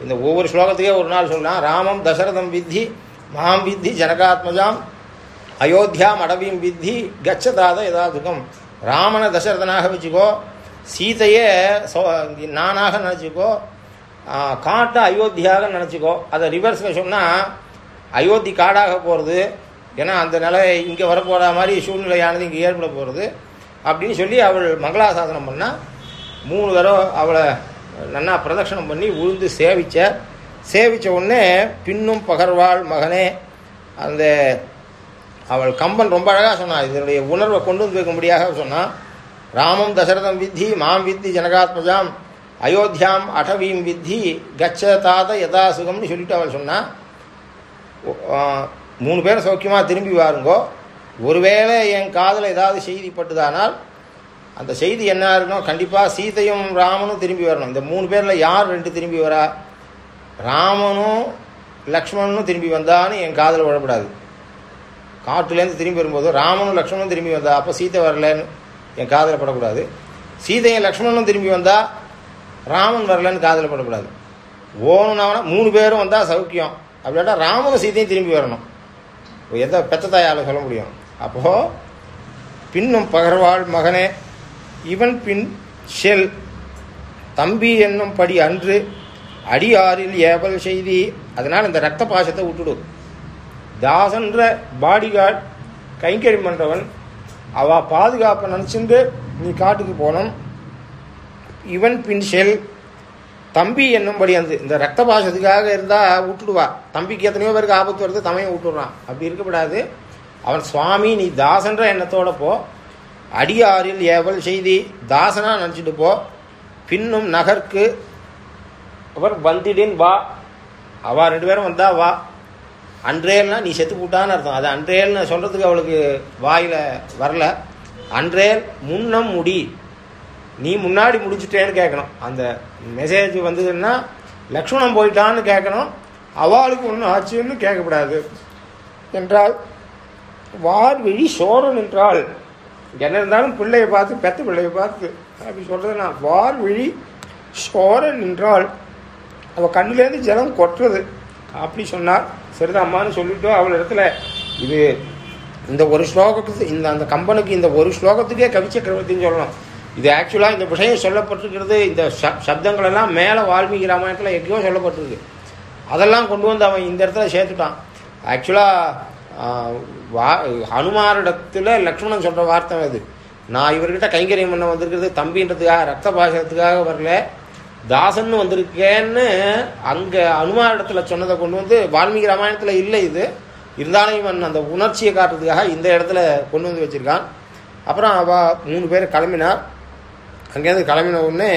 இந்த ஒவ்வொரு ஸ்லோகத்துக்கே ஒரு நாள் சொல்லலாம் ராமம் தசரதம் வித்தி மாம் வித்தி ஜனகாத்மஜாம் அயோத்தியாம் அடவியும் வித்தி கச்சதாத யதாதுகம் ராமனை தசரதனாக வச்சுக்கோ சீதையே சோ- நானாக நினச்சிக்கோ காட்டை அயோத்தியாக நினச்சிக்கோ. அதை ரிவர்ஸில் சொன்னால் அயோத்தி காடாக போகிறது ஏன்னா அந்த நிலை இங்கே வரப்போகிற மாதிரி சூழ்நிலையானது இங்கே ஏற்பட போகிறது அப்படின்னு சொல்லி அவள் மங்களாசாசனம் பண்ணால் மூணு தடவை அவளை நன்னா பிரதட்சணம் பண்ணி உழுந்து சேவிச்ச. சேவித்த உடனே பின்னும் பகர்வாள் மகனே அந்த அவள் கம்பன் ரொம்ப அழகாக சொன்னான் இதனுடைய உணர்வை கொண்டு வந்து வைக்கும்படியாக சொன்னான் ராமம் தசரதம் வித்தி மாம் வித்தி ஜனகாத்மஜாம் அயோத்தியாம் அடவீம் வித்தி கச்ச தாத யதா சுகம்னு சொல்லிட்டு அவள் சொன்னான் மூணு பேரும் சௌக்கியமாக திரும்பி வாருங்கோ. ஒருவேளை என் காதில் ஏதாவது செய்தி பட்டுதானால் அந்த செய்தி என்ன இருக்கணும் கண்டிப்பாக சீதையும் ராமனும் திரும்பி வரணும். இந்த மூணு பேரில் யார் ரெண்டு திரும்பி வரா? ராமனும் லக்ஷ்மணனும் திரும்பி வந்தான்னு என் காதில் விழப்படாது. காட்டுலேருந்து திரும்பி வரும்போது ராமனும் லக்ஷ்மணனும் திரும்பி வந்தா அப்போ சீதை வரலன்னு என் காதில் படக்கூடாது. சீதையும் லக்ஷ்மணனும் திரும்பி வந்தால் ராமன் வரலன்னு காதில் படக்கூடாது. ஓணுனாவனா மூணு பேரும் வந்தால் சௌக்கியம். அப்படின்னா ராமனும் சீதையும் திரும்பி வரணும். எதை பெத்த தாயால் சொல்ல முடியும்? அப்போது பின்னும் பகர்வாள் மகனே இவன் பின் செல் தம்பி என்னும் படி அன்று அடியாரில் ஏவல் செய்தி அதனால் இந்த ரத்த பாசத்தை விட்டுடு. தாசன்ற பாடிகார்ட் கைங்கறி பண்ணுறவன் அவ பாதுகாப்பை நினச்சிட்டு நீ காட்டுக்கு போனோம். இவன் பின் செல் தம்பி என்னும்படி அந்த இந்த ரத்த பாசத்துக்காக இருந்தால் விட்டுடுவா. தம்பிக்கு எத்தனையோ பேருக்கு ஆபத்து வருது தமையை விட்டுடுறான். அப்படி இருக்கக்கூடாது அவன் சுவாமி நீ தாசன்ற எண்ணத்தோட போ. அடியாரில் ஏவல் செய்தி தாசனாக நினச்சிட்டு போ. பின்னும் நகர்க்கு அவர் வந்திடின் வா. அவள் ரெண்டு பேரும் வந்தா வா. அன்றேல்னா நீ செத்து போட்டான்னு அர்த்தம். அது அன்றேல்னு சொல்கிறதுக்கு அவளுக்கு வாயில் வரல. அன்றேல் முன்னம் முடி. நீ முன்னாடி முடிச்சிட்டேன்னு கேட்கணும் அந்த மெசேஜ் வந்ததுன்னா லக்ஷ்மணன் போயிட்டான்னு கேட்கணும் அவளுக்கு ஒன்றும் ஆச்சுன்னு கேட்கக்கூடாது என்றால் வார்வெழி சோரன் என்றால் என்ன இருந்தாலும் பிள்ளையை பார்த்து பெத்த பிள்ளையை பார்த்து அப்படி சொல்கிறது நான் வார் விழி சோரன் என்றால் அவள் கண்ணுலேருந்து ஜலம் கொட்டுறது. அப்படி சொன்னார். சரிதான் சொல்லிட்டோம் சொல்லிட்டு அவள் இடத்துல இது இந்த ஒரு ஸ்லோகத்துக்கு இந்த அந்த கம்பனுக்கு இந்த ஒரு ஸ்லோகத்துக்கே கவி சக்கரவர்த்தின்னு சொல்லணும். இது ஆக்சுவலாக இந்த விஷயம் சொல்லப்பட்டிருக்கிறது இந்த சப்தங்கள் எல்லாம் மேலே வால்மீகி ராமாயணத்தில் எங்கேயோ சொல்லப்பட்டிருக்கு. அதெல்லாம் கொண்டு வந்து அவன் இந்த இடத்துல சேர்த்துட்டான். ஆக்சுவலாக வா ஹனுமாரிடத்தில் லக்ஷ்மணன் சொல்கிற வார்த்தை அது. நான் இவர்கிட்ட கைங்கரியம் பண்ண வந்திருக்கிறது தம்பின்றதுக்காக ரத்த பாசனத்துக்காக வரல. தாசன்னு வந்திருக்கேன்னு அங்கே அனுமாரிடத்தில் சொன்னதை கொண்டு வந்து வால்மீகி ராமாயணத்தில் இல்லை இது. இருந்தாலும் இவன் அந்த உணர்ச்சியை காட்டுறதுக்காக இந்த இடத்துல கொண்டு வந்து வச்சிருக்கான். அப்புறம் அவ மூணு பேர் கிளம்பினார் அங்கேருந்து கிளம்பின உடனே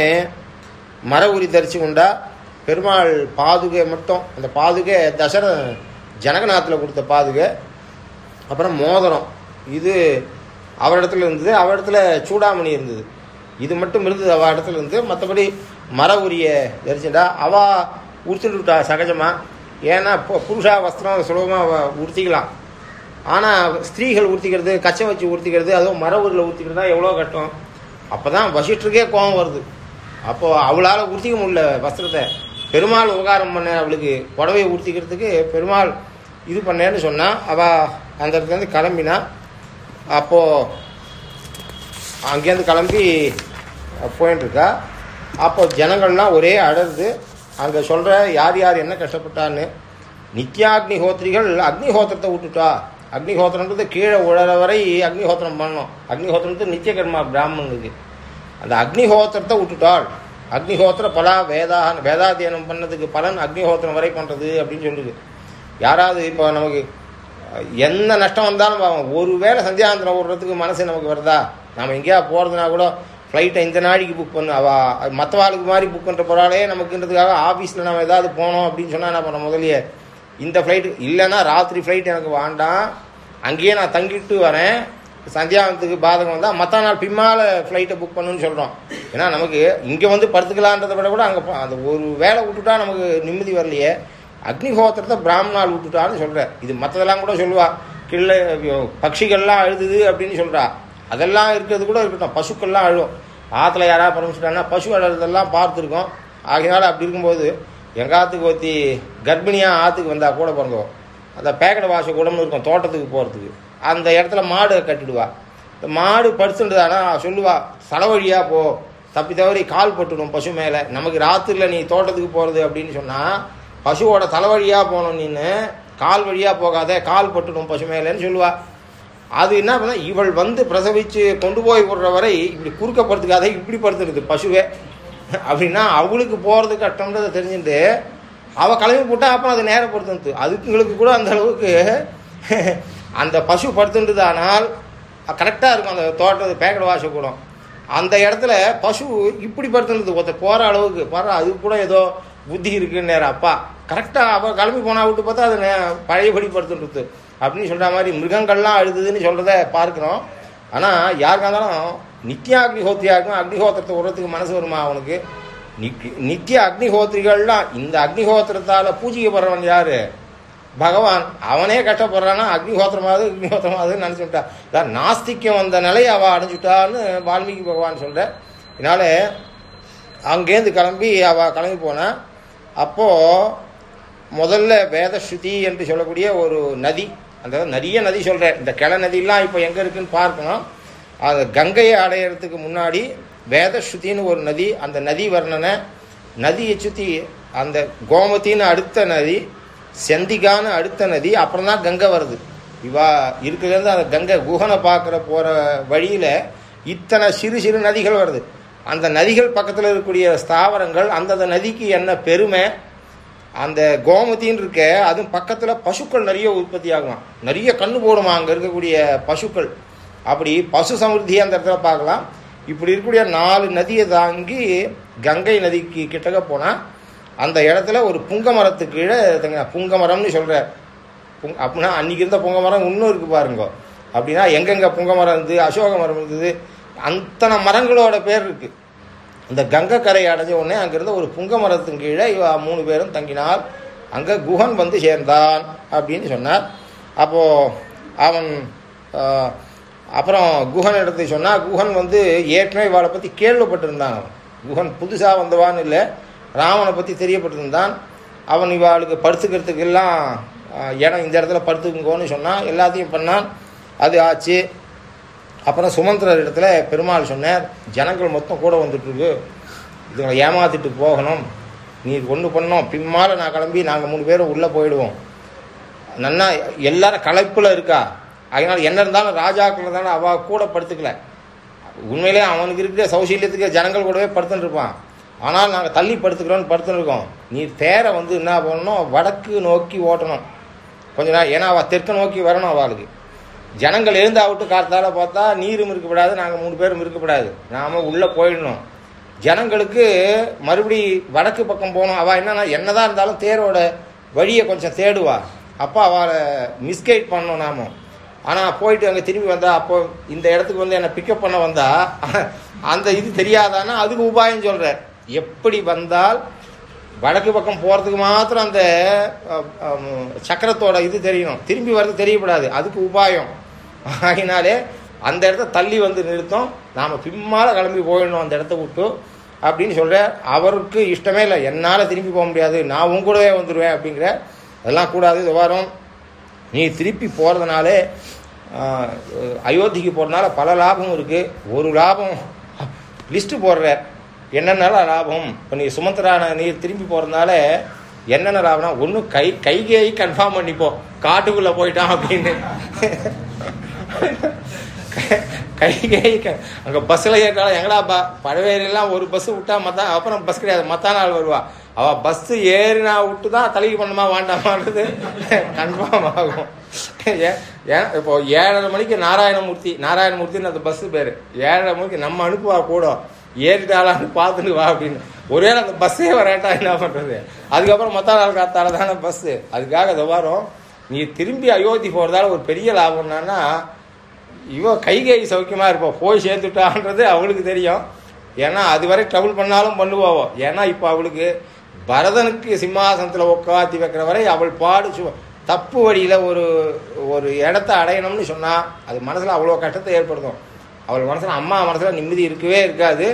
மர உரி தரிச்சு கொண்டா பெருமாள் பாதுகை மட்டும் அந்த பாதுகை தசர ஜனகநாத்தில் கொடுத்த பாதுகை. அப்புறம் மோதிரம். இது அவரிடத்துல இருந்தது அவரிடத்துல சூடாமணி இருந்தது. இது மட்டும் இருந்தது அவ இடத்துல இருந்து. மற்றபடி மர உரிய தரிச்சுட்டா அவ உடுத்துட்டு விட்டா சகஜமா. ஏன்னா இப்போ புருஷா வஸ்திரம் சுலபமாக உடுத்திக்கலாம் ஆனால் ஸ்திரீகள் உடுத்திக்கிறது கச்சம் வச்சு உடுத்திக்கிறது அதுவும் மர ஊரில் உடுத்திக்கிறது தான் எவ்வளோ கட்டம் அப்போ தான் வசிஷ்டருக்கே கோபம் வருது. அப்போது அவளால் உடுத்திக்க முடியல வஸ்திரத்தை. பெருமாள் உபகாரம் பண்ண அவளுக்கு புடவையை உடுத்திக்கிறதுக்கு பெருமாள் இது பண்ணேன்னு சொன்னால் அவள் அந்த இடத்துலேருந்து கிளம்பினா அப்போது அங்கேருந்து கிளம்பி போயின்ட்டுருக்கா. அப்போது அப்போ ஜனங்கள்லாம் ஒரே அடருது அங்கே சொல்கிற யார் யார் என்ன கஷ்டப்பட்டான்னு நித்யாக்னிஹோத்திரிகள் அக்னிஹோத்திரத்தை விட்டுட்டா. அக்னிஹோத்திரன்றது கீழே உழற வரை அக்னிஹோத்திரம் பண்ணணும். அக்னிஹோத்திரன்றது நித்தியகர்மா பிராமணனுக்கு. அந்த அக்னிஹோத்திரத்தை விட்டுட்டாள். அக்னிஹோத்திர பலா வேதா வேதாத்தியனம் பண்ணதுக்கு பலன் அக்னிஹோத்திரம் வரை பண்ணுறது அப்படின்னு சொல்லுது. யாராவது இப்போ நமக்கு என்ன நஷ்டம் வந்தாலும் ஒரு வேளை சந்தியாந்திரம் ஓடுறதுக்கு மனசு நமக்கு வருதா? நம்ம எங்கேயா போகிறதுனா கூட ஃப்ளைட்டை இந்த நாளைக்கு புக் பண்ணு. அவ மற்றவாளுக்கு மாதிரி புக் பண்ணுற போகிறாலே நமக்குன்றதுக்காக ஆஃபீஸில் நம்ம ஏதாவது போனோம் அப்படின்னு சொன்னால் என்ன பண்ண முதலியே? இந்த ஃப்ளைட்டு இல்லைன்னா ராத்திரி ஃப்ளைட் எனக்கு வேண்டாம். அங்கேயே நான் தங்கிட்டு வரேன். சந்தியாவனத்துக்கு பாதகம் வந்தால் மற்ற நாள் பின்னால் ஃப்ளைட்டை புக் பண்ணுன்னு சொல்கிறோம் ஏன்னா நமக்கு இங்கே வந்து படுத்துக்கலான்றதை விட கூட அங்கே அந்த ஒரு வேலை விட்டுட்டா நமக்கு நிம்மதி வரலையே. அக்னிஹோத்திரத்தை பிராமணால் விட்டுட்டான்னு சொல்கிறேன் இது மற்றதெல்லாம் கூட சொல்லுவா. கிள்ளை பட்சிகள்லாம் அழுதுது அப்படின்னு சொல்கிறா அதெல்லாம் இருக்கிறது கூட இருக்கட்டும். பசுக்கள்லாம் அழுவோம். ஆற்றுல யாராவது பரமிச்சிட்டாங்கன்னா பசு அழுறதெல்லாம் பார்த்துருக்கோம். ஆகையால் அப்படி இருக்கும்போது எங்காத்துக்கு ஒத்தி கர்ப்பிணியாக ஆற்றுக்கு வந்தால் கூட பிறந்தோம் அந்த பேக்கெட் வாச கூடம்னு இருக்கும் தோட்டத்துக்கு போகிறதுக்கு அந்த இடத்துல மாடு கட்டிடுவா. இந்த மாடு படுத்துன்றதானா சொல்லுவா தலைவழியாக போ. தப்பி தவறி கால் பட்டுடும் பசு மேலே. நமக்கு ராத்திரியில் நீ தோட்டத்துக்கு போகிறது அப்படின்னு சொன்னால் பசுவோட தலைவழியாக போகணும் நின்று கால் வழியாக போகாத கால் பட்டுடும் பசு மேலேன்னு சொல்லுவா. அது என்ன பண்ண இவள் வந்து பிரசவிச்சு கொண்டு போய் விடுற வரை இப்படி குறுக்க படுத்துக்காத இப்படி படுத்துருது பசுவே. அப்படின்னா அவளுக்கு போகிறது கட்டம்ன்றதை தெரிஞ்சுட்டு அவள் கிளம்பி போட்டா அப்புறம் அது நேரப்படுத்து அதுங்களுக்கு கூட அந்த அளவுக்கு அந்த பசு படுத்துன்றது கரெக்டாக இருக்கும் அந்த தோட்டத்து பேக்கெட் வாச கூட. அந்த இடத்துல பசு இப்படி படுத்துனது ஒருத்த போகிற அளவுக்கு பாரு அது கூட ஏதோ புத்தி இருக்குன்னு அப்பா. கரெக்டாக அவள் கிளம்பி போனா விட்டு பார்த்தா அது நே- பழையபடி படுத்துன்றது அப்படின்னு சொல்கிற மாதிரி மிருகங்கள்லாம் அழுதுதுன்னு சொல்கிறத பார்க்குறோம். ஆனால் யாருக்கா இருந்தாலும் நித்திய அக்னிஹோத்திரியாருக்கும் அக்னிஹோத்திரத்தை விடுறதுக்கு மனசு வருமா அவனுக்கு? நிக்- நித்திய அக்னிஹோத்திரிகள்லாம் இந்த அக்னிஹோத்திரத்தால் பூஜிக்கப்படுறவன் யாரு? பகவான். அவனே கஷ்டப்படுறான்னா அக்னிஹோத்திரமாவது அக்னிஹோத்திரமாவதுன்னு நினச்சுட்டா அதான் நாஸ்திக்கம் வந்த நிலையை அவள் அடைஞ்சுட்டான்னு வால்மீகி பகவான் சொல்ற. இதனால அங்கேருந்து கிளம்பி அவள் கிளம்பி போனான் அப்போது முதல்ல வேதஸ்ருதி என்று சொல்லக்கூடிய ஒரு நதி அந்த நிறைய நதி சொல்கிறேன் இந்த கிள நதியெல்லாம் இப்போ எங்கே இருக்குன்னு பார்க்கணும். அது கங்கையை அடையிறதுக்கு முன்னாடி வேதஸ்ருதின்னு ஒரு நதி அந்த நதி வர்ணனை நதியை சுற்றி அந்த கோமத்தின்னு அடுத்த நதி செந்திகான்னு அடுத்த நதி அப்புறம் தான் கங்கை வருது. இவா இருக்கிறது அந்த கங்கை குகனை பார்க்குற போகிற வழியில் இத்தனை சிறு சிறு நதிகள் வருது. அந்த நதிகள் பக்கத்தில் இருக்கக்கூடிய ஸ்தாவரங்கள் அந்தந்த நதிக்கு என்ன பெருமை? அந்த கோமத்தின்னு இருக்க அதுவும் பக்கத்தில் பசுக்கள் நிறைய உற்பத்தி ஆகுமா நிறைய கண்ணு போடுமா அங்கே இருக்கக்கூடிய பசுக்கள்? அப்படி பசு சமிருத்தி அந்த இடத்துல பார்க்கலாம். இப்படி இருக்கக்கூடிய நாலு நதியை தாங்கி கங்கை நதிக்கு கிட்டக்க போனால் அந்த இடத்துல ஒரு புங்க மரத்துக்கு கீழே புங்க மரம்னு சொல்கிற புங் அப்படின்னா அன்றைக்கி இருந்த புங்க மரம் இன்னும் இருக்குது பாருங்க. அப்படின்னா எங்கெங்கே புங்க மரம் இருந்தது அசோக மரம் இருந்தது அத்தனை மரங்களோட பேர் இருக்குது இந்த கங்கை கரை அடைஞ்ச உடனே அங்கிருந்த ஒரு புங்க மரத்தின் கீழே இவ மூணு பேரும் தங்கினார். அங்கே குஹன் வந்து சேர்ந்தான் அப்படின்னு சொன்னார். அப்போது அவன் அப்புறம் குஹன் இடத்தை சொன்னால் குஹன் வந்து ஏற்கனவே இவாளை பற்றி கேள்விப்பட்டிருந்தான் அவன். குஹன் புதுசாக வந்தவான்னு இல்லை ராமனை பற்றி தெரியப்பட்டிருந்தான். அவன் இவாளுக்கு படுத்துக்கிறதுக்கு எல்லாம் இடம் இந்த இடத்துல படுத்துக்குங்கோன்னு சொன்னான். எல்லாத்தையும் பண்ணான். அது ஆச்சு. அப்புறம் சுமந்திரர் இடத்துல பெருமாள் சொன்னார் ஜனங்கள் மொத்தம் கூட வந்துட்டுருக்கு. இதுங்களை ஏமாத்திட்டு போகணும். நீ ஒன்று பண்ணோம் பின்மால் நான் கிளம்பி நாங்கள் மூணு பேரும் உள்ளே போயிடுவோம். நன்னா எல்லாரும் களைப்பில் இருக்கா? அதனால் என்ன இருந்தாலும் ராஜாக்கள் இருந்தாலும் அவள் கூட படுத்துக்கல. உண்மையிலே அவனுக்கு இருக்கிற சௌசீல்யத்துக்கு ஜனங்கள் கூடவே படுத்துன்னு இருப்பான். ஆனால் நாங்கள் தள்ளி படுத்துக்கிறோன்னு படுத்துன்னு இருக்கோம். நீ தேரை வந்து என்ன பண்ணணும்? வடக்கு நோக்கி ஓட்டணும். கொஞ்ச நேரம் ஏன்னா அவள் தெற்கு நோக்கி வரணும் அவளுக்கு. ஜனங்கள் எழுந்து விட்டு காத்தால பார்த்தா நீரும் இருக்கப்படாது நாங்கள் மூணு பேரும் இருக்கப்படாது. நாம் உள்ளே போயிடணும். ஜனங்களுக்கு மறுபடி வடக்கு பக்கம் போகணும். அவள் என்னன்னா என்னதான் இருந்தாலும் தேரோட வழியை கொஞ்சம் தேடுவா. அப்போ அவளை மிஸ்கைட் பண்ணோம் நாம. ஆனால் போயிட்டு அங்கே திரும்பி வந்தா அப்போ இந்த இடத்துக்கு வந்து என்னை பிக்கப் பண்ண வந்தா அந்த இது தெரியாதானா? அதுக்கு உபாயம் சொல்கிறேன் எப்படி வந்தால் வடக்கு பக்கம் போகிறதுக்கு மாத்திரம் அந்த சக்கரத்தோட இது தெரியணும். திரும்பி வர்றது தெரியக்கூடாது அதுக்கு உபாயம். ஆகினாலே அந்த இடத்த தள்ளி வந்து நிறுத்தம். நாம் பிம்மால் கிளம்பி போயிடணும் அந்த இடத்த விட்டு அப்படின்னு சொல்கிற அவருக்கு இஷ்டமே இல்லை. என்னால் திரும்பி போக முடியாது. நான் உன் கூடவே வந்துடுவேன் அப்படிங்கிற அதெல்லாம் கூடாது. இது நீ திருப்பி போகிறதுனாலே அயோத்திக்கு போகிறதுனால பல லாபம் இருக்குது ஒரு லாபம் லிஸ்ட்டு போடுற. என்னென்ன லாபம்? இப்போ நீ சுமந்திரான நீர் திரும்பி போகிறதுனால என்னென்ன லாபம்னா ஒன்றும் கை கைகேயி கன்ஃபார்ம் பண்ணிப்போம் காட்டுக்குள்ளே போயிட்டான் அப்படின்னு. கை க அங்கே பஸ்ஸில் ஏறினாலும் எங்கடாப்பா பழவேரியெல்லாம் ஒரு பஸ் விட்டா மத்தா அப்புறம் பஸ் கிடையாது. மத்தா நாள் வருவா. அவள் பஸ்ஸு ஏறினா விட்டு தான் தலைக்கு பண்ணுமா வேண்டாமான்றது கன்ஃபார்ம் ஆகும். ஏன் ஏன் இப்போ ஏழரை மணிக்கு நாராயணமூர்த்தி நாராயணமூர்த்தின்னு அந்த பஸ்ஸு பேர். ஏழரை மணிக்கு நம்ம அனுப்புவா கூட ஏறிட்டாலான்னு பார்த்துட்டு வா அப்படின்னு. ஒருவேளை அந்த பஸ்ஸே வராட்டா என்ன பண்ணுறது அதுக்கப்புறம் மொத்த நாள் காத்தால தானே பஸ்ஸு அதுக்காக இதை வரும் நீ திரும்பி அயோத்தி போகிறதால ஒரு பெரிய லாபம் என்னன்னா இவ கைகை சௌக்கியமாக இருப்போம் போய் சேர்த்துட்டான்றது அவளுக்கு தெரியும். ஏன்னா அது வரை ட்ரபுள் பண்ணாலும் பண்ணுவாவோ ஏன்னா இப்போ அவளுக்கு பரதனுக்கு சிம்மாசனத்தில் உட்காத்தி வைக்கிற வரை அவள் பாடு சு தப்பு வழியில் ஒரு ஒரு இடத்த அடையணும்னு சொன்னால் அது மனசில் அவ்வளோ கஷ்டத்தை ஏற்படுத்தும். அவள் மனசில் அம்மா மனசில் நிம்மதி இருக்கவே இருக்காது.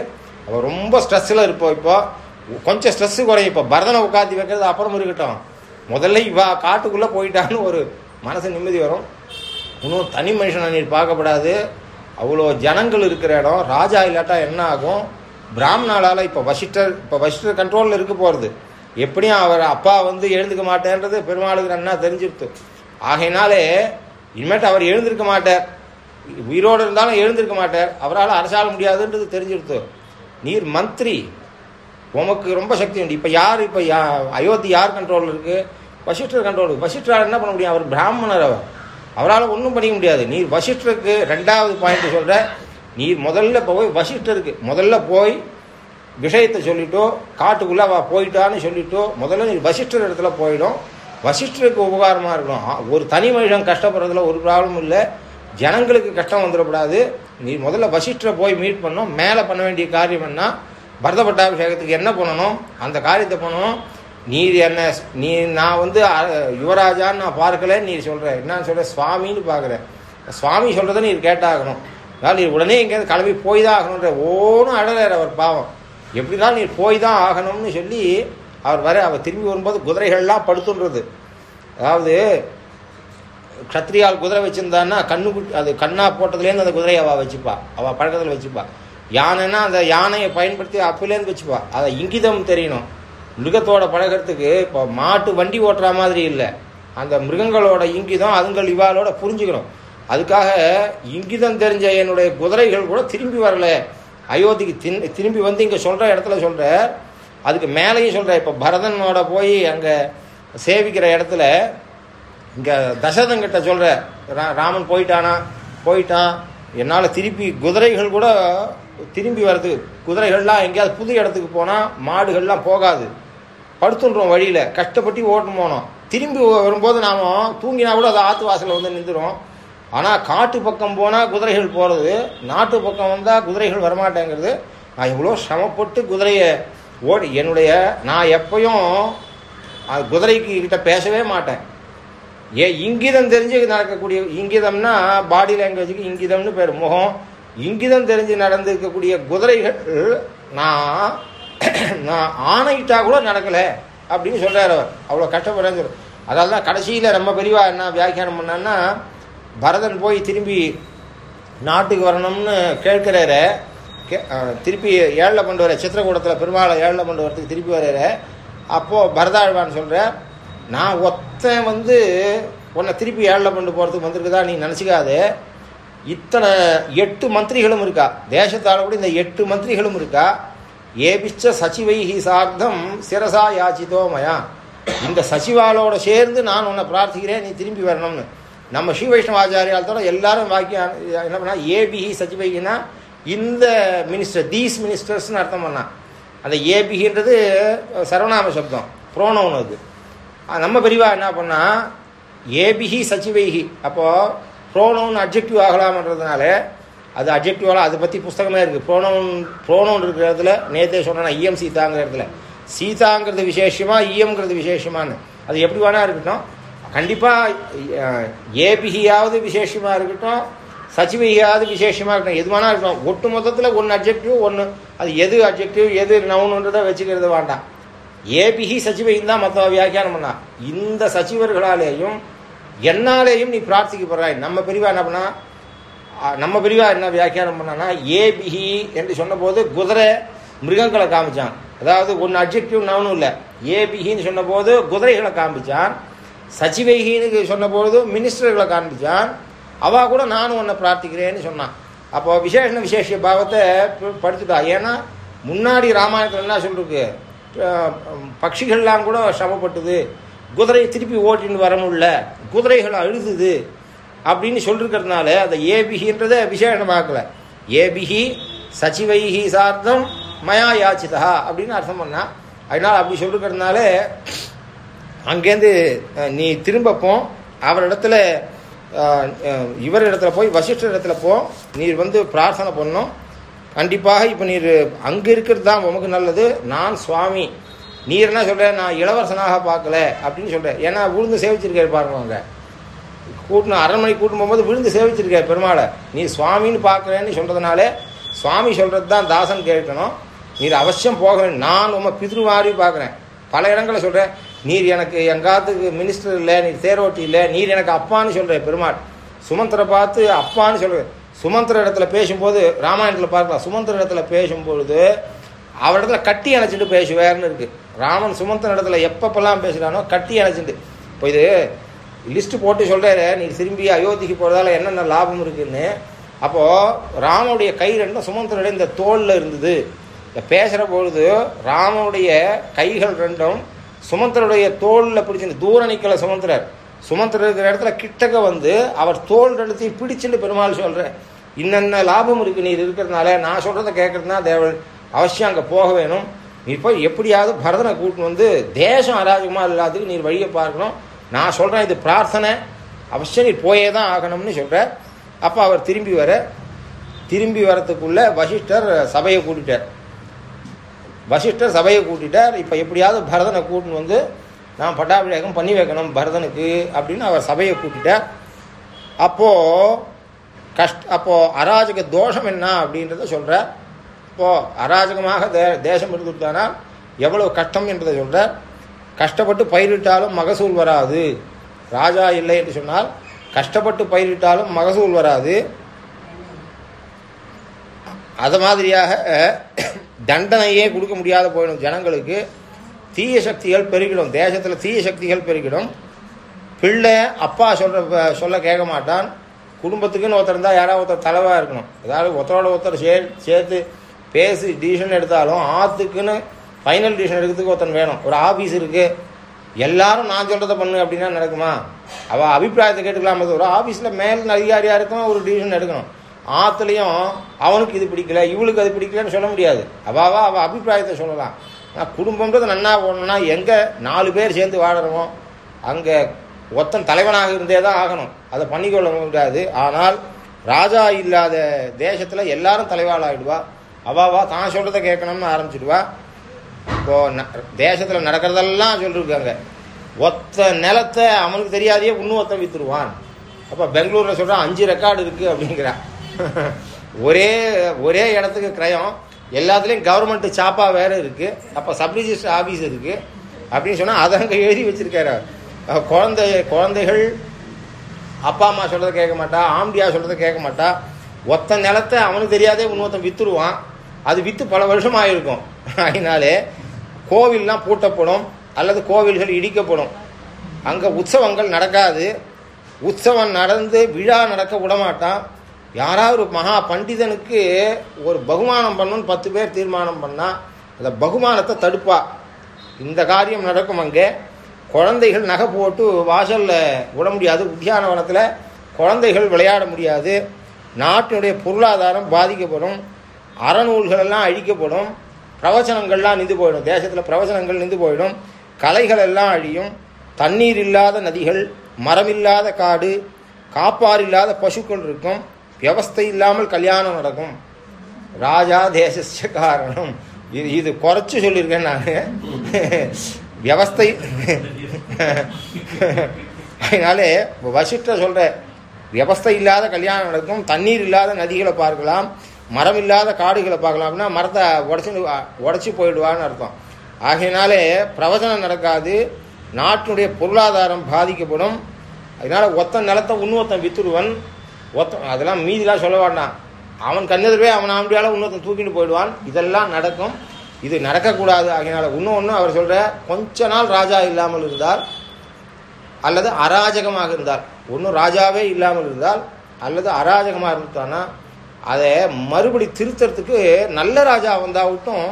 அவள் ரொம்ப ஸ்ட்ரெஸ்ஸில் இருப்போம் இப்போ. கொஞ்சம் ஸ்ட்ரெஸ்ஸு குறையும். இப்போ பரதனை உட்காத்தி வைக்கிறது அப்புறம் இருக்கட்டும். முதல்ல இவ காட்டுக்குள்ளே போயிட்டான்னு ஒரு மனசு நிம்மதி வரும். இன்னும் தனி மனுஷனை நீர் பார்க்கப்படாது. அவ்வளோ ஜனங்கள் இருக்கிற இடம். ராஜா இல்லாட்டா என்ன ஆகும்? பிராமணாலால் இப்போ வசிஷ்டர் இப்போ வசிஷ்டர் கண்ட்ரோலில் இருக்க போகிறது எப்படியும் அவர் அப்பா வந்து எழுந்துக்க மாட்டேன்றது பெருமாளுக்கு நன்னா தெரிஞ்சிருத்து ஆகையினாலே இனிமேட்டு அவர் எழுந்திருக்க மாட்டார். உயிரோடு இருந்தாலும் எழுந்திருக்க மாட்டார். அவரால் அரசாள முடியாதுன்றது தெரிஞ்சிருத்து நீர் மந்திரி உமக்கு ரொம்ப சக்தி உண்டு. இப்போ யார் இப்போ யா அயோத்தி யார் கண்ட்ரோலில் இருக்குது வசிஷ்டர் கண்ட்ரோல் வசிஷ்டரால் என்ன பண்ண முடியும்? அவர் பிராமணர் அவர். அவரால் ஒன்றும் பண்ணிக்க முடியாது. நீர் வசிஷ்டருக்கு ரெண்டாவது பாயிண்ட் சொல்கிற நீர் முதல்ல போய் வசிஷ்டருக்கு முதல்ல போய் விஷயத்தை சொல்லிட்டோ காட்டுக்குள்ளே அவள் போயிட்டான்னு சொல்லிட்டோ முதல்ல நீ வசிஷ்டர் இடத்துல போயிடும். வசிஷ்டருக்கு உபகாரமாக இருக்கணும். ஒரு தனி மனிதன் கஷ்டப்படுறதுல ஒரு ப்ராப்ளமும் இல்லை. ஜனங்களுக்கு கஷ்டம் வந்துடக்கூடாது. நீ முதல்ல வசிஷ்டரை போய் மீட் பண்ணணும். மேலே பண்ண வேண்டிய காரியம் என்ன? பரதபட்டாபிஷேகத்துக்கு என்ன பண்ணணும்? அந்த காரியத்தை பண்ணணும். நீ என்ன நீ நான் வந்து அ- யுவராஜான்னு நான் பார்க்கல நீ சொல்கிற என்னன்னு சொல்கிற சுவாமின்னு பார்க்குறேன் சுவாமி சொல்கிறத நீ கேட்டாகணும். அதனால் நீ உடனே எங்கேயாவது கிளம்பி போய் தான் ஆகணுன்ற ஓனும் அழறார் அவர் பாவம். எப்படி தான் நீ போய் தான் ஆகணும்னு சொல்லி அவர் வர அவர் திரும்பி வரும்போது குதிரைகள்லாம் படுத்துன்றது. அதாவது க்ஷத்ரியால் குதிரை வச்சுருந்தான்னா கண்ணு குட்டி அது கண்ணா போட்டதுலேருந்து அந்த குதிரையை அவள் வச்சுப்பா. அவள் பழக்கத்தில் வச்சுப்பா. யானைன்னா அந்த யானையை பயன்படுத்தி அப்பிலேருந்து வச்சுப்பா. அதை இங்கிதம் தெரியணும். மிருகத்தோட பழகிறதுக்கு இப்போ மாட்டு வண்டி ஓட்டுற மாதிரி இல்லை. அந்த மிருகங்களோட இங்கிதம் அதுங்கள் இவாளோட புரிஞ்சுக்கணும். அதுக்காக இங்கிதம் தெரிஞ்ச என்னுடைய குதிரைகள் கூட திரும்பி வரல. அயோத்திக்கு தின் திரும்பி வந்து இங்கே சொல்கிற இடத்துல சொல்கிற அதுக்கு மேலேயும் சொல்கிற இப்போ பரதனோட போய் அங்கே சேவிக்கிற இடத்துல இங்கே தசரதங்கிட்ட சொல்கிற ராமன் போயிட்டானா? போயிட்டான் என்னால் திருப்பி குதிரைகள் கூட திரும்பி வர்றது. குதிரைகள்லாம் எங்கேயாவது புது இடத்துக்கு போனால் மாடுகள்லாம் போகாது. படுத்துன்றோம் வழியில். கஷ்டப்பட்டு ஓட்டு போனோம். திரும்பி வரும்போது நாம் தூங்கினா கூட அது ஆற்று வாசலில் வந்து நின்றுடும் ஆனால் காட்டு பக்கம் போனால் குதிரைகள் போகிறது நாட்டு பக்கம் வந்தால் குதிரைகள் வரமாட்டேங்கிறது. நான் இவ்வளோ சிரமப்பட்டு குதிரையை ஓடி என்னுடைய நான் எப்பயும் அது குதிரைக்கு கிட்ட பேசவே மாட்டேன். ஏ இங்கிதம் தெரிஞ்சு நடக்கக்கூடிய இங்கிதம்னா பாடி லாங்குவேஜுக்கு இங்கிதம்னு பேர். முகம் இங்கிதம் தெரிஞ்சு நடந்திருக்கக்கூடிய குதிரைகள் நான் நான் ஆணையிட்டா கூட நடக்கலை அப்படின்னு சொல்கிறார் அவர். அவ்வளோ கஷ்டப்படுறேன்னு சொல்லு தான் கடைசியில் நம்ம பெரியவா என்ன வியாக்கியானம் பண்ணான்னா பரதன் போய் திரும்பி நாட்டுக்கு வரணும்னு கேட்கிறாரு. கே- திருப்பி ஏழில் கொண்டு வர சித்திரக்கூடத்தில் பெருமாளை ஏழில் கொண்டு வரத்துக்கு திருப்பி வர்றாரு. அப்போது பரதாழ்வான்னு சொல்கிறேன் நான் ஒத்தன் வந்து உன்னை திருப்பி ஏழில் கொண்டு போகிறதுக்கு வந்திருக்குதா நீ நினச்சிக்காது. இத்தனை எட்டு மந்திரிகளும் இருக்கா? தேசத்தால் கூட இந்த எட்டு மந்திரிகளும் இருக்கா? ஏபிச்ச சச்சிவைஹி சார்த்தம் சிரசா யாச்சிதோ மயா. இந்த சசிவாலோட சேர்ந்து நான் உன்னை பிரார்த்திக்கிறேன் நீ திரும்பி வரணும்னு. நம்ம ஸ்ரீ வைஷ்ணவ ஆச்சாரியாலத்தோட எல்லாரும் வாக்கியம் என்ன பண்ணா? ஏபிஹி சச்சிவைகினா இந்த மினிஸ்டர் தீஸ் மினிஸ்டர்ஸ்னு அர்த்தம் பண்ணா. அந்த ஏபிகின்றது சர்வநாம சப்தம் ப்ரோனவுன் அது. நம்ம பெரியவா என்ன பண்ணா? ஏபிஹி சச்சிவைஹி அப்போது ப்ரோனவுன் அப்ஜெக்டிவ் ஆகலாம்ன்றதுனால அது அப்ஜெக்டிவாக அதை பற்றி புஸ்தகமே இருக்குது ப்ரோனவுன் ப்ரோனவுன் இருக்கிற இடத்துல நேத்தே சொன்னா இஎம் சீதாங்கிற இடத்துல. சீதாங்கிறது விசேஷமா இஎம்ங்கிறது விசேஷமான்னு. அது எப்படி வேணா இருக்கட்டும். கண்டிப்பாக ஏபிஹியாவது விசேஷமாக இருக்கட்டும். சச்சிவியாவது விசேஷமாக இருக்கட்டும். எது வேணா இருக்கட்டும். ஒட்டு மொத்தத்தில் ஒன்று அப்ஜெக்டிவ் ஒன்று அது எது அப்ஜெக்டிவ் எது நவுனுன்றதை வச்சுக்கிறது வேண்டாம். ஏபிஹி சச்சிவையும் தான் மற்ற வியாக்கியானம் பண்ணா இந்த சச்சிவர்களாலேயும் என்னாலேயும் நீ பிரார்த்திக்கப்படுறாய் நம்ம பிரிவா என்ன பண்ணா? நம்ம பிரிவா என்ன வியாக்கியானம் பண்ணனா ஏபிஹி என்று சொன்னபோது குதிரை மிருகங்களை காமிச்சான். அதாவது ஒன்று அப்ஜெக்டிவ் நவனும் இல்லை. ஏபிஹின்னு சொன்னபோது குதிரைகளை காமிச்சான். சச்சிவைகின்னு சொன்னபோது மினிஸ்டர்களை காண்பிச்சான். அவா கூட நானும் உன்னை பிரார்த்திக்கிறேன்னு சொன்னான். அப்போ விசேஷ விசேஷ பாவத்தை ப- படிச்சுட்டா ஏன்னா முன்னாடி ராமாயணத்தில் என்ன சொல்லிருக்கு? பட்சிகள்லாம் கூட சிரமப்பட்டது. குதிரையை திருப்பி ஓட்டின்னு வர முடியல குதிரைகள் அழுதுது அப்படின்னு சொல்லிருக்கிறதுனால அந்த ஏபிகின்றத விசேஷமாக்கல ஏபிகி சச்சிவைகி சார்த்தம் மயா யாச்சிதா அப்படின்னு அர்த்தம் பண்ணா. அதனால் அப்படி சொல்லிருக்கிறதுனால அங்கேருந்து நீ திரும்பப்போம் அவரிடத்துல இவர் இடத்துல போய் வசிஷ்டர் இடத்துல போ. நீர் வந்து பிரார்த்தனை பண்ணும் கண்டிப்பாக இப்போ நீர் அங்கே இருக்கிறது தான் உமக்கு நல்லது. நான் சுவாமி. நீர் என்ன சொல்கிற நான் இளவரசனாக பார்க்கல அப்படின்னு சொல்கிறேன் ஏன்னா விழுந்து சேவிச்சிருக்காரு பாருங்க அங்கே கூட்டணும் அரண்மனை கூட்டும் போகும்போது விழுந்து சேவிச்சிருக்காரு பெருமாளை. நீ சுவாமின்னு பார்க்குறேன்னு சொல்கிறதுனாலே சுவாமி சொல்கிறது தான் தாசன் கேட்கணும். நீர் அவசியம் போக வேண்டும் நான் உம பிதிருவாரி பார்க்குறேன். பல இடங்களில் சொல்கிறேன் நீர் எனக்கு எங்காத்துக்கு மினிஸ்டர் இல்லை நீர் தேரோட்டி இல்லை நீர் எனக்கு அப்பான்னு சொல்கிற பெருமாள். சுமந்திர பார்த்து அப்பான்னு சொல்கிறேன் சுமந்திர இடத்துல பேசும்போது ராமாயணத்தில் பார்க்கலாம். சுமந்திர இடத்துல பேசும்பொழுது அவரிடத்துல கட்டி அணைச்சிட்டு பேசுவேர்னு இருக்குது ராமன் சுமந்த இடத்துல எப்பப்பெல்லாம் பேசுகிறானோ கட்டி அணைச்சிட்டு. இப்போ இது லிஸ்ட்டு போட்டு சொல்கிறாரு நீ திரும்பி அயோத்திக்கு போகிறதால என்னென்ன லாபம் இருக்குதுன்னு அப்போது ராமனுடைய கை ரெண்டும் சுமந்திரனுடைய இந்த தோளில் இருந்தது. இந்த பேசுகிற பொழுது ராமனுடைய கைகள் ரெண்டும் சுமந்திரனுடைய தோளில் பிடிச்சிருந்து தூர நிற்கல சுமந்திரர் சுமந்திரர் இருக்கிற இடத்துல கிட்டக்க வந்து அவர் தோல் இடத்தையும் பிடிச்சுட்டு பெருமாள் சொல்கிற இன்னென்ன லாபம் இருக்குது நீர் இருக்கிறதுனால? நான் சொல்கிறத கேட்குறதுனா தேவன். அவசியம் அங்கே போக வேணும். இப்போ போய் எப்படியாவது பரதனை கூட்டின்னு வந்து தேசம் அராஜகமாக இல்லாததுக்கு நீர் வழியை பார்க்கணும். நான் சொல்கிறேன் இது பிரார்த்தனை. அவசியம் நீ போயே தான் ஆகணும்னு சொல்கிறார் அப்போ அவர் திரும்பி வர திரும்பி வரத்துக்குள்ளே வசிஷ்டர் சபையை கூட்டிட்டார். வசிஷ்டர் சபையை கூட்டிட்டார். இப்போ எப்படியாவது பரதனை கூட்டின்னு வந்து நான் பட்டாபிஷேகம் பண்ணி வைக்கணும் பரதனுக்கு அப்படின்னு அவர் சபையை கூட்டிட்டார். அப்போது கஷ்ட அப்போது அராஜக தோஷம் என்ன அப்படின்றத சொல்கிறார் இப்போது அராஜகமாக தே தேசம் இருந்துட்டானா எவ்வளவு கஷ்டம் என்றதை சொல்கிறார் கஷ்டப்பட்டு பயிரிட்டாலும் மகசூல் வராது. ராஜா இல்லை என்று சொன்னால் கஷ்டப்பட்டு பயிரிட்டாலும் மகசூல் வராது. அது மாதிரியாக தண்டனையே கொடுக்க முடியாத போயிடும் ஜனங்களுக்கு. தீய சக்திகள் பெருகிடும். தேசத்தில் தீய சக்திகள் பெருகிடும். பிள்ளை அப்பா சொல்ற சொல்ல கேட்க மாட்டான். குடும்பத்துக்குன்னு ஒருத்தர் இருந்தால் யாராவது ஒருத்தர் தலைவாக இருக்கணும். ஏதாவது ஒருத்தரோட ஒருத்தர் சே சேர்த்து பேசி டிசிஷன் எடுத்தாலும் ஆத்துக்குன்னு ஃபைனல் டிசிஷன் எடுக்கிறதுக்கு ஒருத்தன் வேணும். ஒரு ஆஃபீஸ் இருக்குது எல்லாரும் நான் சொல்கிறத பண்ணு அப்படின்னா நடக்குமா? அவள் அபிப்பிராயத்தை கேட்டுக்கலாமே ஒரு ஆஃபீஸில் மேல் அதிகாரியாக இருக்கணும் ஒரு டிசிஷன் எடுக்கணும். ஆற்றுலையும் அவனுக்கு இது பிடிக்கல இவளுக்கு அது பிடிக்கலன்னு சொல்ல முடியாது. அவாவா அவள் அபிப்பிராயத்தை சொல்லலாம். ஆனால் குடும்பம்ன்றது நன்னா போகணும்னா எங்கே நாலு பேர் சேர்ந்து வாழறோமோ அங்கே ஒத்தன் தலைவனாக இருந்தே தான் ஆகணும். அதை பண்ணிக்கொள்ள முடியாது. ஆனால் ராஜா இல்லாத தேசத்தில் எல்லாரும் தலைவாளாகிடுவா அவாவா தான் சொல்கிறத கேட்கணும்னு ஆரம்பிச்சிடுவா. இப்போ தேசத்தில் நடக்கிறதெல்லாம் சொல்லியிருக்காங்க ஒத்த நிலத்தை அவனுக்கு தெரியாதையே ஒத்த வித்துருவான். அப்போ பெங்களூரில் சொல்கிறான் அஞ்சு ரெக்கார்டு இருக்குது அப்படிங்கிறான் ஒரே ஒரே இடத்துக்கு கிரயம். எல்லாத்துலேயும் கவர்மெண்ட் சாப்பா வேறு இருக்குது அப்போ சப் ரிஜிஸ்டர் ஆஃபீஸ் இருக்குது அப்படின்னு சொன்னால் அதை அங்கே எழுதி வச்சிருக்காரு. குழந்தை குழந்தைகள் அப்பா அம்மா சொல்கிறத கேட்க மாட்டா ஆம்பியா சொல்கிறத கேட்க மாட்டா. ஒத்த நிலத்தை அவனுக்கு தெரியாதே இன்னொருத்தன் வித்துருவான். அது விற்று பல வருஷம் ஆகிருக்கும் அதனாலே கோவில்லாம் பூட்டப்படும் அல்லது கோவில்கள் இடிக்கப்படும். அங்கே உற்சவங்கள் நடக்காது. உற்சவம் நடந்து விழா நடக்க விடமாட்டான். யாராவது ஒரு மகா பண்டிதனுக்கு ஒரு பகுமானம் பண்ணணும்னு பத்து பேர் தீர்மானம் பண்ணால் அந்த பகுமானத்தை தடுப்பா. இந்த காரியம் நடக்கும் அங்கே. குழந்தைகள் நகை போட்டு வாசலில் விட முடியாது. உத்தியானவனத்தில் குழந்தைகள் விளையாட முடியாது. நாட்டினுடைய பொருளாதாரம் பாதிக்கப்படும். அறநூல்கள் எல்லாம் அழிக்கப்படும் பிரவச்சனங்கள்லாம் நின்று போயிடும் தேசத்தில் பிரவச்சனங்கள் நின்று போயிடும் கலைகள் எல்லாம் அழியும் தண்ணீர் இல்லாத நதிகள் மரமில்லாத காடு காப்பார் இல்லாத பசுக்கள் இருக்கும் வியவஸ்தை இல்லாமல் கல்யாணம் நடக்கும். ராஜா தேசஸ்ய காரணம். இது இது குறைச்சி சொல்லியிருக்கேன் நான். வியவஸ்தை அதனாலே வசிஷ்ட சொல்கிற வியவஸ்தை இல்லாத கல்யாணம் நடக்கும் தண்ணீர் இல்லாத நதிகளை பார்க்கலாம் மரம் இல்லாத காடுகளை பார்க்கலாம் அப்படின்னா மரத்தை உடச்சி உடச்சி போயிடுவான்னு அர்த்தம். ஆகையினாலே பிரவச்சனம் நடக்காது. நாட்டினுடைய பொருளாதாரம் பாதிக்கப்படும். அதனால் ஒத்தன் நிலத்தை இன்னொருத்தன் வித்துடுவன். ஒத்த அதெல்லாம் மீதிலாம் சொல்ல வேண்டாம். அவன் கண்ணெதிரவே அவன் ஆம்பியால இன்னொருத்தன் தூக்கிட்டு போயிடுவான். இதெல்லாம் நடக்கும். இது நடக்கக்கூடாது. ஆகையினால இன்னும் ஒன்று அவர் சொல்கிற கொஞ்ச நாள் ராஜா இல்லாமல் இருந்தால் அல்லது அராஜகமாக இருந்தால். ஒன்றும் ராஜாவே இல்லாமல் இருந்தால் அல்லது அராஜகமாக இருந்தானா அதை மறுபடி திருத்தறதுக்கு நல்ல ராஜா வந்தாவிட்டும்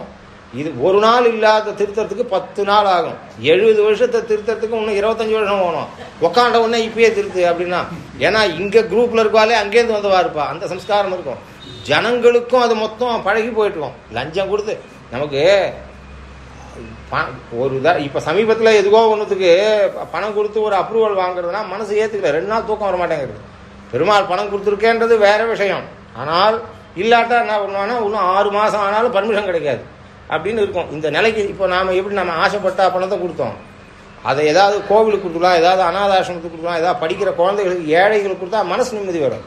இது ஒரு நாள் இல்லாத திருத்தறதுக்கு பத்து நாள் ஆகும். எழுபது வருஷத்தை திருத்தறதுக்கு இன்னும் இருபத்தஞ்சு வருஷம் போகணும் உக்காண்ட உடனே இப்பயே திருத்து அப்படின்னா ஏன்னா இங்கே குரூப்பில் இருக்காலே அங்கேருந்து வந்தவா இருப்பா அந்த சம்ஸ்காரம் இருக்கும். ஜனங்களுக்கும் அது மொத்தம் பழகி போயிட்டுருக்கும் லஞ்சம் கொடுத்து நமக்கு ஒரு இதாக இப்போ சமீபத்தில் எதுக்கோ ஒன்றுத்துக்கு பணம் கொடுத்து ஒரு அப்ரூவல் வாங்குறதுனா மனசு ஏற்றுக்கல ரெண்டு நாள் தூக்கம் வர மாட்டேங்கிறது பெருமாள் பணம் கொடுத்துருக்கேன்றது வேற விஷயம். ஆனால் இல்லாட்டா என்ன பண்ணுவான்னா இன்னும் ஆறு மாதம் ஆனாலும் பர்மிஷன் கிடைக்காது. அப்படின்னு இருக்கும். இந்த நிலைக்கு இப்போ நாம் எப்படி நம்ம ஆசைப்பட்டா பணத்தை கொடுத்தோம்? அதை ஏதாவது கோவிலுக்கு கொடுக்கலாம் ஏதாவது அனாதாசிரமத்துக்கு கொடுக்கலாம் ஏதாவது படிக்கிற குழந்தைகளுக்கு ஏழைகளுக்கு கொடுத்தா மனசு நிம்மதி வரும்.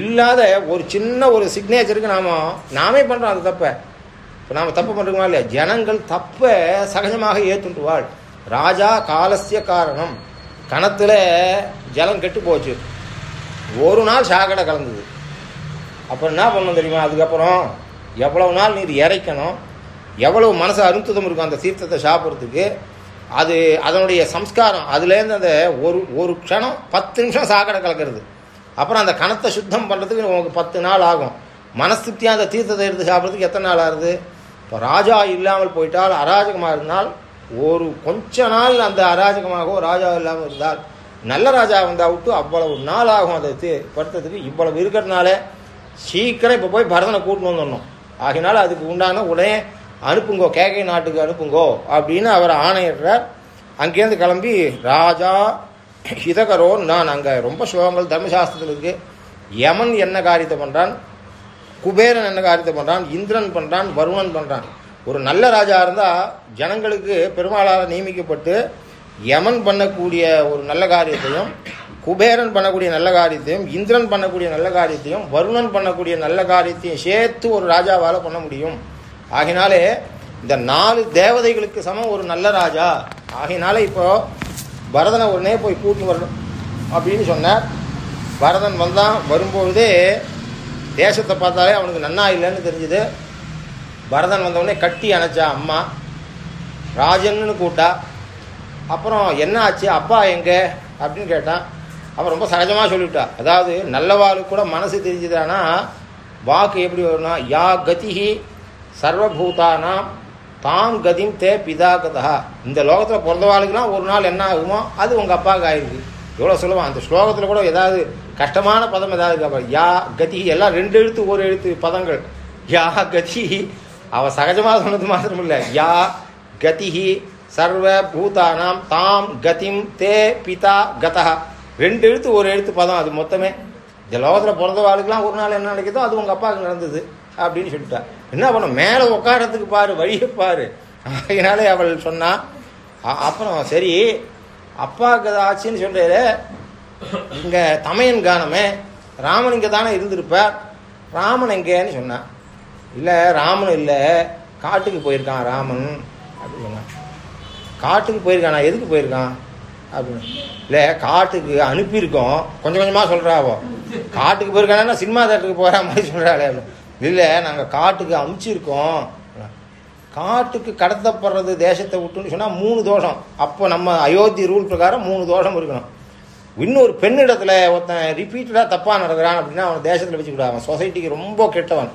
இல்லாத ஒரு சின்ன ஒரு சிக்னேச்சருக்கு நாம் நாமே பண்ணுறோம் அது தப்பை. இப்போ நாம் தப்பு பண்ணுறோமா இல்லையா? ஜனங்கள் தப்பை சகஜமாக ஏற்றுண்டுவாள். ராஜா காலசிய காரணம். கணத்தில் ஜலம் கெட்டு போச்சு. ஒரு நாள் சாக்கடை கலந்தது. அப்புறம் என்ன பண்ணணும் தெரியுமா? அதுக்கப்புறம் எவ்வளவு நாள் நீர் இறைக்கணும்? எவ்வளவு மனசு அருந்துதம் இருக்கும் அந்த தீர்த்தத்தை சாப்பிட்றதுக்கு? அது அதனுடைய சம்ஸ்காரம். அதுலேருந்து அந்த ஒரு ஒரு க்ஷணம் பத்து நிமிஷம் சாக்கடை கலக்கிறது. அப்புறம் அந்த கணத்தை சுத்தம் பண்ணுறதுக்கு உங்களுக்கு பத்து நாள் ஆகும். மனஸ்திருப்தியாக அந்த தீர்த்தத்தை எடுத்து சாப்பிட்றதுக்கு எத்தனை நாள் ஆகுது? இப்போ ராஜா இல்லாமல் போயிட்டால் அராஜகமாக இருந்தால் ஒரு கொஞ்ச நாள் அந்த அராஜகமாகவோ ராஜா இல்லாமல் இருந்தால் நல்ல ராஜா வந்தால் விட்டு அவ்வளவு நாள் ஆகும் அதை தீ- படுத்துறதுக்கு. இவ்வளவு இருக்கிறதுனால சீக்கிரம் இப்போ போய் பரதனை கூட்டின்னு வந்துடணும். ஆகினால அதுக்கு உண்டான உடனே அனுப்புங்கோ கேகை நாட்டுக்கு அனுப்புங்கோ அப்படின்னு அவர் ஆணையிடுறார். அங்கேருந்து கிளம்பி ராஜா ஹிதகரோ நான் அங்கே ரொம்ப ஸ்லோகங்கள் தர்மசாஸ்திரத்தில் இருக்கு. யமன் என்ன காரியத்தை பண்ணுறான் குபேரன் என்ன காரியத்தை பண்ணுறான் இந்திரன் பண்ணுறான் வருணன் பண்ணுறான் ஒரு நல்ல ராஜா இருந்தால் ஜனங்களுக்கு பெருமாளால் நியமிக்கப்பட்டு யமன் பண்ணக்கூடிய ஒரு நல்ல காரியத்தையும் குபேரன் பண்ணக்கூடிய நல்ல காரியத்தையும் இந்திரன் பண்ணக்கூடிய நல்ல காரியத்தையும் வருணன் பண்ணக்கூடிய நல்ல காரியத்தையும் சேர்த்து ஒரு ராஜாவால் பண்ண முடியும். ஆகினாலே இந்த நாலு தேவதைகளுக்கு சமம் ஒரு நல்ல ராஜா. ஆகினாலே இப்போ பரதனை உடனே போய் கூட்டி வரணும் அப்படின்னு சொன்னார். பரதன் வந்தான் வரும்பொழுதே தேசத்தை பார்த்தாலே அவனுக்கு நன்னா இல்லைன்னு தெரிஞ்சுது. பரதன் வந்தவுடனே கட்டி அணைச்சா அம்மா ராஜன்னு கூட்டா. அப்புறம் என்ன ஆச்சு அப்பா எங்கே? அப்படின்னு கேட்டான். அவன் ரொம்ப சகஜமாக சொல்லிவிட்டா. அதாவது நல்லவாளுக்கு கூட மனசு தெரிஞ்சுதானா? வாக்கு எப்படி வரும்னா யா கதிஹி சர்வபூதானாம் தாம் கதிம் தே பிதா கதா இந்த லோகத்தில் பிறந்தவாளுக்குலாம் ஒரு நாள் என்ன ஆகுமோ அது உங்கள் அப்பாவுக்கு ஆயிருக்கு எவ்வளோ சொல்லுவான் அந்த ஸ்லோகத்தில் கூட ஏதாவது கஷ்டமான பதம் ஏதாவது இருக்கா யா கதி எல்லாம் ரெண்டு எழுத்து ஒரு எழுத்து பதங்கள். யா கதி அவள் சகஜமாக சொன்னது மாத்திரம் இல்லை யா கதிஹி சர்வ பூதானாம் தாம் கதிம் தே பிதா கதா ரெண்டு எழுத்து ஒரு எழுத்து பதம் அது மொத்தமே. இந்த லோகத்தில் பிறந்த வாழ்க்கெல்லாம் ஒரு நாள் என்ன நினைக்கிதோ அது உங்கள் அப்பாவுக்கு நடந்தது அப்படின்னு சொல்லிட்டா. என்ன பண்ண மேலே உட்காரத்துக்கு பாரு வழியை பாரு. அதனாலே அவள் சொன்னா அப்புறம் சரி அப்பாவுக்கு ஆச்சுன்னு சொல்றாரு இங்கே தமையன் காணமே ராமன் இங்கே தானே இருந்திருப்பார் ராமன் எங்கேன்னு சொன்னான் இல்லை ராமன் இல்லை காட்டுக்கு போயிருக்கான் ராமன் அப்படின்னு சொன்னான் காட்டுக்கு போயிருக்கானா? எதுக்கு போயிருக்கான்? அப்படின்னு. இல்லை காட்டுக்கு அனுப்பியிருக்கோம். கொஞ்சம் கொஞ்சமாக சொல்கிறாவோ காட்டுக்கு போயிருக்கானா சினிமா தேட்டருக்கு போகிற மாதிரி சொல்கிறாளே இல்லை நாங்கள் காட்டுக்கு அமுச்சிருக்கோம் காட்டுக்கு கடத்தப்படுறது தேசத்தை விட்டுன்னு சொன்னால் மூணு தோஷம். அப்போ நம்ம அயோத்தி ரூல் பிரகாரம் மூணு தோஷம் இருக்கணும். இன்னொரு பெண்ணிடத்துல ஒருத்தன் ரிப்பீட்டடாக தப்பாக நடக்கிறான் அப்படின்னா அவன் தேசத்தில் வச்சுக்கூடாது அவன் சொசைட்டிக்கு ரொம்ப கெட்டவன்.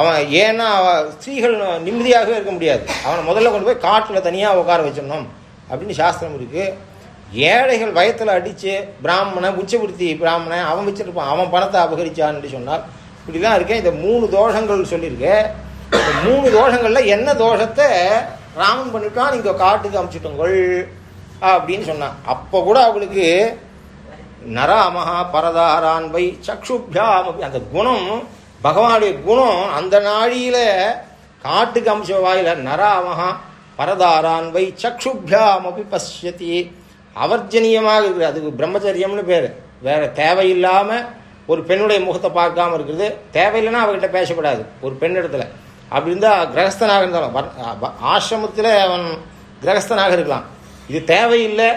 அவன் ஏன்னா அவன் ஸ்திரீகள் நிம்மதியாகவே இருக்க முடியாது. அவனை முதல்ல கொண்டு போய் காட்டில் தனியாக உட்கார வச்சிடணும் அப்படின்னு சாஸ்திரம் இருக்குது ஏழைகள் வயத்தில் அடித்து பிராமணன் உச்சபுருத்தி பிராமணன் அவன் வச்சிருப்பான் அவன் பணத்தை அபகரிச்சான்னு சொன்னால் இப்படிலாம் இருக்கேன். இந்த மூணு தோஷங்கள் சொல்லியிருக்கேன் இந்த மூணு தோஷங்களில் என்ன தோஷத்தை ராமன் பண்ணிட்டான்? நீங்கள் காட்டுக்கு அமுச்சிட்டோங்கள் அப்படின்னு சொன்னான். அப்போ கூட அவளுக்கு நராமஹா பரதாரான்பை சக்ஷுபியாம் அந்த குணம் பகவானுடைய குணம் அந்த நாழியில் காட்டுக்கு அம்ச வாயில் நராமஹா பரதாரான்பை சக்ஷுபியாம் அப்படி பசியத்தி அவர்ஜனீயமாக இருக்குது அதுக்கு பிரம்மச்சரியம்னு பேர். வேற தேவையில்லாமல் ஒரு பெண்ணுடைய முகத்தை பார்க்காம இருக்கிறது. தேவையில்லைன்னா அவகிட்ட பேசக்கூடாது ஒரு பெண்ணிடத்துல அப்படி இருந்தால் கிரகஸ்தனாக இருந்தாலும் ஆசிரமத்தில் அவன் கிரகஸ்தனாக இருக்கலாம். இது தேவையில்லை.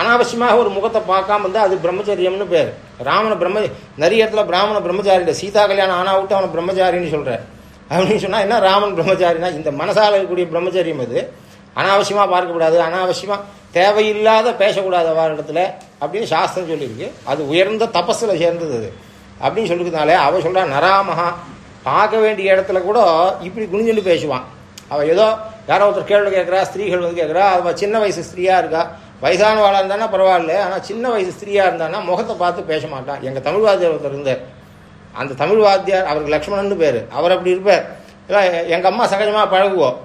அனாவசியமாக ஒரு முகத்தை பார்க்காம இருந்தால் அது பிரம்மச்சரியம்னு பேர். ராமன பிரம்ம நிறைய இடத்துல பிராமண பிரம்மச்சாரியிட்ட சீதா கல்யாணம் ஆனா விட்டு அவனை பிரம்மச்சாரின்னு சொல்கிறேன் அப்படின்னு சொன்னால் என்ன ராமன் பிரம்மச்சாரினா இந்த மனசால இருக்கக்கூடிய பிரம்மச்சரியம் அது. அனாவசியமாக பார்க்கக்கூடாது அனாவசியமாக தேவையில்லாத பேசக்கூடாது அவரிடத்துல அப்படின்னு சாஸ்திரம் சொல்லியிருக்கு. அது உயர்ந்த தபஸில் சேர்ந்தது அது. அப்படின்னு சொல்லிருக்கனாலே அவள் சொல்கிறான் நராமகா பார்க்க வேண்டிய இடத்துல கூட இப்படி குனிஞ்சுட்டு பேசுவான். அவள் ஏதோ யாரோ ஒருத்தர் கேள்வி கேட்குறா ஸ்திரீகள் வந்து கேட்குறா அவள் சின்ன வயசு ஸ்திரீயாக இருக்கா? வயசானவாளாக இருந்தானா பரவாயில்ல ஆனால் சின்ன வயசு ஸ்திரீயாக இருந்தானா முகத்தை பார்த்து பேச மாட்டான். எங்கள் தமிழ் வாத்தியார் ஒருத்தர் இருந்தார். அந்த தமிழ் வாத்தியார் அவருக்கு லக்ஷ்மணன் பேர். அவர் அப்படி இருப்பார். எங்கள் அம்மா சகஜமாக பழகுவோம்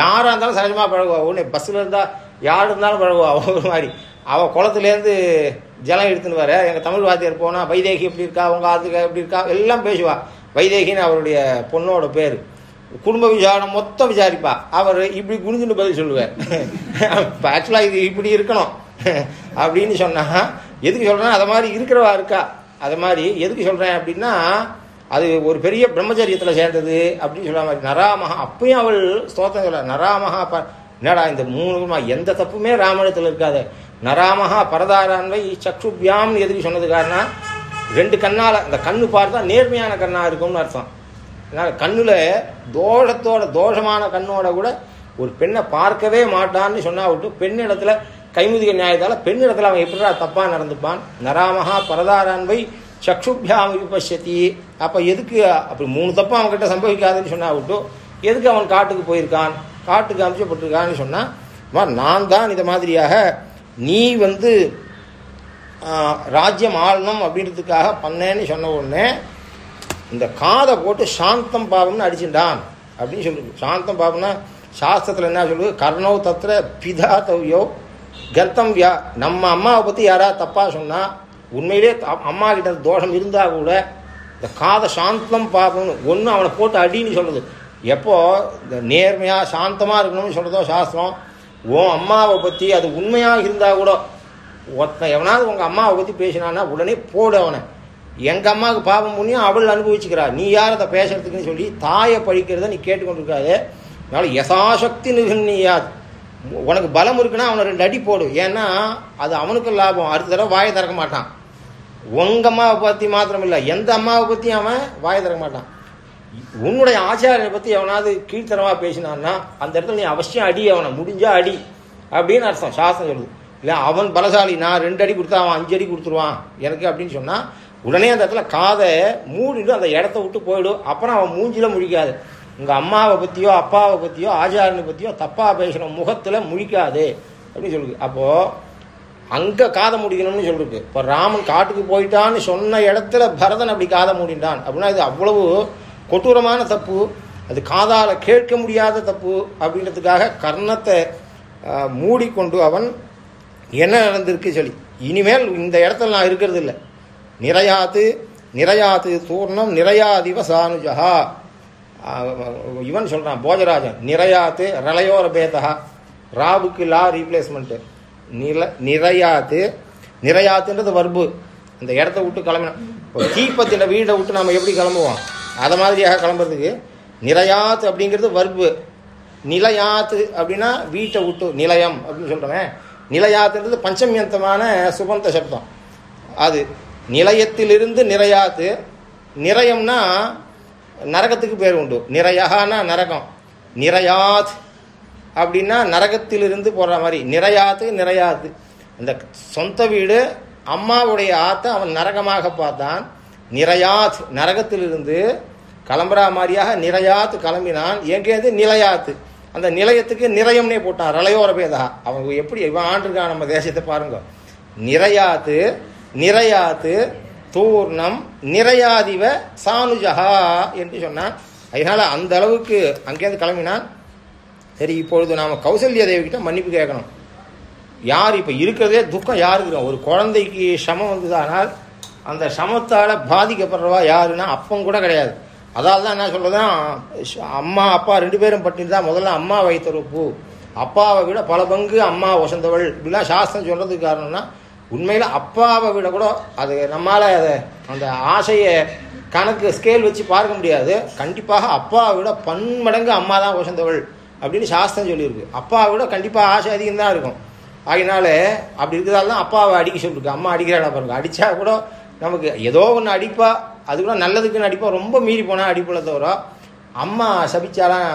யாராக இருந்தாலும் சகஜமாக பழகுவோம் உடனே பஸ்ஸில் இருந்தால் யார் இருந்தாலும் பழகுவா ஒரு மாதிரி. அவள் குளத்துலேருந்து ஜலம் எடுத்துன்னு வர எங்கள் தமிழ் வாத்தியார் போனால் வைதேகி எப்படி இருக்கா உங்கள் ஆத்துக்கா எப்படி இருக்கா எல்லாம் பேசுவா. வைதேகின்னு அவருடைய பொண்ணோட பேர். குடும்ப விசாரணம் மொத்தம் விசாரிப்பா. அவர் இப்படி குனிஞ்சுன்னு பதில் சொல்லுவார். இப்போ ஆக்சுவலாக இது இப்படி இருக்கணும் அப்படின்னு சொன்னால் எதுக்கு சொல்கிறேன்னா அதை மாதிரி இருக்கிறவா இருக்கா? அது மாதிரி எதுக்கு சொல்கிறேன் அப்படின்னா அது ஒரு பெரிய பிரம்மச்சரியத்தில் சேர்ந்தது அப்படின்னு சொல்ல மாதிரி. நராமகா அப்பயும் அவள் ஸ்தோத்திரம் சொல்ல நராமகா ப என்னடா இந்த மூணுமா எந்த தப்புமே ராமாயணத்தில் இருக்காது. நராமகா பரதாரான்வை சக்ஷுபியாம்னு எதுக்கு சொன்னது காரணம் ரெண்டு கண்ணால் அந்த கண்ணு பார்த்தா நேர்மையான கண்ணாக இருக்கும்னு அர்த்தம். அதனால் கண்ணில் தோஷத்தோட தோஷமான கண்ணோட கூட ஒரு பெண்ணை பார்க்கவே மாட்டான்னு சொன்னா விட்டு பெண்ணிடத்துல கைமுதிக நியாயத்தால் பெண்ணிடத்தில் அவன் எப்படிடா தப்பாக நடந்துப்பான்? நராமகா பரதாரான்வை சக்ஷுபியாம் விபசதி அப்போ எதுக்கு அப்படி மூணு தப்பு அவன்கிட்ட சம்பவிக்காதுன்னு சொன்னா விட்டு எதுக்கு அவன் காட்டுக்கு போயிருக்கான்? காட்டுக்கு அம்சப்பட்டிருக்கான்னு சொன்னால் "அம்மா, நான் தான் இதை மாதிரியாக நீ வந்து ராஜ்யம் ஆளணும் அப்படின்றதுக்காக பண்ணேன்னு சொன்ன உடனே இந்த காதை போட்டு சாந்தம் பாவம்னு அடிச்சுட்டான். அப்படின்னு சொல்லிருக்கு. சாந்தம் பாவம்னா சாஸ்திரத்தில் என்ன சொல்லுது? கர்ணோ தத்திர பிதா தவ்யோ கர்த்தம் வியா நம்ம அம்மாவை பற்றி யாராவது தப்பாக சொன்னால் உண்மையிலே அம்மா கிட்ட தோஷம் இருந்தால் கூட இந்த காதை சாந்தம் பாவம்னு ஒன்று அவனை போட்டு அடின்னு சொல்லுது எப்போ இந்த நேர்மையாக சாந்தமாக இருக்கணும்னு சொல்கிறதோ சாஸ்திரம் உன் அம்மாவை பற்றி அது உண்மையாக இருந்தால் கூட ஒருத்தன் எவனாவது உங்கள் அம்மாவை பற்றி பேசினான்னா உடனே போடு அவனை. எங்கள் அம்மாவுக்கு பாவம் புண்ணியம் அவள் அனுபவிச்சுக்கிறா. நீ யார் அதை பேசுறதுக்குன்னு சொல்லி தாயை பழிக்கிறத நீ கேட்டுக்கொண்டிருக்காது. அதனால் யசாசக்தி நிகழ்னியாது உனக்கு பலம் இருக்குன்னா அவனை ரெண்டு அடி போடு. ஏன்னா அது அவனுக்கு லாபம். அடுத்த தடவை வாயை திறக்க மாட்டான். உங்கள் அம்மாவை பற்றி மாத்திரம் இல்லை எந்த அம்மாவை பற்றியும் அவன் வாயை திறக்க மாட்டான். உன்னுடைய ஆச்சாரியனை பற்றி எவனாவது கீழ்த்தரமாக பேசினான்னா அந்த இடத்துல நீ அவசியம் அடி அவனை முடிஞ்சா அடி அப்படின்னு அர்த்தம். சாஸ்திரம் சொல்லுது. இல்லை அவன் பலசாலி நான் ரெண்டு அடி கொடுத்தா அவன் அஞ்சு அடி கொடுத்துருவான். எனக்கு அப்படின்னு சொன்னால் உடனே அந்த இடத்துல காதை மூடிடும் அந்த இடத்த விட்டு போயிடும் அப்புறம் அவன் மூஞ்சில முழிக்காது. உங்கள் அம்மாவை பற்றியோ அப்பாவை பற்றியோ ஆச்சாரனை பற்றியோ தப்பாக பேசுகிற முகத்தில் முழிக்காது. அப்படின்னு சொல்லுது. அப்போது அங்கே காதை முடிக்கணும்னு சொல்லிருக்கு இப்போ ராமன் காட்டுக்கு போயிட்டான்னு சொன்ன இடத்துல பரதன் அப்படி காதை மூடிட்டான். அப்படின்னா இது அவ்வளவு கொடூரமான தப்பு அது காதால் கேட்க முடியாத தப்பு அப்படின்றதுக்காக கர்ணத்தை மூடிக்கொண்டு அவன் என்ன நடந்திருக்கு சொல்லி. இனிமேல் இந்த இடத்துல நான் இருக்கிறது இல்லை நிறையாத்து நிறையாத்து தூர்ணம் நிறையாதிவ சானுஜா இவன் சொல்கிறான் போஜராஜன் நிறையாத்து ரலையோர பேதா ராவுக்கு லா ரீப்ளேஸ்மெண்ட்டு. நில நிறையாத்து நிறையாத்துன்றது வர்பு இந்த இடத்த விட்டு கிளம்பினான் இப்போ தீப்பத்தின வீடை விட்டு நம்ம எப்படி கிளம்புவோம்? அதை மாதிரியாக கிளம்புறதுக்கு நிறையாத்து அப்படிங்கிறது வர்பு நிலையாத்து அப்படின்னா வீட்டை விட்டு நிலையம் அப்படின்னு சொல்கிறேன் நிலையாத்துன்றது பஞ்சமியந்தமான சுபந்த சப்தம். அது நிலையத்திலிருந்து நிறையாத்து நிறையம்னா நரகத்துக்கு பேர் உண்டு. நிறையகானா நரகம். நிறையாத் அப்படின்னா நரகத்திலிருந்து போடுற மாதிரி. நிறையாத்து நிறையாத்து. அந்த சொந்த வீடு அம்மாவுடைய ஆத்தை அவன் நரகமாக பார்த்தான். நிறையாத் நரகத்திலிருந்து கிளம்புறா மாதிரியாக நிறையாத்து கிளம்பினான். எங்கேருந்து நிலையாத்து. அந்த நிலையத்துக்கு நிறையம்னே போட்டான். ரலையோர பேதா அவங்க எப்படி இவன் ஆண்டிருக்கான் நம்ம தேசத்தை பாருங்க. நிறையாத்து நிறையாத்து தூர்ணம் நிறையாதிவ சானுஜகா என்று சொன்னான். அதனால அந்த அளவுக்கு அங்கேருந்து கிளம்பினான். சரி இப்பொழுது நாம் கௌசல்யா தேவி கிட்ட மன்னிப்பு கேட்கணும். யார் இப்போ இருக்கிறதே துக்கம் யாருக்கு? ஒரு குழந்தைக்கு சமம் வந்ததானால் அந்த சமத்தால் பாதிக்கப்படுறவா யாருன்னா அப்பம் கூட கிடையாது. அதால் தான் என்ன சொல்றதுன்னா அம்மா அப்பா ரெண்டு பேரும் பட்டினி தான் முதல்ல அம்மா பூ அப்பாவை விட பல பங்கு அம்மா வசந்தவள். இப்படிலாம் சாஸ்திரம் சொல்கிறதுக்கு காரணம்னா உண்மையில் அப்பாவை விட கூட அது நம்மளால் அதை அந்த ஆசையை கணக்கு ஸ்கேல் வச்சு பார்க்க முடியாது. கண்டிப்பாக அப்பாவை விட பன்மடங்கு அம்மா தான் வசந்தவள் அப்படின்னு சாஸ்திரம் சொல்லியிருக்கு. அப்பாவை விட கண்டிப்பாக ஆசை அதிகம் தான் இருக்கும். ஆகினால அப்படி இருக்கிறதால தான் அப்பாவை அடிக்க சொல்லிருக்கு அம்மா அடிக்கிறாடா பாருங்க. அடித்தா கூட நமக்கு ஏதோ ஒன்று அடிப்பா அது கூட நல்லதுக்குன்னு அடிப்பா ரொம்ப மீறி போனால் அடிப்பில் தவிர அம்மா சபிச்சாலாம்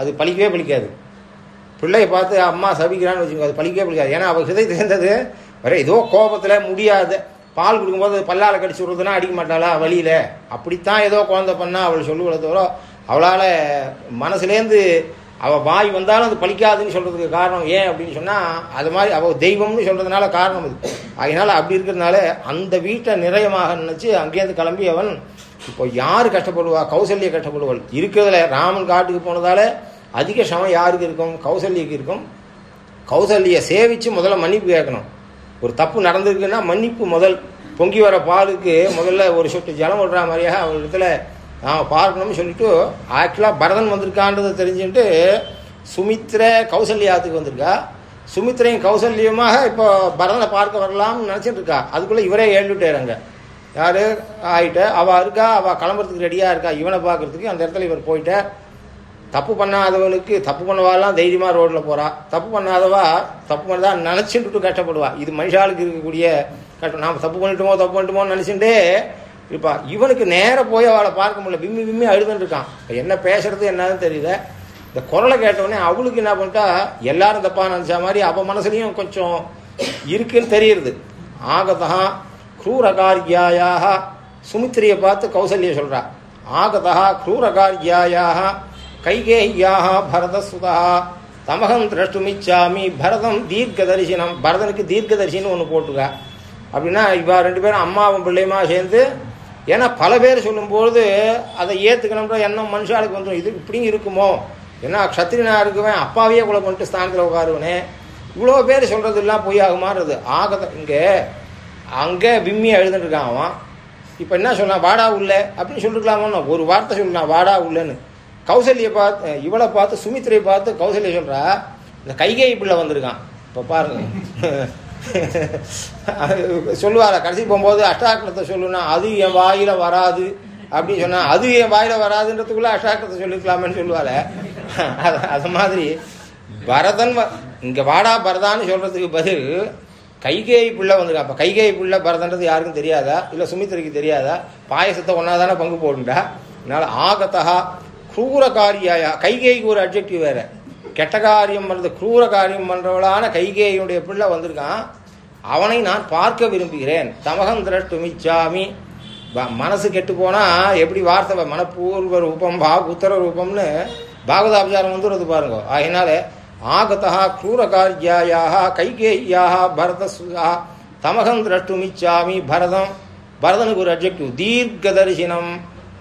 அது பழிக்கவே பழிக்காது. பிள்ளையை பார்த்து அம்மா சபிக்கிறான்னு வச்சுக்கோங்க அது பழிக்கவே பழிக்காது. ஏன்னா அவள் ஹிருதய தேர்ந்தது வேற ஏதோ கோபத்தில் முடியாது பால் கொடுக்கும்போது பல்லால் கடிச்சு விடுறதுனா அடிக்க மாட்டாளா வழியில. அப்படித்தான் ஏதோ குழந்தை பண்ணால் அவள் சொல்லுவதை தவிர அவளால் மனசுலேருந்து அவள் வாய் வந்தாலும் அது பழிக்காதுன்னு சொல்கிறதுக்கு காரணம் ஏன் அப்படின்னு சொன்னால் அது மாதிரி அவள் தெய்வம்னு சொல்கிறதுனால காரணம் அது. அதனால அப்படி இருக்கிறதுனால அந்த வீட்டை நிறையமாக நினச்சி அங்கேருந்து கிளம்பி அவன் இப்போ யார் கஷ்டப்படுவா? கௌசல்ய கஷ்டப்படுவாள். இருக்கிறதுல ராமன் காட்டுக்கு போனதால அதிக சமம் யாருக்கு இருக்கும்? கௌசல்யக்கு இருக்கும். கௌசல்யை சேவிச்சு முதல்ல மன்னிப்பு கேட்கணும். ஒரு தப்பு நடந்திருக்குன்னா மன்னிப்பு முதல். பொங்கி வர பாலுக்கு முதல்ல ஒரு சொட்டு ஜலம் விடுற மாதிரியாக அவள் இடத்துல நாம் பார்க்கணும்னு சொல்லிட்டு ஆக்சுவலாக பரதன் வந்திருக்கான்றதை தெரிஞ்சுட்டு சுமித்ர கௌசல்யாத்துக்கு வந்திருக்கா. சுமித்ரையும் கௌசல்யமாக இப்போ பரதனை பார்க்க வரலாம்னு நினச்சிட்டு இருக்கா. அதுக்குள்ளே இவரே ஏழுட்டேறாங்க யார்? ஆகிட்ட அவள் இருக்கா? அவள் கிளம்புறதுக்கு ரெடியாக இருக்கா? இவனை பார்க்கறதுக்கு அந்த இடத்துல இவர் போயிட்டார் தப்பு பண்ணாதவனுக்கு தப்பு பண்ணவாலாம் தைரியமாக ரோட்டில் போகிறா தப்பு பண்ணாதவா தப்பு பண்ணதா நினச்சிட்டு கஷ்டப்படுவா. இது மனுஷாளுக்கு இருக்கக்கூடிய கஷ்டம். நாம் தப்பு பண்ணிட்டோமோ தப்பு பண்ணிட்டோமோன்னு நினச்சிட்டு இருப்பா இவனுக்கு நேராக போய் அவளை பார்க்க முடியல. விம்மி விம்மி அழுதுன்னு இருக்கான். இப்போ என்ன பேசுறது என்னன்னு தெரியல. இந்த குரலை கேட்டவுடனே அவளுக்கு என்ன பண்ணிட்டா எல்லாரும் தப்பாக நினச்ச மாதிரி அவன் மனசுலையும் கொஞ்சம் இருக்குன்னு தெரியுது. ஆகதா க்ரூரகார்கியாயாக சுமித்திரியை பார்த்து கௌசல்ய சொல்கிறா ஆகதா க்ரூரகார்கியாயாக கைகேயாக பரதசுதா. தமகம் திரஷ்டுமிச்சாமி பரதம் தீர்க்கதரிசனம். பரதனுக்கு தீர்க்கதரிசின்னு ஒன்று போட்டுருக்கா. அப்படின்னா இவா ரெண்டு பேரும் அம்மாவும் பிள்ளையுமா சேர்ந்து ஏன்னா பல பேர் சொல்லும்போது அதை ஏற்றுக்கணுன்ற எண்ணம் மனுஷாளுக்கு வந்துடும் இது இப்படியும் இருக்குமோ? ஏன்னா க்ஷத்திரினா இருக்குவேன் அப்பாவையே கொலை பண்ணிட்டு ஸ்தானத்தில் உட்காருவனே. இவ்வளோ பேர் சொல்கிறதெல்லாம் பொய் ஆகுமாறுது ஆகத இங்கே அங்கே விம்மி எழுதுட்டுருக்கான் அவன். இப்போ என்ன சொல்லலாம் வாடா உள்ள. அப்படின்னு சொல்லிருக்கலாமோ? ஒரு வார்த்தை சொல்லலாம் வாடா உள்ளன்னு. கௌசல்யை பார்த்து இவளை பார்த்து சுமித்ரையை பார்த்து கௌசல்யா சொல்கிறா இந்த கைகை பிள்ளை வந்திருக்கான். இப்போ பாருங்க. சொல்லுவாரா கடைசி போகும்போது அஷ்டாக்கிரத்தை சொல்லுனா அது என் வாயில் வராது. அப்படின்னு சொன்னால் அது என் வாயில் வராதுன்றதுக்குள்ள அஷ்டாக்கிரத்தை சொல்லிக்கலாமேன்னு சொல்லுவார அது மாதிரி பரதன் இங்கே வாடா பரதான்னு சொல்கிறதுக்கு பதில் கைகேயி பிள்ளை வந்திருக்கா. அப்போ கைகேயி பிள்ளை பரதன்றது யாருக்கும் தெரியாதா? இல்லை சுமித்திரைக்கு தெரியாதா? பாயசத்தை ஒன்றா தானே பங்கு போடுண்டா? அதனால் ஆகத்தா கிரூரகாரியாயா கைகேய்க்கு ஒரு அப்ஜெக்டிவ் வேறு. கெட்ட காரியம் பண்ணுறது க்ரூர காரியம் பண்ணுறவளான கைகேயினுடைய பிள்ளை வந்திருக்கான். அவனை நான் பார்க்க விரும்புகிறேன். தமகம் திரட்டுமிச்சாமி மனசு கெட்டு போனால் எப்படி வார்த்தை மனப்பூர்வ ரூபம் பா உத்தர ரூபம்னு பாகவதாபிச்சாரம் வந்துடுறது பாருங்க. அதனால ஆகதா க்ரூரகாரியாயாக கைகேயாக பரதசுதா தமகம் திரட்டுமிச்சாமி பரதம் பரதனுக்கு ஒரு அப்ஜெக்டிவ் தீர்க்கதரிசனம்.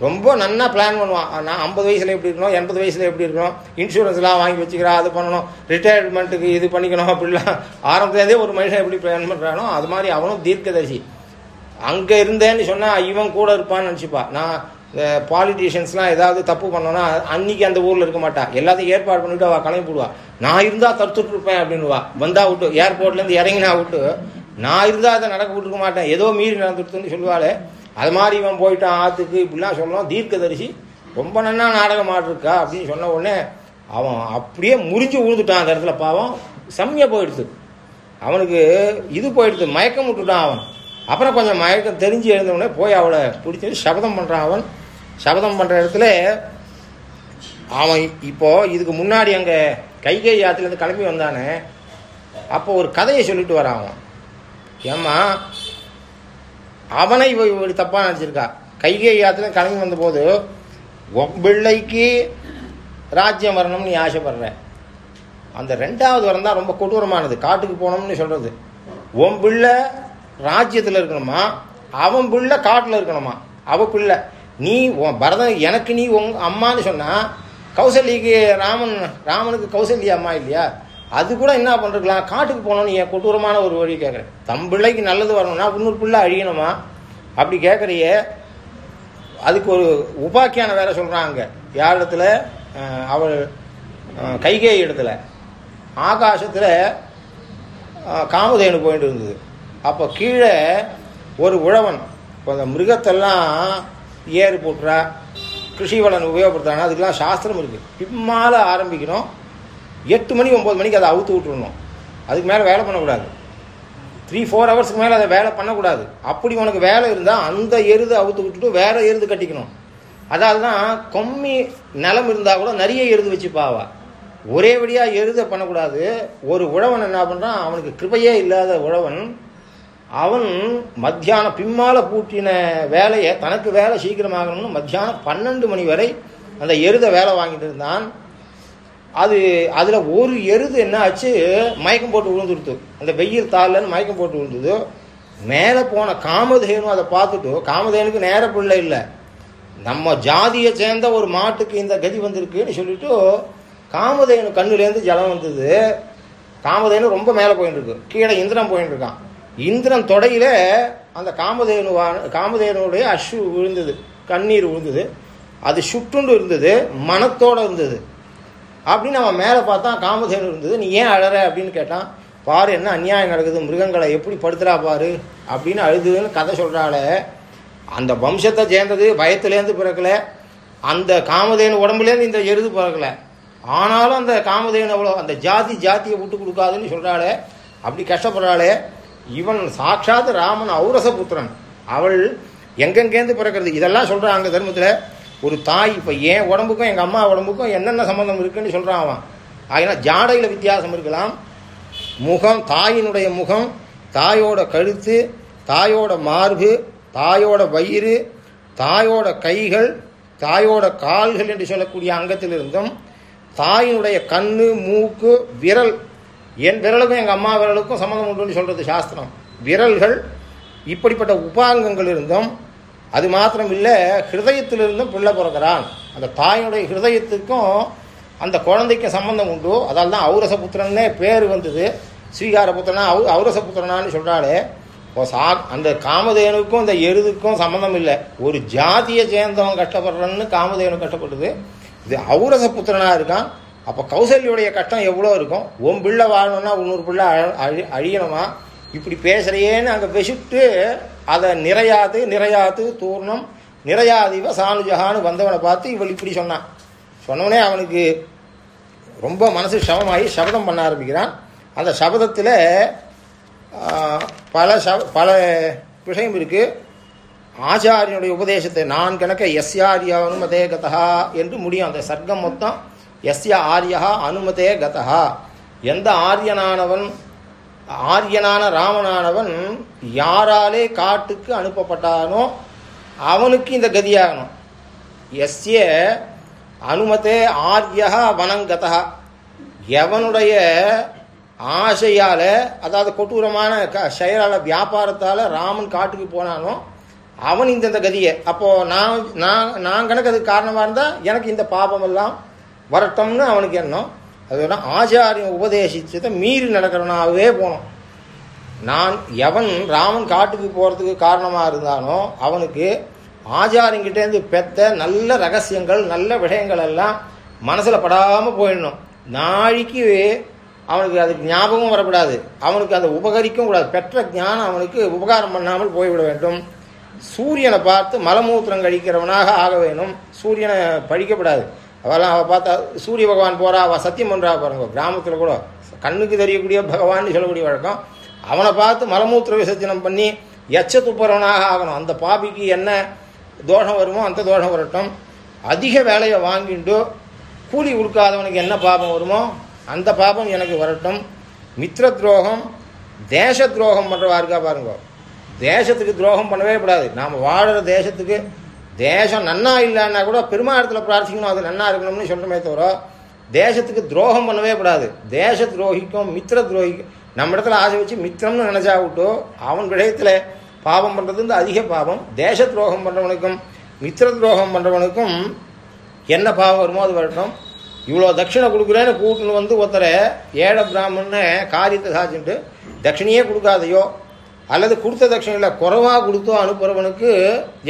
ரொம்ப நல்லா பிளான் பண்ணுவான். நான் ஐம்பது வயசில் எப்படி இருக்கணும்? எண்பது வயசில் எப்படி இருக்கணும்? இன்சூரன்ஸ்லாம் வாங்கி வச்சுக்கிறா அது பண்ணணும். ரிட்டையர்மெண்ட்டுக்கு இது பண்ணிக்கணும் அப்படிலாம். ஆரம்பத்துலேருந்தே ஒரு மனுஷன் எப்படி பிளான் பண்ணுறானோ அது மாதிரி அவனும் தீர்க்கதரிசி. அங்கே இருந்தேன்னு சொன்னால் இவன் கூட இருப்பான்னு நினச்சிப்பா. நான் இந்த பாலிட்டிஷியன்ஸ்லாம் ஏதாவது தப்பு பண்ணோன்னா அன்னைக்கு அந்த ஊரில் இருக்க மாட்டா. எல்லாத்தையும் ஏற்பாடு பண்ணிவிட்டு அவள் கிளம்பி போடுவா. நான் இருந்தால் தடுத்துட்டு இருப்பேன் அப்படின்னுவா. வந்தா விட்டு ஏர்போர்ட்லேருந்து இறங்கினா விட்டு நான் இருந்தால் அதை நடக்க விட்டுருக்க மாட்டேன். ஏதோ மீறி நடந்துட்டுன்னு சொல்லுவாள். அது மாதிரி இவன் போயிட்டான் ஆற்றுக்கு இப்படிலாம் சொல்லலாம் தீர்க்கதரிசி ரொம்ப நன்னா நாடகம் ஆடிருக்கா அப்படின்னு சொன்ன உடனே அவன் அப்படியே முறிஞ்சு விழுந்துட்டான் அந்த இடத்துல பாவம் செம்மையாக போயிடுது அவனுக்கு இது போயிடுது மயக்கம் விட்டுட்டான் அவன். அப்புறம் கொஞ்சம் மயக்கம் தெரிஞ்சு எழுந்தவுடனே போய் அவளை பிடிச்சி சபதம் பண்ணுறான் அவன். சபதம் பண்ணுற இடத்துல அவன் இப்போது இதுக்கு முன்னாடி அங்கே கைகை யாத்திலேருந்து கிளம்பி வந்தானே அப்போ ஒரு கதையை சொல்லிட்டு வரான் அவன். ஏம்மா அவனை இவ இப்படி தப்பாக நினச்சிருக்கா. கைகை யாத்திரை கிளம்பி வந்தபோது உன் பிள்ளைக்கு ராஜ்யம் வரணும்னு நீ ஆசைப்படுற. அந்த ரெண்டாவது வரம் தான் ரொம்ப கொடூரமானது. காட்டுக்கு போகணும்னு சொல்கிறது உன் பிள்ளை ராஜ்யத்தில் இருக்கணுமா? அவன் பிள்ளை காட்டில் இருக்கணுமா? அவள் பிள்ளை. நீ உன் பரதன் எனக்கு நீ உங் அம்மான்னு சொன்னால் கௌசல்யக்கு ராமன் ராமனுக்கு கௌசல்யா அம்மா இல்லையா? அது கூட என்ன பண்ணிருக்கலாம் காட்டுக்கு போனோம்னு என் கொடூரமான ஒரு வழி கேட்குறேன் தம் பிள்ளைக்கு நல்லது வரணும்னா இன்னொரு பிள்ளை அழியணுமா? அப்படி கேட்குறையே அதுக்கு ஒரு உபாக்கியான வேற சொல்கிறாங்க யார் இடத்துல? அவள் கைகே இடத்துல. ஆகாசத்தில் காமதேனு போயிட்டு இருந்தது. அப்போ கீழே ஒரு உழவன் இப்போ அந்த மிருகத்தெல்லாம் ஏறு போட்டுறா கிருஷி வளன் உபயோகப்படுத்துறாங்க அதுக்கெல்லாம் சாஸ்திரம் இருக்குது பிம்மால ஆரம்பிக்கணும். எட்டு மணி ஒம்பது மணிக்கு அதை அவுத்து விட்டுருணும் அதுக்கு மேலே வேலை பண்ணக்கூடாது. த்ரீ ஃபோர் ஹவர்ஸ்க்கு மேலே அதை வேலை பண்ணக்கூடாது. அப்படி உனக்கு வேலை இருந்தால் அந்த எருதை அவுத்து விட்டுட்டு வேற எருது கட்டிக்கணும். அதாவது தான் கொம்மி நிலம் இருந்தால் கூட நிறைய எருது வச்சுப்பாவா. ஒரே வழியாக எருதை பண்ணக்கூடாது. ஒரு உழவன் என்ன பண்ணுறான் அவனுக்கு கிருபையே இல்லாத உழவன் அவன் மத்தியானம் பிம்மால பூட்டின வேலையை தனக்கு வேலை சீக்கிரமாகணும்னு மத்தியானம் பன்னெண்டு மணி வரை அந்த எருதை வேலை வாங்கிட்டு இருந்தான். அது அதில் ஒரு எருது என்ன ஆச்சு? மயக்கம் போட்டு விழுந்துடுத்து. அந்த வெயில் தாளன்னு மயக்கம் போட்டு விழுந்தது. மேலே போன காமதேனு அதை பார்த்துட்டு காமதேனுக்கு நேர பிள்ளை இல்லை. நம்ம ஜாதியை சேர்ந்த ஒரு மாட்டுக்கு இந்த கதி வந்திருக்குன்னு சொல்லிட்டு காமதேனு கண்ணுலேருந்து ஜலம் வந்தது. காமதேனு ரொம்ப மேலே போயிட்டு இருக்கு கீழே இந்திரன் போயிட்டு இருக்கான் இந்திரன் தொடையில அந்த காமதேனுவான காமதேனுடைய அஷு விழுந்தது. கண்ணீர் விழுந்தது. அது சுட்டுண்டு இருந்தது. மனத்தோடு இருந்தது. அப்படின்னு அவன் மேலே பார்த்தா காமதேனு இருந்தது. நீ ஏன் அழற அப்படின்னு கேட்டான். பாரு என்ன அநியாயம் நடக்குது. மிருகங்களை எப்படி படுத்துறா பாரு அப்படின்னு அழுதுன்னு கதை சொல்கிறாளே அந்த வம்சத்தை சேர்ந்தது பயத்துலேருந்து பிறக்கல. அந்த காமதேனு உடம்புலேருந்து இந்த எருது பிறக்கல. ஆனாலும் அந்த காமதேனு அவ்வளோ அந்த ஜாதி ஜாதியை விட்டு கொடுக்காதுன்னு சொல்கிறாளே அப்படி கஷ்டப்படுறாளே. இவன் சாட்சாத் ராமன் ஔரச புத்திரன் அவள் எங்கெங்கேருந்து பிறக்கிறது? இதெல்லாம் சொல்கிறான் அங்கே தர்மத்தில். ஒரு தாய் இப்போ என் உடம்புக்கும் எங்கள் அம்மா உடம்புக்கும் என்னென்ன சம்மந்தம் இருக்குன்னு சொல்கிறான் அவன். ஆகினா ஜாடையில் வித்தியாசம் இருக்கலாம். முகம் தாயினுடைய முகம் தாயோட கழுத்து தாயோட மார்பு தாயோட வயிறு தாயோட கைகள் தாயோட கால்கள் என்று சொல்லக்கூடிய அங்கத்திலிருந்தும் தாயினுடைய கண் மூக்கு விரல் என் விரலுக்கும் எங்கள் அம்மா விரலுக்கும் சம்மந்தம் உண்டுன்னு சொல்கிறது சாஸ்திரம். விரல்கள் இப்படிப்பட்ட உபாங்கங்கள் இருந்தும் அது மாத்திரம் இல்லை ஹிருதயத்திலிருந்தும் பிள்ளை பிறக்கிறான். அந்த தாயினுடைய ஹிருதயத்துக்கும் அந்த குழந்தைக்கும் சம்பந்தம் உண்டு. அதால் தான் ஔரச புத்திரன்னே பேர் வந்தது. ஸ்வீகார புத்திரனா ஔ ஔரச புத்திரனான்னு ஓ சா அந்த காமதேனுக்கும் இந்த எருதுக்கும் சம்மந்தம் இல்லை. ஒரு ஜாதியை சேர்ந்தவன் கஷ்டப்படுறன்னு காமதேனு கஷ்டப்படுது இது ஔரச புத்திரனாக இருக்கான். அப்போ கௌசல்யுடைய கஷ்டம் எவ்வளோ இருக்கும்? உன் பிள்ளை வாழணும்னா இன்னொரு பிள்ளை அழ- அழி அழியணுமா? இப்படி பேசுகிறையேன்னு அங்கே வெசுட்டு அதை நிறையாது நிறையாது தூர்ணம் நிறையாதிவ சானுஜகான்னு வந்தவனை பார்த்து இவள் இப்படி சொன்னான் சொன்னவனே அவனுக்கு ரொம்ப மனசு சமமாகி சபதம் பண்ண ஆரம்பிக்கிறான். அந்த சபதத்தில் பல சப பல விஷயம் இருக்குது ஆச்சாரியனுடைய உபதேசத்தை நான் கணக்க எஸ்யாரியா அனுமதே கதா என்று முடியும். அந்த சர்க்கம் மொத்தம் எஸ்ய ஆரியா அனுமதே கதா எந்த ஆரியனானவன் ஆரியனான ராமனானவன் யாராலே காட்டுக்கு அனுப்பப்பட்டானோ அவனுக்கு இந்த கதியாகணும். எஸ்ய அனுமதே ஆர்யா வனங்கதா எவனுடைய ஆசையால் அதாவது கொட்டூரமான க செயலால வியாபாரத்தால் ராமன் காட்டுக்கு போனானோ அவன் இந்த இந்த கதியை. அப்போது நான் நான் நான் கணக்கு அதுக்கு காரணமாக இருந்தால் எனக்கு இந்த பாபமெல்லாம் வரட்டும்னு அவனுக்கு எண்ணம். அதோட ஆச்சாரியம் உபதேசிச்சதை மீறி நடக்கிறவனாகவே போனோம். நான் எவன் ராமன் காட்டுக்கு போகிறதுக்கு காரணமாக இருந்தானோ அவனுக்கு ஆச்சாரியங்கிட்டேருந்து பெத்த நல்ல ரகசியங்கள் நல்ல விஷயங்கள் எல்லாம் மனசில் படாமல் போயிடணும். நாளைக்கு அவனுக்கு அதுக்கு ஞாபகம் வரக்கூடாது. அவனுக்கு அதை உபகரிக்கவும் கூடாது. பெற்ற ஞானம் அவனுக்கு உபகாரம் பண்ணாமல் போய்விட வேண்டும். சூரியனை பார்த்து மலமூத்திரம் கழிக்கிறவனாக ஆக வேணும். சூரியனை பழிக்கப்படாது அவெல்லாம் அவள் பார்த்தா சூரிய பகவான் போகிறா அவள் சத்தியம் பண்ணுறா பாருங்க. கிராமத்தில் கூட கண்ணுக்கு தெரியக்கூடிய பகவான் சொல்லக்கூடிய வழக்கம். அவனை பார்த்து மலமூத்திர விசர்ஜனம் பண்ணி எச்ச துப்புறவனாக ஆகணும். அந்த பாபிக்கு என்ன தோஷம் வருமோ அந்த தோஷம் வரட்டும். அதிக வேலையை வாங்கிட்டு கூலி கொடுக்காதவனுக்கு என்ன பாபம் வருமோ அந்த பாபம் எனக்கு வரட்டும். மித்திர துரோகம் தேச துரோகம் பண்ணுறவா இருக்கா பாருங்க. தேசத்துக்கு துரோகம் பண்ணவே கூடாது. நாம் வாழ்கிற தேசத்துக்கு தேசம் நன்னா இல்லைன்னா கூட பெருமாடத்தில் பிரார்த்திக்கணும். அது நன்னா இருக்கணும்னு சொல்கிறோமே தவிர தேசத்துக்கு துரோகம் பண்ணவே கூடாது. தேச துரோகிக்கும் மித்திர துரோகிக்கும் நம்ம இடத்துல ஆசை வச்சு மித்திரம்னு நினச்சா விட்டோ அவன் விடயத்தில் பாவம் பண்ணுறது வந்து அதிக பாவம். தேச துரோகம் பண்ணுறவனுக்கும் மித்திர துரோகம் பண்ணுறவனுக்கும் என்ன பாவம் வருமோ அது வரட்டும். இவ்வளோ தட்சிணை கொடுக்குறேன்னு கூட்டுன்னு வந்து ஒருத்தரை ஏழை பிராமணன்னு காரியத்தை சாதிச்சுட்டு தட்சிணையே கொடுக்காதையோ அல்லது கொடுத்த தட்சிணையில் குறைவாக கொடுத்தோ அனுப்புகிறவனுக்கு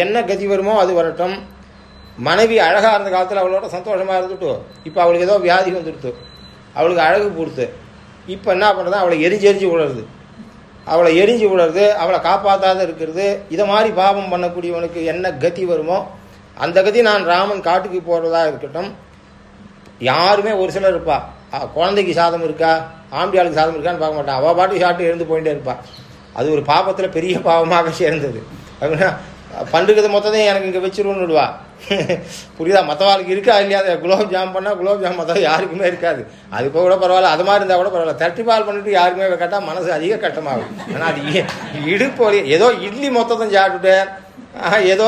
என்ன கதி வருமோ அது வரட்டும். மனைவி அழகாக இருந்த காலத்தில் அவளோட சந்தோஷமாக இருந்துட்டு இப்போ அவளுக்கு ஏதோ வியாதி வந்துடுத்து. அவளுக்கு அழகு கொடுத்து இப்போ என்ன பண்ணுறது அவளை எரிஞ்சு எரிஞ்சு விடுறது அவளை எரிஞ்சு விடுறது அவளை காப்பாற்றாத இருக்கிறது. இதை மாதிரி பாவம் பண்ணக்கூடியவனுக்கு என்ன கதி வருமோ அந்த கதி நான் ராமன் காட்டுக்கு போகிறதா இருக்கட்டும். யாருமே ஒரு சிலர் இருப்பா. குழந்தைக்கு சாதம் இருக்கா ஆம்பியாளுக்கு சாதம் இருக்கான்னு பார்க்க மாட்டான் அவள் பாட்டு சாப்பிட்டு எழுந்து போயிட்டே இருப்பாள் அது ஒரு பாவத்தில் பெரிய பாவமாக சேர்ந்தது. அப்படின்னா பண்டுக்கிறது மொத்தத்தையும் எனக்கு இங்கே வச்சிருவோன்னு விடுவா புரியுதா? மற்றவாளுக்கு இருக்கா இல்லையா? அதை குலோப் ஜாம் பண்ணால் குலோப் ஜாம் மற்ற யாருக்குமே இருக்காது. அது போக கூட பரவாயில்ல. அது மாதிரி இருந்தால் கூட பரவாயில்ல. தட்டி பால் பண்ணிட்டு யாருக்குமே கேட்டால் மனசு அதிக கட்டமாகும். ஆனால் அது இடுப்பு ஏதோ இட்லி மொத்தத்தையும் சாப்பிட்டுட்டு ஏதோ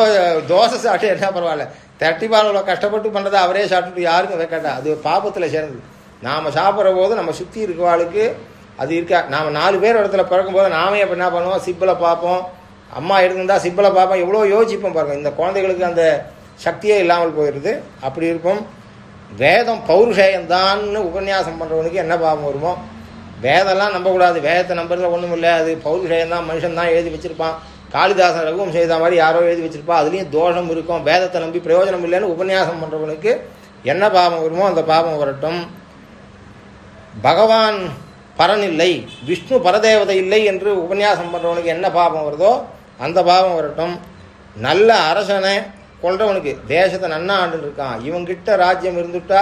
தோசை சாப்பிட்டு என்ன பரவாயில்ல. தட்டி பால் அவ்வளோ கஷ்டப்பட்டு பண்ணுறதை அவரே சாப்பிட்டுட்டு யாருக்கும் கேட்டா. அது பாபத்தில் சேர்ந்தது. நாம் சாப்பிட்ற போது நம்ம சுற்றி இருக்கவாளுக்கு அது இருக்கா நாம் நாலு பேர் இடத்துல பிறக்கும்போது நாமே அப்போ என்ன பண்ணுவோம்? சிப்பில் பார்ப்போம். அம்மா எடுத்திருந்தால் சிப்பில் பார்ப்போம். எவ்வளோ யோசிப்போம் பாருங்கள் இந்த குழந்தைகளுக்கு அந்த சக்தியே இல்லாமல் போயிடுது அப்படி இருக்கும் வேதம் பௌருஷேயம்தான்னு உபன்யாசம் பண்ணுறவனுக்கு என்ன பாவம் வருமோ? வேதம்லாம் நம்பக்கூடாது. வேதத்தை நம்புறதுல ஒன்றும் இல்லை. அது பௌருஷேயம் தான் மனுஷன் தான் எழுதி வச்சிருப்பான். காளிதாசன் ரகுவம் செய்த மாதிரி யாரோ எழுதி வச்சிருப்பா. அதுலேயும் தோஷம் இருக்கும். வேதத்தை நம்பி பிரயோஜனம் இல்லைன்னு உபன்யாசம் பண்ணுறவனுக்கு என்ன பாவம் வருமோ அந்த பாவம் வரட்டும். பகவான் பரன் இல்லை விஷ்ணு பரதேவதை இல்லை என்று உபன்யாசம் பண்ணுறவனுக்கு என்ன பாவம் வருதோ அந்த பாவம் வரட்டும். நல்ல அரசனை கொள்றவனுக்கு தேசத்தை நன்னா ஆண்டு இருக்கான். இவன்கிட்ட ராஜ்யம் இருந்துட்டா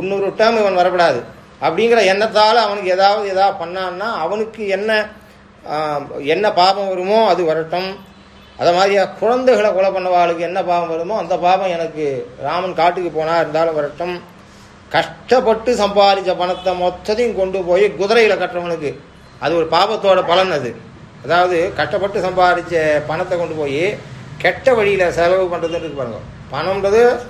இன்னொரு டேம் இவன் வரக்கூடாது. அப்படிங்கிற எண்ணத்தால் அவனுக்கு ஏதாவது ஏதாவது பண்ணான்னா அவனுக்கு என்ன என்ன பாபம் வருமோ அது வரட்டும். அதை மாதிரியா குழந்தைகளை கொலை பண்ணவாளுக்கு என்ன பாவம் வருமோ அந்த பாவம் எனக்கு ராமன் காட்டுக்கு போனா இருந்தாலும் வரட்டும். கஷ்டப்பட்டு சம்பாதிச்ச பணத்தை மொத்தத்தையும் கொண்டு போய் குதிரையில் கட்டுறவனுக்கு அது ஒரு பாபத்தோட பலன் அது. அதாவது கஷ்டப்பட்டு சம்பாதிச்ச பணத்தை கொண்டு போய் கெட்ட வழியில் செலவு பண்ணுறதுன்னு பாருங்க. பணம்ன்றது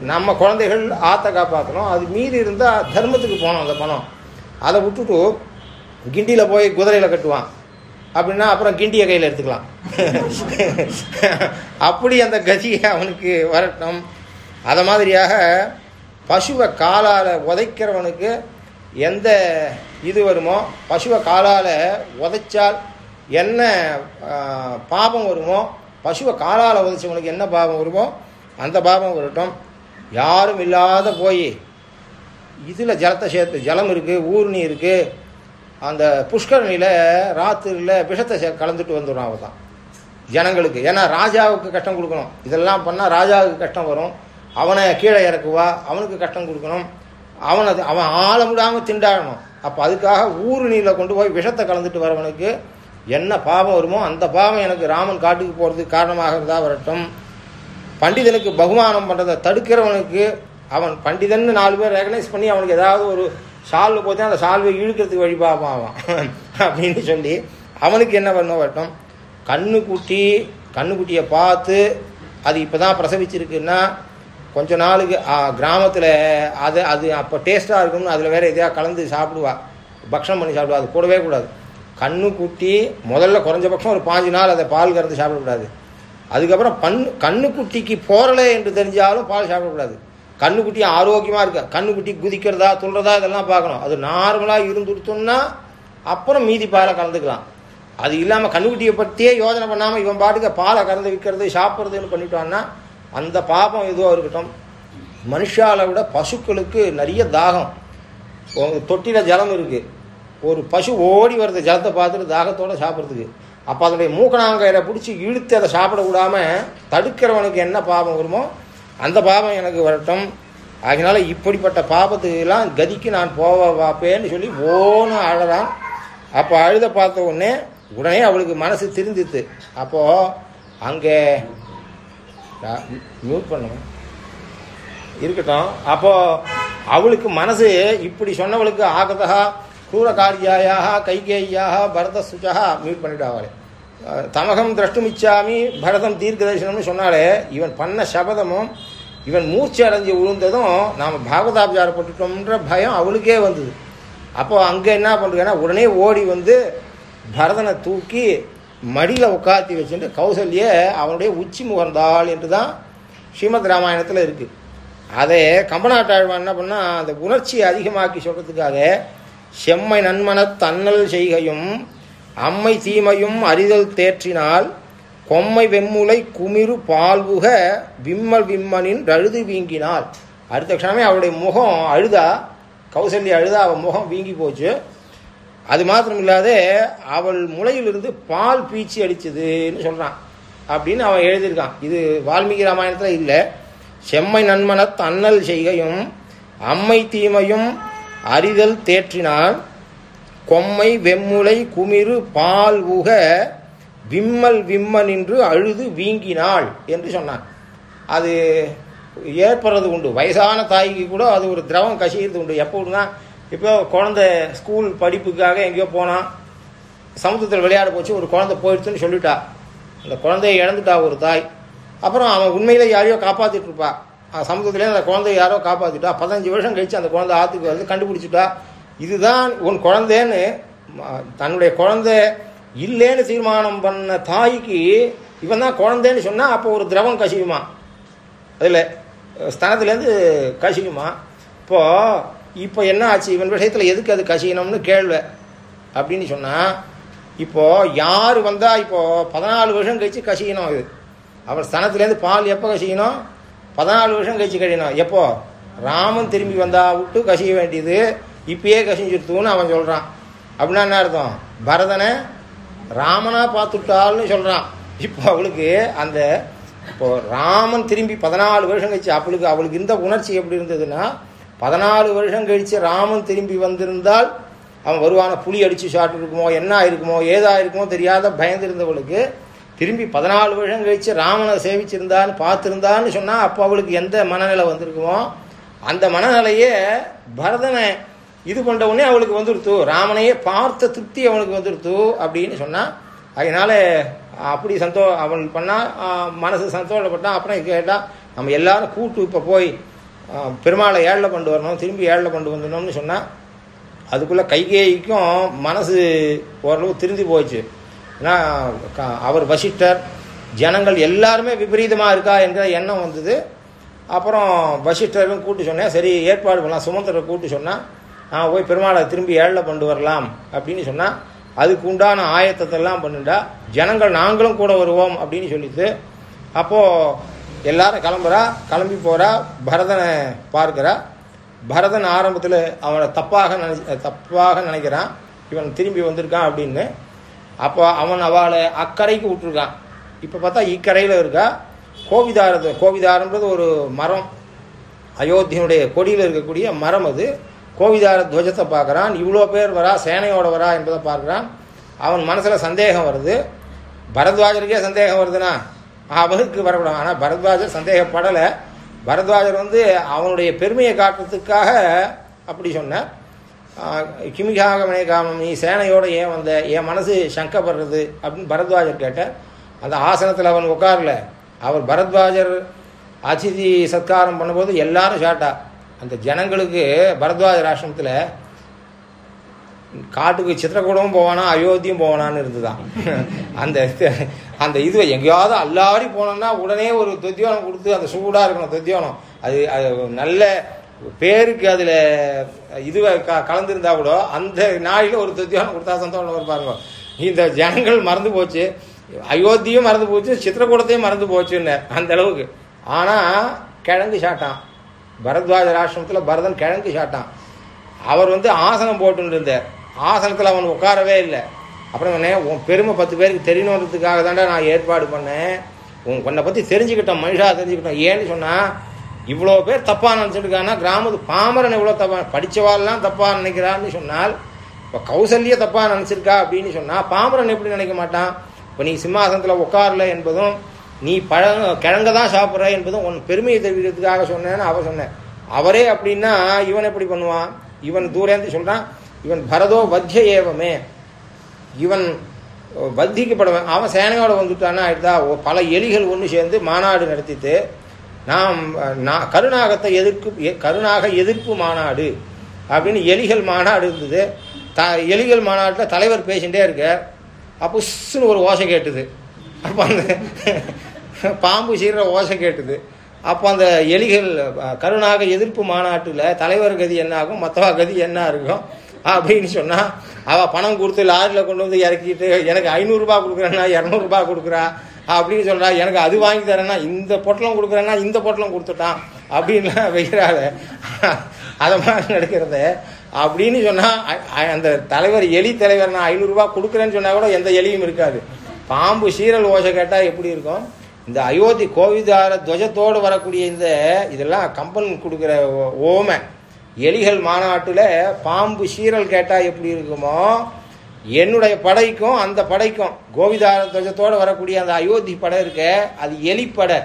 நம்ம குழந்தைகள் ஆத்த காப்பாற்றணும் அது மீறி இருந்தால் தர்மத்துக்கு போகணும் அந்த பணம். அதை விட்டுட்டு கிண்டியில் போய் குதிரையில் கட்டுவான். அப்படின்னா அப்புறம் கிண்டியை கையில் எடுத்துக்கலாம். அப்படி அந்த கதி அவனுக்கு வரட்டும். அதை மாதிரியாக பசுவை காலால் உதைக்கிறவனுக்கு எந்த இது வருமோ பசுவை காலால் உதைச்சால் என்ன பாபம் வருமோ பசுவை காலால் உதைச்சவனுக்கு என்ன பாபம் வருமோ அந்த பாபம் வரட்டும். யாரும் இல்லாத போய் இதில் ஜலத்தை சேர்த்து ஜலம் இருக்குது ஊர்ணி இருக்குது அந்த புஷ்கரணியில் ராத்திரியில் விஷத்தை சே கலந்துட்டு வந்துடும் அவன் தான் ஜனங்களுக்கு ஏன்னா ராஜாவுக்கு கஷ்டம் கொடுக்கணும். இதெல்லாம் பண்ணால் ராஜாவுக்கு கஷ்டம் வரும். அவனை கீழே இறக்குவா அவனுக்கு கஷ்டம் கொடுக்கணும். அவனை அவன் ஆள விடாமல் திண்டாடணும். அப்போ அதுக்காக ஊரு நீரில் கொண்டு போய் விஷத்தை கலந்துட்டு வரவனுக்கு என்ன பாவம் வருமோ அந்த பாவம் எனக்கு ராமன் காட்டுக்கு போகிறதுக்கு காரணமாக இருந்தால் வரட்டும். பண்டிதனுக்கு பகுமானம் பண்ணுறதை தடுக்கிறவனுக்கு அவன் பண்டிதன்னு நாலு பேர் ரெகனைஸ் பண்ணி அவனுக்கு ஏதாவது ஒரு சால்வு போச்சு அந்த சால்வை இழுக்கிறதுக்கு வழி பார்ப்பான் அவன். அப்படின்னு சொல்லி அவனுக்கு என்ன பண்ண வரட்டும். கண்ணுக்குட்டி கண்ணுக்குட்டியை பார்த்து அது இப்போ தான் பிரசவிச்சிருக்குன்னா கொஞ்ச நாளுக்கு கிராமத்தில் அது அது அப்போ டேஸ்ட்டாக இருக்கும்னு அதில் வேறு எதையாக கலந்து சாப்பிடுவா. பக்ஷம் பண்ணி சாப்பிடுவா. அது கூடவே கூடாது. கண்ணுக்குட்டி முதல்ல குறைஞ்சபட்சம் ஒரு பாஞ்சு நாள் அதை பால் கறந்து சாப்பிடக்கூடாது. அதுக்கப்புறம் பண் கண்ணுக்குட்டிக்கு போறலை என்று தெரிஞ்சாலும் பால் சாப்பிடக்கூடாது. கண்ணுக்குட்டி ஆரோக்கியமாக இருக்கா கண்ணுக்குட்டி குதிக்கிறதா துள்றதா இதெல்லாம் பார்க்கணும். அது நார்மலாக இருந்துடுத்தோம்னா அப்புறம் மீதி பாலை கலந்துக்கலாம். அது இல்லாமல் கண்ணுக்குட்டியை பற்றியே யோசனை பண்ணாமல் இவன் பாட்டுக்கு பாலை கறந்து விற்கிறது சாப்பிட்றதுன்னு பண்ணிட்டான்னா அந்த பாபம் எதுவாக இருக்கட்டும் மனுஷால விட பசுக்களுக்கு நிறைய தாகம். தொட்டியில் தொட்டில ஜலம் இருக்குது ஒரு பசு ஓடி வருது ஜலத்தை பார்த்துட்டு தாகத்தோடு சாப்பிட்றதுக்கு. அப்போ அதனுடைய மூக்கணாங்கயிறை பிடிச்சி இழுத்து அதை சாப்பிட விடாம தடுக்கிறவனுக்கு என்ன பாவம் வருமோ அந்த பாவம் எனக்கு வரட்டும். அதனால் இப்படிப்பட்ட பாபத்துக்கெல்லாம் கதிக்கு நான் போவ பார்ப்பேன்னு சொல்லி ஓன்னு அழறான். அப்போ அழுத பார்த்த உடனே உடனே அவளுக்கு மனசு திருந்தித்து அப்போ அங்கே மியூட் பண்ணுங்க. இருக்கட்டும். அப்போது அவளுக்கு மனசு இப்படி சொன்னவளுக்கு ஆகதா கிரூரகாரியாயாக கைகேயாக பரத சுஜா மியூட் பண்ணிட்டு அவளே தமகம் திரஷ்டுமிச்சாமி பரதம் தீர்க்க தரிசனம்னு சொன்னாலே இவன் பண்ண சபதமும் இவன் மூச்சு அடைஞ்சு விழுந்ததும் நாம் பாகவதாபிச்சாரப்பட்டுட்டோம்ன்ற பயம் அவளுக்கே வந்தது. அப்போ அங்கே என்ன பண்ணுறேன்னா உடனே ஓடி வந்து பரதனை தூக்கி மடியில் உட்காத்தி வச்சுட்டு கௌசல்ய அவனுடைய உச்சி முகர்ந்தாள் என்று தான் ஸ்ரீமத் ராமாயணத்தில் இருக்குது அதை கம்பநாட்டாழ்வான் என்ன பண்ணால் அந்த உணர்ச்சியை அதிகமாக்கி சொல்கிறதுக்காக செம்மை நன்மனத் தன்னல் செய்கையும் அம்மை தீமையும் அறிதல் தேற்றினால் கொம்மை வெம்முலை குமிரு பால்வுக விம்மல் விம்மனின் அழுது வீங்கினாள் அடுத்த க்ஷணமே அவளுடைய முகம் அழுதா கௌசல்யா அழுதா அவள் முகம் வீங்கி போச்சு. அது மாத்திரம் இல்லாத அவள் முளையிலிருந்து பால் பீச்சி அடிச்சதுன்னு சொல்றான். அப்படின்னு அவன் எழுதியிருக்கான். இது வால்மீகி ராமாயணத்தில் இல்லை. செம்மை நன்மனத் தன்னல் செய்கையும் அம்மை தீமையும் அறிதல் தேற்றினால் கொம்மை வெம்முலை குமிறு பால் உக விம்மல் விம்மன் என்று அழுது வீங்கினாள் என்று சொன்னான். அது ஏற்படுறது உண்டு. வயசான தாய்க்கு கூட அது ஒரு திரவம் கசிகிறது உண்டு. எப்போதுனா இப்போ குழந்தை ஸ்கூல் படிப்புக்காக எங்கேயோ போனான் சமுத்திரத்தில் விளையாட போச்சு ஒரு குழந்தை போயிடுச்சுன்னு சொல்லிட்டா. அந்த குழந்தையை இழந்துட்டா ஒரு தாய். அப்புறம் அவன் உண்மையில யாரையோ காப்பாற்றிட்டுருப்பா இருப்பா. சமுத்திரத்திலே அந்த குழந்தைய யாரோ காப்பாற்றிட்டா பதினஞ்சு வருஷம் கழிச்சு அந்த குழந்தை ஆத்துக்கு வந்து கண்டுபிடிச்சிட்டா. இதுதான் உன் குழந்தைன்னு தன்னுடைய குழந்தை இல்லைன்னு தீர்மானம் பண்ண தாய்க்கு இவன் தான் குழந்தைன்னு சொன்னால் அப்போ ஒரு திரவம் கசியுமா? அதில் ஸ்தனத்துலேருந்து கசியுமா? இப்போது இப்போ என்ன ஆச்சு? இவன் விஷயத்தில் எதுக்கு அது கசியணும்னு கேள்வி. அப்படின்னு சொன்னால் இப்போது யார் வந்தால் இப்போது பதினாலு வருஷம் கழித்து கசியணும் இது. அவர் ஸ்தனத்துலேருந்து பால் எப்போ கசியணும்? பதினாலு வருஷம் கழிச்சு கழியணும் எப்போ? ராமன் திரும்பி வந்தா விட்டு கசிய வேண்டியது இப்பயே கசிஞ்சிருத்துன்னு அவன் சொல்கிறான் அப்படின்னா என்ன அர்த்தம்? பரதனை ராமனாக பார்த்துட்டாள்னு சொல்கிறான் இப்போ அவளுக்கு அந்த இப்போது ராமன் திரும்பி பதினாலு வருஷம் கழிச்சு அவளுக்கு அவளுக்கு இந்த உணர்ச்சி எப்படி இருந்ததுன்னா பதினாலு வருஷம் கழிச்சு ராமன் திரும்பி வந்திருந்தால் அவன் வருவான புலி அடித்து சாட்டு இருக்குமோ என்ன ஆயிருக்குமோ ஏதா இருக்குமோ தெரியாத பயந்திருந்தவளுக்கு திரும்பி பதினாலு வருஷம் கழித்து ராமனை சேவிச்சிருந்தான்னு பார்த்துருந்தான்னு சொன்னால் அப்போ அவளுக்கு எந்த மனநிலை வந்திருக்குமோ அந்த மனநிலையே பரதனை இது பண்ண உடனே அவளுக்கு வந்துடுத்து. ராமனையே பார்த்த திருப்தி அவனுக்கு வந்துடுத்து அப்படின்னு சொன்னால் அதனால அப்படி சந்தோ அவன் பண்ணால் மனசு சந்தோஷப்பட்டான் அப்புறம் கேட்டால் நம்ம எல்லாரும் கூட்டு இப்போ போய் பெருமாளை ஏழில் கொண்டு வரணும் திரும்பி ஏழில் கொண்டு வந்துடணும்னு சொன்னால் அதுக்குள்ளே கைகேயிக்கும் மனசு ஓரளவு திருந்தி போச்சு. ஏன்னா அவர் வசிஷ்டர் ஜனங்கள் எல்லாருமே விபரீதமாக இருக்கா என்கிற எண்ணம் வந்தது. அப்புறம் வசிஷ்டரும் கூட்டு சொன்னேன் சரி ஏற்பாடு பண்ணலாம் சுமந்தரை கூட்டு சொன்னால் நான் போய் பெருமாளை திரும்பி ஏழில் கொண்டு வரலாம் அப்படின்னு சொன்னால் அதுக்கு உண்டான ஆயத்தத்தெல்லாம் பண்ணிட்டா ஜனங்கள் நாங்களும் கூட வருவோம் அப்படின்னு சொல்லிட்டு அப்போது எல்லாரும் கிளம்புறா கிளம்பி போறா பரதனை பார்க்கிறா. பரதன் ஆரம்பத்தில் அவனை தப்பாக நினை தப்பாக நினைக்கிறான். இவன் திரும்பி வந்திருக்கான் அப்படின்னு. அப்போ அவன் அவளை அக்கறைக்கு விட்டுருக்கான். இப்போ பார்த்தா இக்கரையில் இருக்கா. கோவிதாரது கோவிதாரன்றது ஒரு மரம். அயோத்தியனுடைய கொடியில் இருக்கக்கூடிய மரம் அது. கோவிதார துவஜத்தை பார்க்குறான். இவ்வளோ பேர் வரா சேனையோட வரா என்பதை பார்க்குறான். அவன் மனசில் சந்தேகம் வருது. பரத்வாஜருக்கே சந்தேகம் வருதுன்னா அவனுக்கு வரக்கூடாது. ஆனால் பரத்வாஜர் சந்தேகப்படலை. பரத்வாஜர் வந்து அவனுடைய பெருமையை காட்டுறதுக்காக அப்படி சொன்னார். கிமிகாகமனே காமம் நீ சேனையோட ஏன் வந்த? என் மனசு சங்கப்படுறது அப்படின்னு பரத்வாஜர் கேட்டார். அந்த ஆசனத்தில் அவன் உட்காரல. அவர் பரத்வாஜர் அதிதி சத்காரம் பண்ணும்போது எல்லாரும் ஷாட்டா அந்த ஜனங்களுக்கு பரத்வாஜர் ஆசிரமத்தில் காட்டுக்கு சித்திரக்கூடமும் போவானா அயோத்தியும் போவானான்னு இருந்துதான். அந்த அந்த இது எங்கேயாவது அல்லாடி போனோம்னா உடனே ஒரு தொத்தியோனம் கொடுத்து அந்த சூடாக இருக்கணும் தொத்தியோனம். அது அது நல்ல பேருக்கு அதில் இதுவை க கலந்துருந்தா கூட அந்த நாளில் ஒரு தொத்தியோனம் கொடுத்தா சந்தோஷம் இருப்பாருங்க இந்த ஜனங்கள் மறந்து போச்சு. அயோத்தியும் மறந்து போச்சு சித்திரக்கூடத்தையும் மறந்து போச்சுன்னு அந்த அளவுக்கு. ஆனால் கிழங்கு சாட்டான். பரத்வாஜ ஆசிரமத்தில் பரதன் கிழங்கு சாட்டான். அவர் வந்து ஆசனம் போட்டுன்னு இருந்தார். ஆசனத்தில் அவன் உட்காரவே இல்லை. அப்புறம் உடனே உன் பெருமை பத்து பேருக்கு தெரியணுன்றதுக்காக தாண்டா நான் ஏற்பாடு பண்ணேன். உன் உன்னை பற்றி தெரிஞ்சுக்கிட்டோம் மனுஷா தெரிஞ்சுக்கிட்டோம். ஏன்னு சொன்னால் இவ்வளோ பேர் தப்பாக நினச்சிருக்காங்கன்னா கிராமத்து பாமரன் இவ்வளோ தப்பாக படித்தவாள்லாம் தப்பாக நினைக்கிறான்னு சொன்னால் இப்போ கௌசல்ய தப்பாக நினச்சிருக்கா? அப்படின்னு சொன்னால் பாமரன் எப்படி நினைக்க மாட்டான்? இப்போ நீ சிம்மாசனத்தில் உட்காரல என்பதும் நீ பழ கிழங்க தான் சாப்பிட்ற என்பதும் உன் பெருமையை தெரிவிக்கிறதுக்காக சொன்னேன்னு அவர் சொன்னேன். அவரே அப்படின்னா இவன் எப்படி பண்ணுவான்? இவன் தூரேந்து சொல்கிறான் இவன் பரதோ வத்திய ஏவமே. இவன் வத்திக்கப்படுவன் அவன் சேனையோட வந்துட்டான்னா ஆயிடுதா? ஓ, பல எலிகள் ஒன்று சேர்ந்து மாநாடு நடத்திட்டு நாம் நான் கருணாகத்தை எதிர்ப்பு எ- கருணாக எதிர்ப்பு மாநாடு அப்படின்னு எலிகள் மாநாடு இருந்தது. த எலிகள் மாநாட்டில் தலைவர் பேசிகிட்டே இருக்க. அப்போ ஒரு ஓசை கேட்டுது. அப்போ அந்த பாம்பு சீர்ற ஓசை கேட்டுது. அப்போ அந்த எலிகள் கருணாக எதிர்ப்பு மாநாட்டில் தலைவர் கதி என்ன ஆகும்? மற்றவா கதி என்ன இருக்கும்? அப்படின்னு சொன்னால் அவள் பணம் கொடுத்து லாரியில் கொண்டு வந்து இறக்கிட்டு எனக்கு ஐநூறுரூபா கொடுக்குறேன்னா இரநூறுபா கொடுக்குறா அப்படின்னு சொல்கிறா எனக்கு அது வாங்கி தரேன்னா இந்த பொட்டலம் கொடுக்குறேன்னா இந்த பொட்டலம் கொடுத்துட்டான் அப்படின்லாம் வைக்கிறாள். அதை மாதிரி நடக்கிறத. அப்படின்னு சொன்னால் அந்த தலைவர் எலி தலைவர் நான் ஐநூறுரூபா கொடுக்குறேன்னு சொன்னால் கூட எந்த எலியும் இருக்காது. பாம்பு சீரல் ஓசை கேட்டால் எப்படி இருக்கும்? இந்த அயோத்தி கோவிதார துவஜத்தோடு வரக்கூடிய இந்த இதெல்லாம் கம்பன் கொடுக்குற ஓ- ஓமை. எலிகள் மாநாட்டில் பாம்பு சீரல் கேட்டால் எப்படி இருக்குமோ என்னுடைய படைக்கும் அந்த படைக்கும் கோவிதார துவஜத்தோடு வரக்கூடிய அந்த அயோத்தி படை இருக்க அது எலிப்படை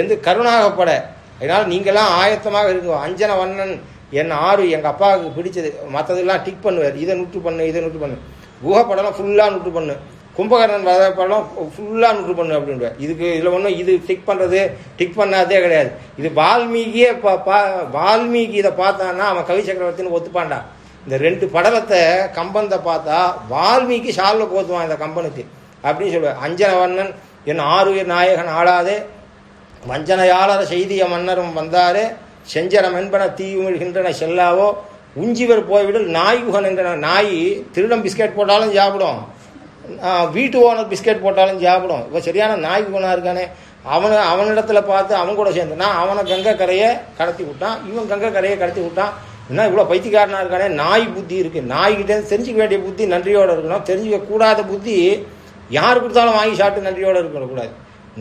எந்த கருணாக படை. அதனால் நீங்களாம் ஆயத்தமாக இருங்க. அஞ்சன வண்ணன் என் ஆறு எங்கள் அப்பாவுக்கு பிடிச்சது. மற்றதெல்லாம் டிக் பண்ணுவார். இதை நுட்டு பண்ணு இதை நுட்டு பண்ணு. குஹ ஃபுல்லாக நுட்டு பண்ணு. கும்பகர்ணன் வத படம் ஃபுல்லாக நூற்று பண்ணு அப்படின்றார். இதுக்கு இதில் ஒன்றும் இது டிக் பண்ணுறது டிக் பண்ணாதே கிடையாது. இது வால்மீகியே பா பா- வால்மீகி இதை பார்த்தான்னா அவன் கவி சக்கரவர்த்தின்னு ஒத்துப்பான்டா. இந்த ரெண்டு படலத்தை கம்பனத்தை பார்த்தா வால்மீகி ஷாலில் போத்துவான் இந்த கம்பனுக்கு. அப்படின்னு சொல்லுவார். அஞ்சனவண்ணன் என் ஆறு நாயகன் ஆளாதே. வஞ்சனையாளர் செய்திய மன்னரும் வந்தாரே. செஞ்சரம் என்பன தீவுமிழ்கின்றன செல்லாவோ. உஞ்சிவர் போய்விடல் நாய்குகன் என்ற நாய் திருடம் பிஸ்கட் போட்டாலும் சாப்பிடும். வீட்டு ஓனர் பிஸ்கெட் போட்டாலும் சாப்பிடும். இப்போ சரியான நாய்க்குகனாக இருக்கானே. அவனை அவனிடத்துல பார்த்து அவன் கூட சேர்ந்துனா அவனை கங்கை கரையை கடத்தி விட்டான் இவன் கங்கை கரையை கடத்தி விட்டான். என்ன இவ்வளோ பைத்தியக்காரனாக இருக்கானே? நாய் புத்தி இருக்குது நாய்கிட்ட தெரிஞ்சிக்க வேண்டிய புத்தி நன்றியோடு இருக்கணும். தெரிஞ்சுக்க கூடாத புத்தி யார் கொடுத்தாலும் வாங்கி சாப்பிட்டு நன்றியோடு இருக்கக்கூடாது.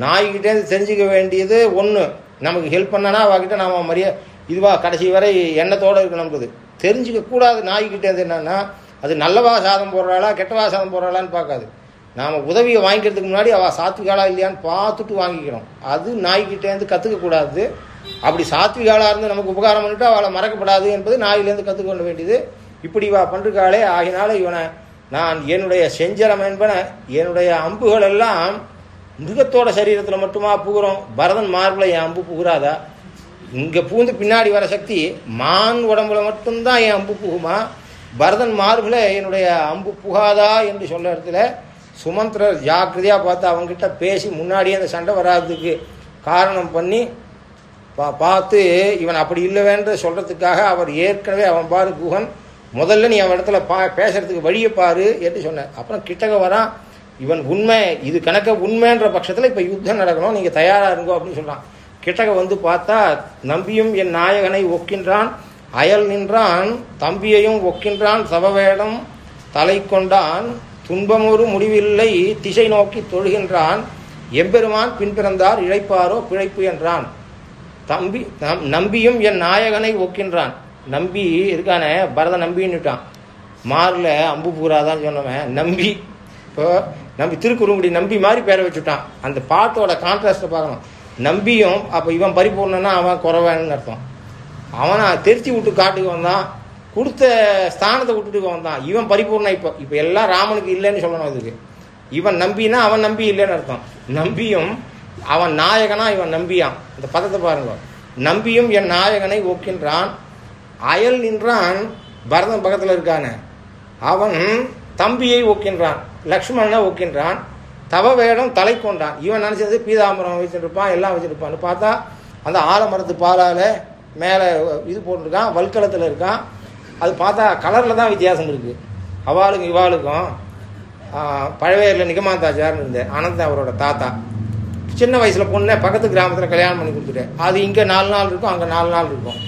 நாய்கிட்டேருந்து தெரிஞ்சிக்க தெரிஞ்சுக்க வேண்டியது ஒன்று நமக்கு ஹெல்ப் பண்ணனா அவகிட்ட நாம மரியா இதுவாக கடைசி வரை எண்ணத்தோடு இருக்கணும்ன்றது தெரிஞ்சிக்க கூடாது நாய்கிட்டேருந்து என்னென்னா என்னன்னா அது நல்லவா சாதம் போடுறாளா கெட்டவா சாதம் போடுறாளான்னு பார்க்காது. நாம் உதவியை வாங்கிக்கிறதுக்கு முன்னாடி அவள் சாத்விகாலா இல்லையான்னு பார்த்துட்டு வாங்கிக்கிறோம். அது நாய்கிட்டேருந்து கற்றுக்கக்கூடாது அப்படி சாத்விகாலாக இருந்து நமக்கு உபகாரம் பண்ணிட்டு அவளை மறக்கப்படாது என்பது நாயிலேருந்து கற்றுக்கொள்ள வேண்டியது. இப்படி இவா பண்ணுறாளே ஆகினால இவனை நான் என்னுடைய செஞ்சரம் என்பன என்னுடைய அம்புகள் எல்லாம் மிருகத்தோட சரீரத்தில் மட்டுமா புகுறோம்? பரதன் மார்பில் என் அம்பு புகுறாதா? இங்கே பூந்து பின்னாடி வர சக்தி மான் உடம்புல மட்டும்தான் என் அம்பு புகுமா? பரதன் மார்பில் என்னுடைய அம்பு புகாதா என்று சொல்ல இடத்துல சுமந்திரர் ஜாக்கிரதையாக பார்த்து அவங்ககிட்ட பேசி முன்னாடியே அந்த சண்டை வராததுக்கு காரணம் பண்ணி பா பார்த்து இவன் அப்படி இல்லைவேன்ற சொல்கிறதுக்காக அவர் ஏற்கனவே அவன் பாரு குகன் முதல்ல நீ அவன் இடத்துல பா பேசுறதுக்கு வழியை பாரு என்று சொன்னார். அப்புறம் கிட்டக்க வரான் இவன் உண்மை இது கணக்க உண்மைன்ற பட்சத்தில் இப்போ யுத்தம் நடக்கணும் நீங்கள் தயாராக இருங்கோ அப்படின்னு சொல்கிறான் கிட்டக்க வந்து பார்த்தா நம்பியும் என் நாயகனை ஒக்கின்றான் அயல் நின்றான் தம்பியையும் ஒக்கின்றான் சபவேடம் தலை கொண்டான் துன்பமொரு முடிவில்லை திசை நோக்கி தொழுகின்றான் எம்பெருமான் பின்பிறந்தார் இழைப்பாரோ பிழைப்பு என்றான். தம்பி நம்- நம்பியும் என் நாயகனை ஒக்கின்றான். நம்பி இருக்கானே பரத நம்பின்னுட்டான். மாரில் அம்பு பூராதான் சொன்னவன் நம்பி. இப்போ நம்பி திருக்குறுங்குடி நம்பி மாதிரி பேரை வச்சுட்டான். அந்த பாட்டோட கான்ட்ராஸ்ட்டை பார்க்கணும். நம்பியும் அப்போ இவன் பரிபூர்ணன்னா அவன் குறவன்னு அர்த்தம். அவனை தெரிச்சு விட்டு காட்டுக்கு வந்தான். கொடுத்த ஸ்தானத்தை விட்டுட்டு வந்தான். இவன் பரிபூர்ணம் இப்போ இப்போ எல்லாம் ராமனுக்கு இல்லைன்னு சொல்லணும் இதுக்கு இவன் நம்பினா அவன் நம்பி இல்லைன்னு அர்த்தம். நம்பியும் அவன் நாயகனா இவன் நம்பியான் இந்த பதத்தை பாருங்க. நம்பியும் என் நாயகனை ஒக்கின்றான். அயல் நின்றான். பரதன் பக்கத்தில் இருக்கான. அவன் தம்பியை ஒக்கின்றான். லக்ஷ்மணனை ஒக்கின்றான். தவ வேடம் தலை கொண்டான். இவன் நினச்சது பீதாம்பரம் வச்சுருப்பான் எல்லாம் வச்சுருப்பான்னு பார்த்தா அந்த ஆலமரத்து பாலால் மேலே இது போட்டிருக்கான் வல்கலத்தில் இருக்கான். அது பார்த்தா கலரில் தான் வித்தியாசம் இருக்குது அவளுக்கும் இவாளுக்கும் பழவேரில் நிகமாந்தாச்சார்னு இருந்தேன். அனந்தன் அவரோட தாத்தா. சின்ன வயசில் பொண்ணை பக்கத்து கிராமத்தில் கல்யாணம் பண்ணி கொடுத்துட்டேன். அது இங்கே நாலு நாள் இருக்கும் அங்கே நாலு நாள் இருக்கும்.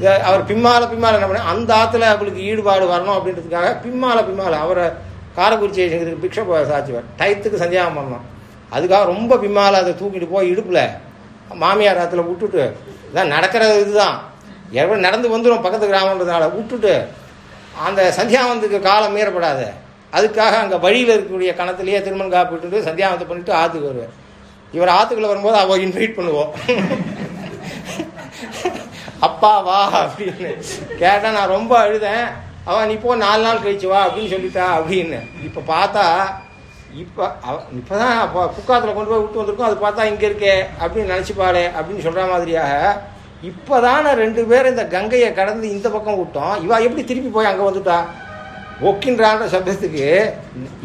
இதை அவர் பிம்மால பிம்மால என்ன பண்ண அந்த ஆற்றுல அவளுக்கு ஈடுபாடு வரணும் அப்படின்றதுக்காக பிம்மால பிம்மால அவரை காரக்குறிச்சி இதுக்கு பிக்ஷ சாச்சுவார் டயத்துக்கு சந்தியாகம் பண்ணோம். அதுக்காக ரொம்ப பிம்மால அதை தூக்கிட்டு போய் இடுப்பில் மாமியார் ஆற்றுல விட்டுட்டு இதான் நடக்கிறது இதுதான். எவ்வளோ நடந்து வந்துடும் பக்கத்து கிராமன்றதுனால விட்டுட்டு அந்த சந்தியாவந்தத்துக்கு காலம் மீறப்படாது. அதுக்காக அங்கே வழியில் இருக்கக்கூடிய கணத்துலேயே திருமணம் காப்பிட்டு சந்தியாவந்தம் பண்ணிட்டு ஆற்றுக்கு வருவேன். இவர் ஆற்றுக்குள்ளே வரும்போது அவள் இன்வைட் பண்ணுவோம். அப்பா வா அப்படின்னு. கேட்டால் நான் ரொம்ப அழுதேன். அவன் நீ போ நாலு நாள் கழிச்சு வா அப்படின்னு சொல்லிட்டா அப்படின்னு. இப்போ பார்த்தா இப்போ அவ இப்போ தான் அப்போ புக்காத்தில் கொண்டு போய் விட்டு வந்திருக்கோம் அது பார்த்தா இங்கே இருக்கே அப்படின்னு நினச்சிப்பாளே அப்படின்னு சொல்கிற மாதிரியாக இப்போ ரெண்டு பேரும் இந்த கங்கையை கடந்து இந்த பக்கம் விட்டோம். இவா எப்படி திருப்பி போய் அங்கே வந்துட்டா? ஒக்கின்றான்ற சப்தத்துக்கு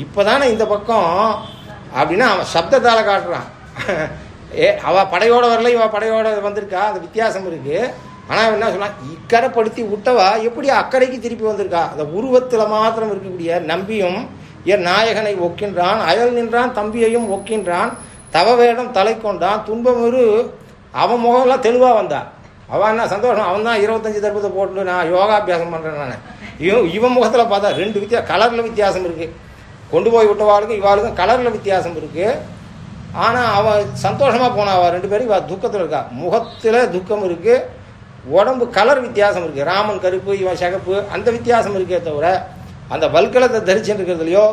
இப்போ தானே இந்த பக்கம் அப்படின்னா அவன் சப்தத்தால் காட்டுறான். ஏ அவள் படையோட வரல இவள் படையோட வந்திருக்கா? அந்த வித்தியாசம் இருக்கு. ஆனால் அவன் என்ன சொன்னான் இக்கரைப்படுத்தி விட்டவா? எப்படி அக்கறைக்கு திருப்பி வந்திருக்கா? அந்த உருவத்தில் மாத்திரம் இருக்கக்கூடிய நம்பியும் என் நாயகனை ஒக்கின்றான் அயல் நின்றான் தம்பியையும் ஒக்கின்றான் தவ வேடம் தலை கொண்டான் துன்பமுறு அவன் முகம்லாம் தெளிவாக வந்தா அவன் என்ன சந்தோஷம்? அவன் தான் இருபத்தஞ்சு தர்பத்தை போட்டு நான் யோகாபியாசம் பண்ணுறேன் நான். இவன் இவன் முகத்தில் பார்த்தா ரெண்டு வித்தியா கலரில் வித்தியாசம் இருக்குது கொண்டு போய் விட்டவாளுக்கும் இவாளுக்கும் கலரில் வித்தியாசம் இருக்குது ஆனால் அவன் சந்தோஷமாக போனா அவள் ரெண்டு பேரும் இவள் துக்கத்தில் இருக்கா. முகத்தில் துக்கம் இருக்குது உடம்பு கலர் வித்தியாசம் இருக்குது ராமன் கருப்பு இவன் சிகப்பு அந்த வித்தியாசம் இருக்கே தவிர அந்த வல்கலத்தை தரிச்சுட்டு இருக்கிறதுலையோ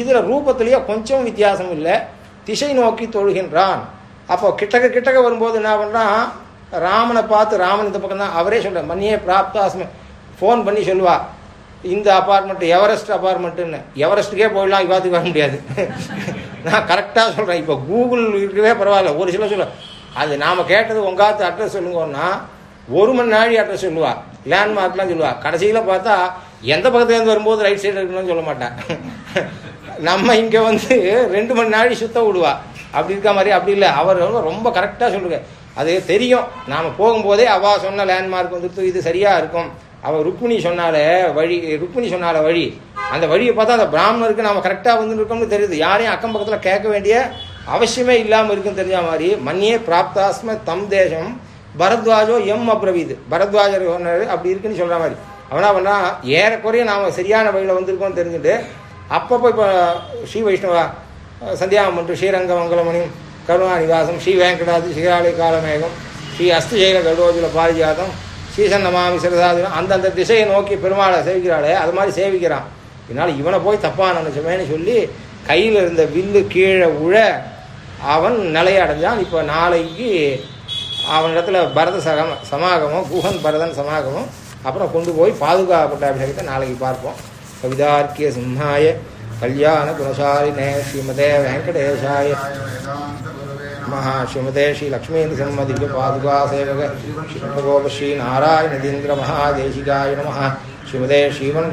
இதில் ரூபத்திலேயோ கொஞ்சம் வித்தியாசம் இல்லை. திசை நோக்கி தொழுகின்றான். அப்போ கிட்டக்க கிட்டக்க வரும்போது என்ன பண்ணுறான் ராமனை பார்த்து ராமன் இந்த பக்கம் தான் அவரே சொல்கிறார் மண்ணியே பிராப்தாஸ்ம ஃபோன் பண்ணி சொல்லுவா இந்த அப்பார்ட்மெண்ட் எவரெஸ்ட் அப்பார்ட்மெண்ட்டுன்னு எவரெஸ்ட்டுக்கே போயிடலாம் இவாத்துக்கு வர முடியாது. நான் கரெக்டாக சொல்கிறேன் இப்போ கூகுள் இருக்கவே பரவாயில்ல. ஒரு சில சொல்ல அது நாம் கேட்டது உங்காத்து அட்ரஸ் சொல்லுங்கன்னா ஒரு மணி நாழி அட்ரஸ் சொல்லுவா. லேண்ட்மார்க்லாம் சொல்லுவா. கடைசியில் பார்த்தா எந்த பக்கத்துலேருந்து வரும்போது ரைட் சைடு இருக்கணும்னு சொல்ல மாட்டேன். நம்ம இங்கே வந்து ரெண்டு மணி நாழி சுத்த விடுவா. அப்படி இருக்க மாதிரி அப்படி இல்லை. அவர் ரொம்ப கரெக்டாக சொல்லுங்க. அது தெரியும். நாம் போகும்போதே அவா சொன்ன லேண்ட்மார்க் வந்துட்டு இது சரியாக இருக்கும். அவள் ருக்மிணி சொன்னாலே வழி ருக்மிணி சொன்னால வழி. அந்த வழியை பார்த்தா அந்த பிராமணருக்கு நாம் கரெக்டாக வந்து இருக்கோம்னு தெரியுது. யாரையும் அக்கம் பக்கத்தில் கேட்க வேண்டிய அவசியமே இல்லாமல் இருக்குன்னு தெரிஞ்ச மாதிரி மண்ணியே பிராப்தாஸ்ம தம் தேசம் பரத்வாஜோ எம் அப்ரவீது. பரத்வாஜர் சொன்னார் அப்படி இருக்குன்னு சொல்கிற மாதிரி. அவனா பண்ணா ஏறக்குறைய நாம் சரியான வழியில் வந்திருக்கோம்னு தெரிஞ்சுட்டு அப்பப்போ இப்போ ஸ்ரீ வைஷ்ணவா சந்தியாமன்று ஸ்ரீரங்க மங்கலமணியும் கருணாநிவாசம் ஸ்ரீ வெங்கடாதி ஸ்ரீராளி காலமேகம் ஸ்ரீ அஸ்துசைல கடோஜுல பாரிஜாதம் ஸ்ரீசன் நமாமி அந்தந்த திசையை நோக்கி பெருமாளை சேவிக்கிறாளே அது மாதிரி சேவிக்கிறான். இதனால் இவனை போய் தப்பாக நினச்சமேன்னு சொல்லி கையில் இருந்த வில்லு கீழே உழ அவன் நிலையடைஞ்சான். இப்போ நாளைக்கு அவனிடத்துல பரத சகம சமாகமும் குஹன் பரதன் சமாகமும் அப்புறம் கொண்டு போய் பாதுகாப்பட்ட அபிஷேகத்தை நாளைக்கு பார்ப்போம் கவிதார்க்கிய சிம்ஹாய கல்யாண குணசாலினே ஸ்ரீமதே வெங்கடேஷாய மகா ஸ்ரீமதே ஸ்ரீ லக்ஷ்மீந்திர சம்மதிக்கு பாதுகா சேவக ஸ்ரீ ஸ்ரீ நாராயணதீந்திர மகாதேசிகாய நம ஸ்ரீமதே ஸ்ரீமன்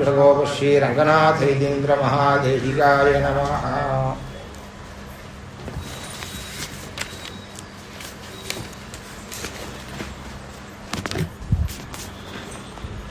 ஸ்ரீ ரங்கநாத மகாதேசிகாய நம